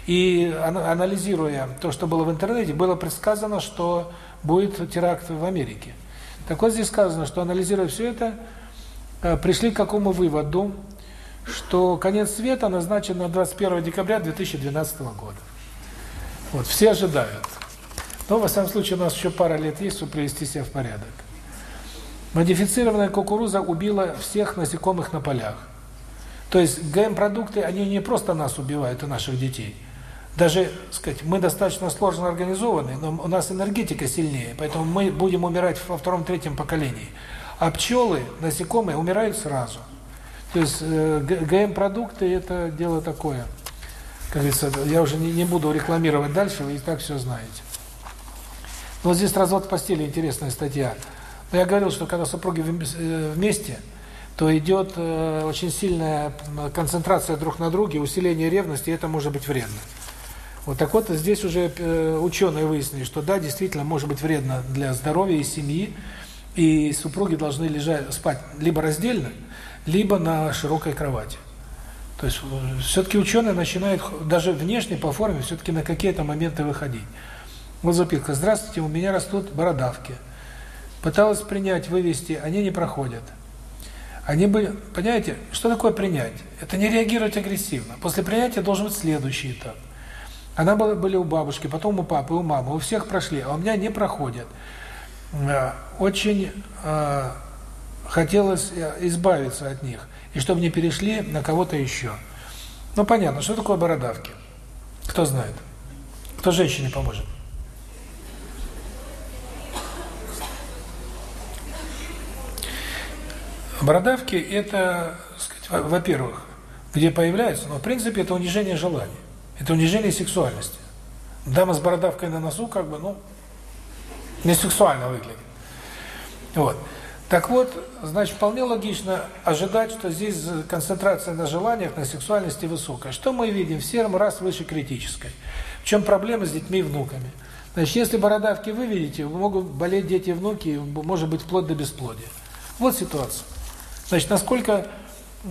Speaker 1: И анализируя то, что было в интернете, было предсказано, что будет теракт в Америке. Так вот здесь сказано, что анализируя все это, э, пришли к какому выводу, что конец света назначен на 21 декабря 2012 года. Вот, все ожидают. Но, во всяком случае, у нас еще пара лет есть, чтобы привести себя в порядок. Модифицированная кукуруза убила всех насекомых на полях. То есть ГМ-продукты, они не просто нас убивают и наших детей – даже, сказать, мы достаточно сложно организованы, но у нас энергетика сильнее, поэтому мы будем умирать во втором-третьем поколении. А пчелы, насекомые умирают сразу. То есть э, ГМ-продукты – это дело такое. Как говорится, я уже не, не буду рекламировать дальше, вы и так все знаете. Но здесь развод в постели интересная статья. Но я говорил, что когда супруги э, вместе, то идет э, очень сильная концентрация друг на друге, усиление ревности, и это может быть вредно. Вот так вот, здесь уже э, ученые выяснили, что да, действительно, может быть вредно для здоровья и семьи, и супруги должны лежать, спать либо раздельно, либо на широкой кровати. То есть э, все-таки ученые начинают даже внешне по форме все-таки на какие-то моменты выходить. Вот записка. Здравствуйте, у меня растут бородавки. Пыталась принять, вывести, они не проходят. Они были, понимаете, что такое принять? Это не реагировать агрессивно. После принятия должен быть следующий этап. Она была, были у бабушки, потом у папы, у мамы, у всех прошли, а у меня не проходят. Э, очень э, хотелось э, избавиться от них, и чтобы не перешли на кого-то еще. Ну, понятно, что такое бородавки? Кто знает? Кто женщине поможет? Бородавки – это, во-первых, где появляются, но в принципе это унижение желаний. Это унижение сексуальности. Дама с бородавкой на носу, как бы, ну, не сексуально выглядит. Вот. Так вот, значит, вполне логично ожидать, что здесь концентрация на желаниях, на сексуальности высокая. Что мы видим? В сером раз выше критической. В чем проблема с детьми и внуками? Значит, если бородавки вы видите, могут болеть дети и внуки, может быть, вплоть до бесплодия. Вот ситуация. Значит, насколько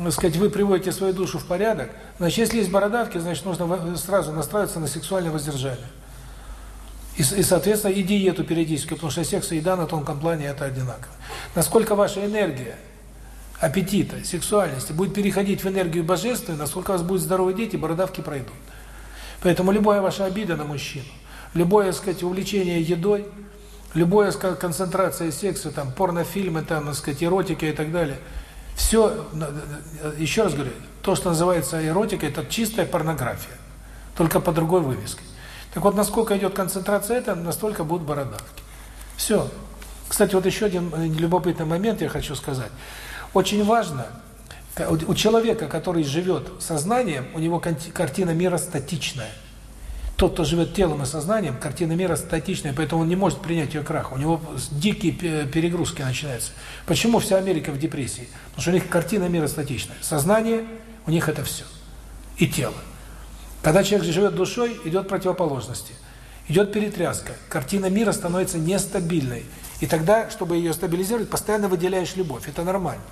Speaker 1: так сказать, вы приводите свою душу в порядок, значит, если есть бородавки, значит, нужно сразу настраиваться на сексуальное воздержание. И, и соответственно, и диету периодически, потому что секс и еда на тонком плане это одинаково. Насколько ваша энергия, аппетита, сексуальности будет переходить в энергию божественную, насколько у вас будут здоровые дети, бородавки пройдут. Поэтому любая ваша обида на мужчину, любое, так сказать, увлечение едой, любая, сказать, концентрация секса, там, порнофильмы, там, так сказать, эротика и так далее – все, еще раз говорю, то, что называется эротика, это чистая порнография, только по другой вывеске. Так вот, насколько идет концентрация это, настолько будут бородавки. Все. Кстати, вот еще один э, любопытный момент я хочу сказать. Очень важно, у человека, который живет сознанием, у него картина мира статичная. Тот, кто живет телом и сознанием, картина мира статичная, поэтому он не может принять ее крах. У него дикие перегрузки начинаются. Почему вся Америка в депрессии? Потому что у них картина мира статичная. Сознание, у них это все. И тело. Когда человек живет душой, идет противоположности. Идет перетряска. Картина мира становится нестабильной. И тогда, чтобы ее стабилизировать, постоянно выделяешь любовь. Это нормально.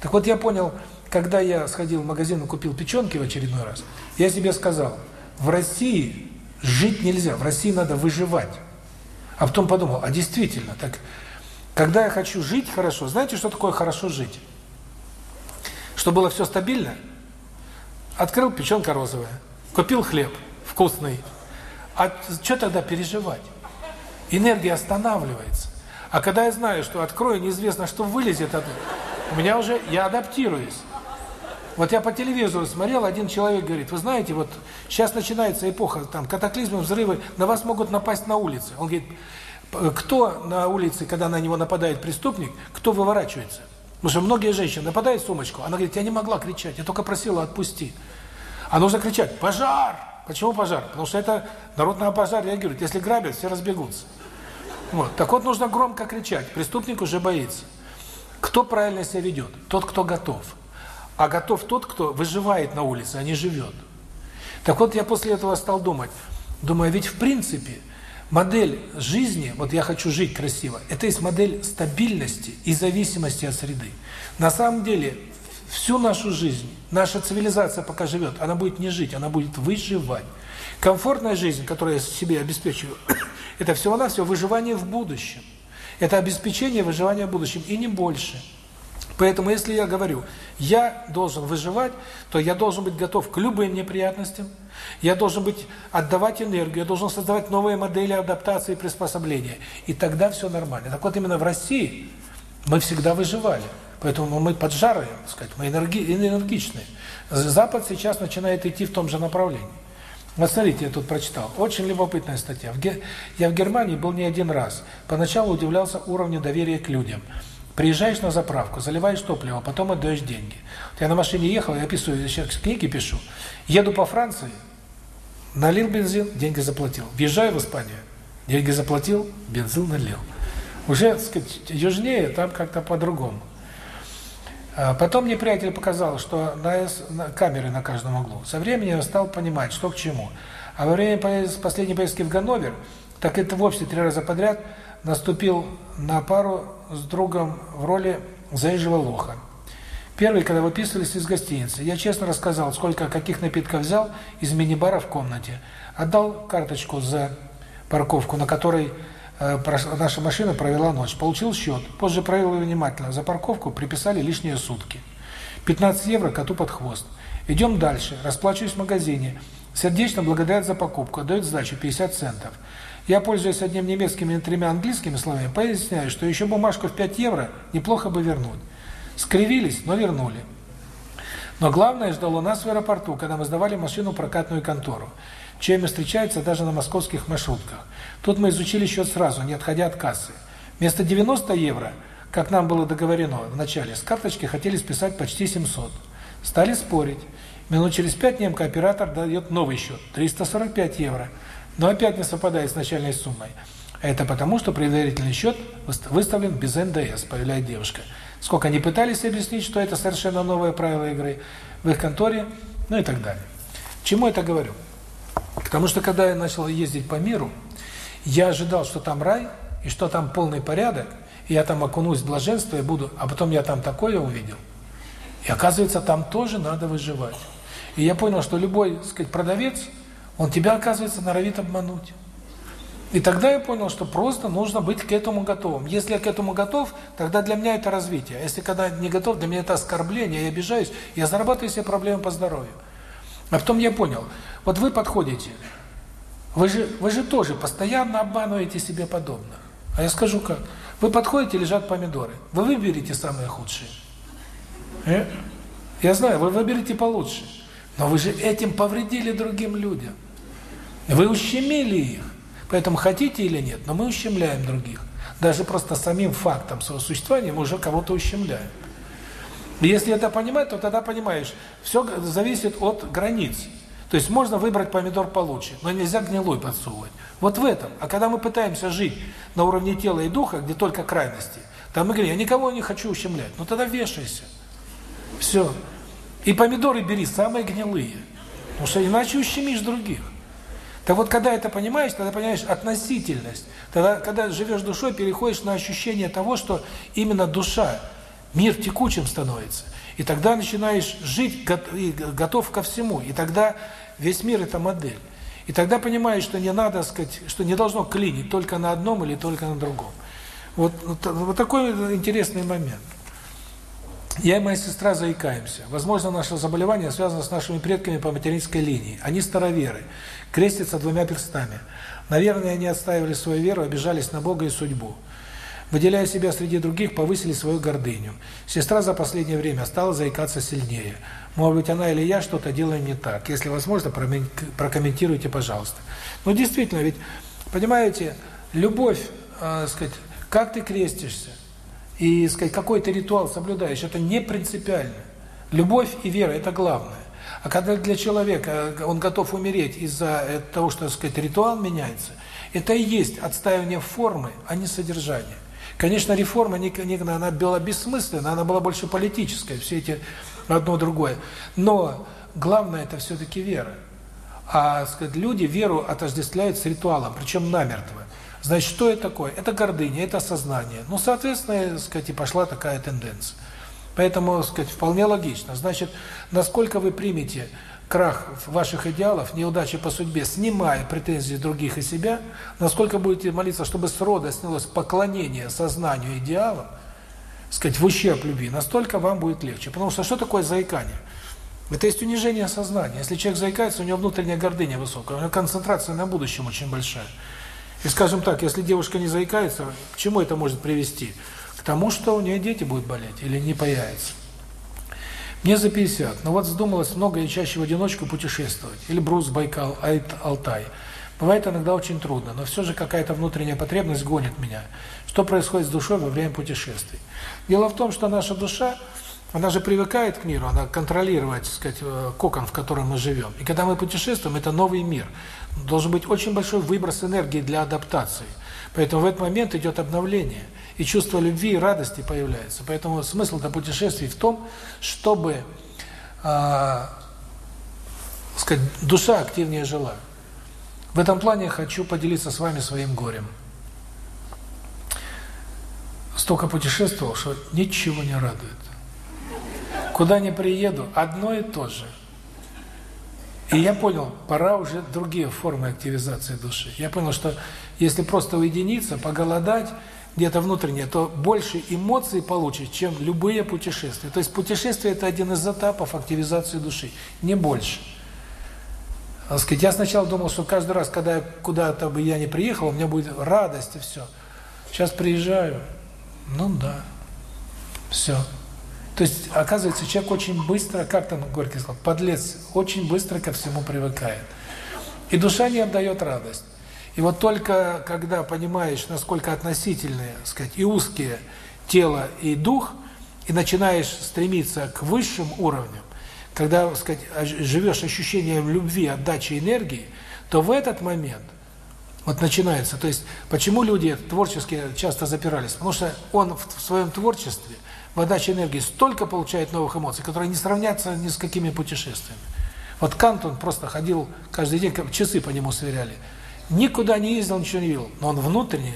Speaker 1: Так вот, я понял, когда я сходил в магазин и купил печенки в очередной раз, я себе сказал, в России Жить нельзя, в России надо выживать. А потом подумал, а действительно, так когда я хочу жить хорошо, знаете, что такое хорошо жить? Чтобы было все стабильно, открыл печенка розовая, купил хлеб вкусный. А что тогда переживать? Энергия останавливается. А когда я знаю, что открою, неизвестно, что вылезет, от... у меня уже, я адаптируюсь. Вот я по телевизору смотрел, один человек говорит, вы знаете, вот сейчас начинается эпоха, там, катаклизмы, взрывы, на вас могут напасть на улице. Он говорит, кто на улице, когда на него нападает преступник, кто выворачивается? Потому что многие женщины нападают в сумочку, она говорит, я не могла кричать, я только просила отпусти. А нужно кричать, пожар! Почему пожар? Потому что это народ на пожар реагирует. Если грабят, все разбегутся. Вот. Так вот, нужно громко кричать. Преступник уже боится. Кто правильно себя ведет? Тот, кто готов. А готов тот, кто выживает на улице, а не живет. Так вот, я после этого стал думать. Думаю, ведь в принципе модель жизни, вот я хочу жить красиво, это есть модель стабильности и зависимости от среды. На самом деле, всю нашу жизнь, наша цивилизация пока живет, она будет не жить, она будет выживать. Комфортная жизнь, которую я себе обеспечиваю, это всего-навсего выживание в будущем. Это обеспечение выживания в будущем, и не больше. Поэтому, если я говорю, я должен выживать, то я должен быть готов к любым неприятностям, я должен быть отдавать энергию, я должен создавать новые модели адаптации и приспособления. И тогда все нормально. Так вот, именно в России мы всегда выживали. Поэтому мы поджарые, так сказать, мы энерги, энергичные. Запад сейчас начинает идти в том же направлении. Вот смотрите, я тут прочитал. Очень любопытная статья. Я в Германии был не один раз. Поначалу удивлялся уровню доверия к людям. Приезжаешь на заправку, заливаешь топливо, потом отдаешь деньги. Вот я на машине ехал, я описываю, сейчас книги пишу. Еду по Франции, налил бензин, деньги заплатил. Въезжаю в Испанию, деньги заплатил, бензин налил. Уже, так сказать, южнее, там как-то по-другому. А потом мне приятель показал, что на, камеры на каждом углу. Со временем я стал понимать, что к чему. А во время последней поездки в Ганновер, так это вовсе три раза подряд наступил на пару с другом в роли заезжего лоха. Первый, когда выписывались из гостиницы, я честно рассказал, сколько каких напитков взял из мини-бара в комнате. Отдал карточку за парковку, на которой наша машина провела ночь. Получил счет. Позже проверил внимательно. За парковку приписали лишние сутки. 15 евро коту под хвост. Идем дальше. Расплачиваюсь в магазине. Сердечно благодарят за покупку. Дают сдачу 50 центов. Я, пользуясь одним немецким и тремя английскими словами, поясняю, что еще бумажку в 5 евро неплохо бы вернуть. Скривились, но вернули. Но главное ждало нас в аэропорту, когда мы сдавали машину в прокатную контору. Чем встречается даже на московских маршрутках. Тут мы изучили счет сразу, не отходя от кассы. Вместо 90 евро, как нам было договорено в начале, с карточки хотели списать почти 700. Стали спорить. Минут через пять немка-оператор дает новый счет – 345 евро – но опять не совпадает с начальной суммой. Это потому, что предварительный счет выставлен без НДС, появляет девушка. Сколько они пытались объяснить, что это совершенно новое правило игры в их конторе, ну и так далее. Чему это говорю? Потому что когда я начал ездить по миру, я ожидал, что там рай, и что там полный порядок, и я там окунусь в блаженство и буду, а потом я там такое увидел. И оказывается, там тоже надо выживать. И я понял, что любой, так сказать, продавец – он тебя, оказывается, норовит обмануть. И тогда я понял, что просто нужно быть к этому готовым. Если я к этому готов, тогда для меня это развитие. А если когда не готов, для меня это оскорбление, я обижаюсь, я зарабатываю себе проблемы по здоровью. А потом я понял, вот вы подходите, вы же, вы же тоже постоянно обманываете себе подобно. А я скажу как. Вы подходите, лежат помидоры. Вы выберете самые худшие. Э? Я знаю, вы выберете получше. Но вы же этим повредили другим людям. Вы ущемили их. Поэтому хотите или нет, но мы ущемляем других. Даже просто самим фактом своего существования мы уже кого-то ущемляем. И если это понимать, то тогда понимаешь, все зависит от границ. То есть можно выбрать помидор получше, но нельзя гнилой подсовывать. Вот в этом. А когда мы пытаемся жить на уровне тела и духа, где только крайности, там мы говорим, я никого не хочу ущемлять. Ну тогда вешайся. Все. И помидоры бери самые гнилые. Потому что иначе ущемишь других. Так вот, когда это понимаешь, тогда понимаешь относительность. Тогда, когда живешь душой, переходишь на ощущение того, что именно душа, мир текучим становится. И тогда начинаешь жить, готов ко всему. И тогда весь мир – это модель. И тогда понимаешь, что не надо, сказать, что не должно клинить только на одном или только на другом. Вот, вот, вот такой интересный момент. Я и моя сестра заикаемся. Возможно, наше заболевание связано с нашими предками по материнской линии. Они староверы, крестятся двумя перстами. Наверное, они отстаивали свою веру, обижались на Бога и судьбу. Выделяя себя среди других, повысили свою гордыню. Сестра за последнее время стала заикаться сильнее. Может быть, она или я что-то делаем не так. Если возможно, прокомментируйте, пожалуйста. Ну, действительно, ведь, понимаете, любовь, э, сказать, как ты крестишься, и, сказать, какой ты ритуал соблюдаешь, это не принципиально. Любовь и вера – это главное. А когда для человека он готов умереть из-за того, что, сказать, ритуал меняется, это и есть отстаивание формы, а не содержания. Конечно, реформа она была бессмысленна, она была больше политическая, все эти одно другое. Но главное это все-таки вера. А сказать, люди веру отождествляют с ритуалом, причем намертво. Значит, что это такое? Это гордыня, это сознание. Ну, соответственно, сказать, и пошла такая тенденция. Поэтому, сказать, вполне логично. Значит, насколько вы примете крах ваших идеалов, неудачи по судьбе, снимая претензии других и себя, насколько будете молиться, чтобы с рода снялось поклонение сознанию идеалам, сказать, в ущерб любви, настолько вам будет легче. Потому что что такое заикание? Это есть унижение сознания. Если человек заикается, у него внутренняя гордыня высокая, у него концентрация на будущем очень большая. И, скажем так, если девушка не заикается, к чему это может привести? К тому, что у нее дети будут болеть или не появятся. Мне за 50, но вот вздумалось много и чаще в одиночку путешествовать. Эльбрус, Байкал, Алтай. Бывает иногда очень трудно, но все же какая-то внутренняя потребность гонит меня. Что происходит с душой во время путешествий? Дело в том, что наша душа, она же привыкает к миру, она контролирует, так сказать, э, кокон, в котором мы живем. И когда мы путешествуем, это новый мир. Должен быть очень большой выброс энергии для адаптации. Поэтому в этот момент идет обновление и чувство любви и радости появляется. Поэтому смысл до путешествий в том, чтобы, э, сказать, душа активнее жила. В этом плане хочу поделиться с вами своим горем. Столько путешествовал, что ничего не радует. Куда ни приеду, одно и то же. И я понял, пора уже другие формы активизации души. Я понял, что если просто уединиться, поголодать, где-то внутренне, то больше эмоций получишь, чем любые путешествия. То есть путешествие – это один из этапов активизации души, не больше. Сказать, я сначала думал, что каждый раз, когда куда-то бы я не приехал, у меня будет радость и все. Сейчас приезжаю, ну да, все. То есть, оказывается, человек очень быстро, как там Горький сказал, подлец, очень быстро ко всему привыкает. И душа не отдает радость. И вот только когда понимаешь, насколько относительные, сказать, и узкие тело и дух, и начинаешь стремиться к высшим уровням, когда, сказать, живешь ощущением любви, отдачи энергии, то в этот момент вот начинается. То есть, почему люди творчески часто запирались? Потому что он в своем творчестве, в отдаче энергии столько получает новых эмоций, которые не сравнятся ни с какими путешествиями. Вот Кант, он просто ходил каждый день, часы по нему сверяли. Никуда не ездил, ничего не видел. Но он внутренне,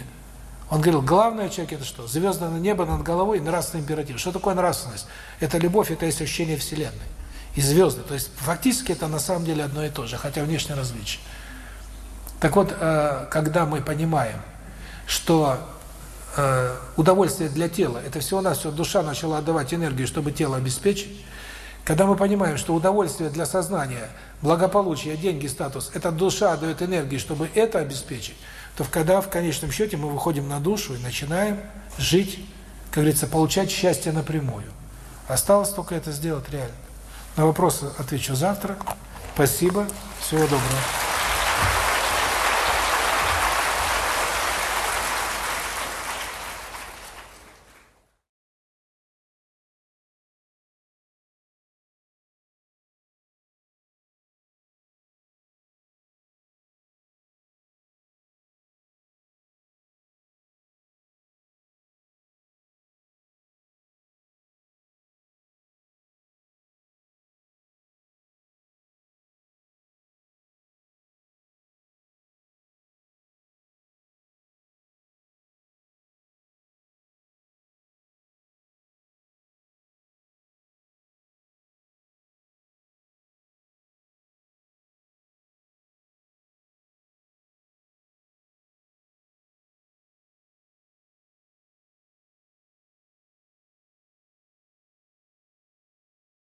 Speaker 1: он говорил, главное в человеке это что? Звездное небо над головой и нравственный императив. Что такое нравственность? Это любовь, это есть ощущение Вселенной. И звезды. То есть фактически это на самом деле одно и то же, хотя внешне различие. Так вот, э, когда мы понимаем, что э, удовольствие для тела, это всего-навсего душа начала отдавать энергию, чтобы тело обеспечить, когда мы понимаем, что удовольствие для сознания, благополучие, деньги, статус, это душа дает энергию, чтобы это обеспечить, то когда в конечном счете мы выходим на душу и начинаем жить, как говорится, получать счастье напрямую. Осталось только это сделать реально. На вопросы отвечу завтра. Спасибо. Всего доброго.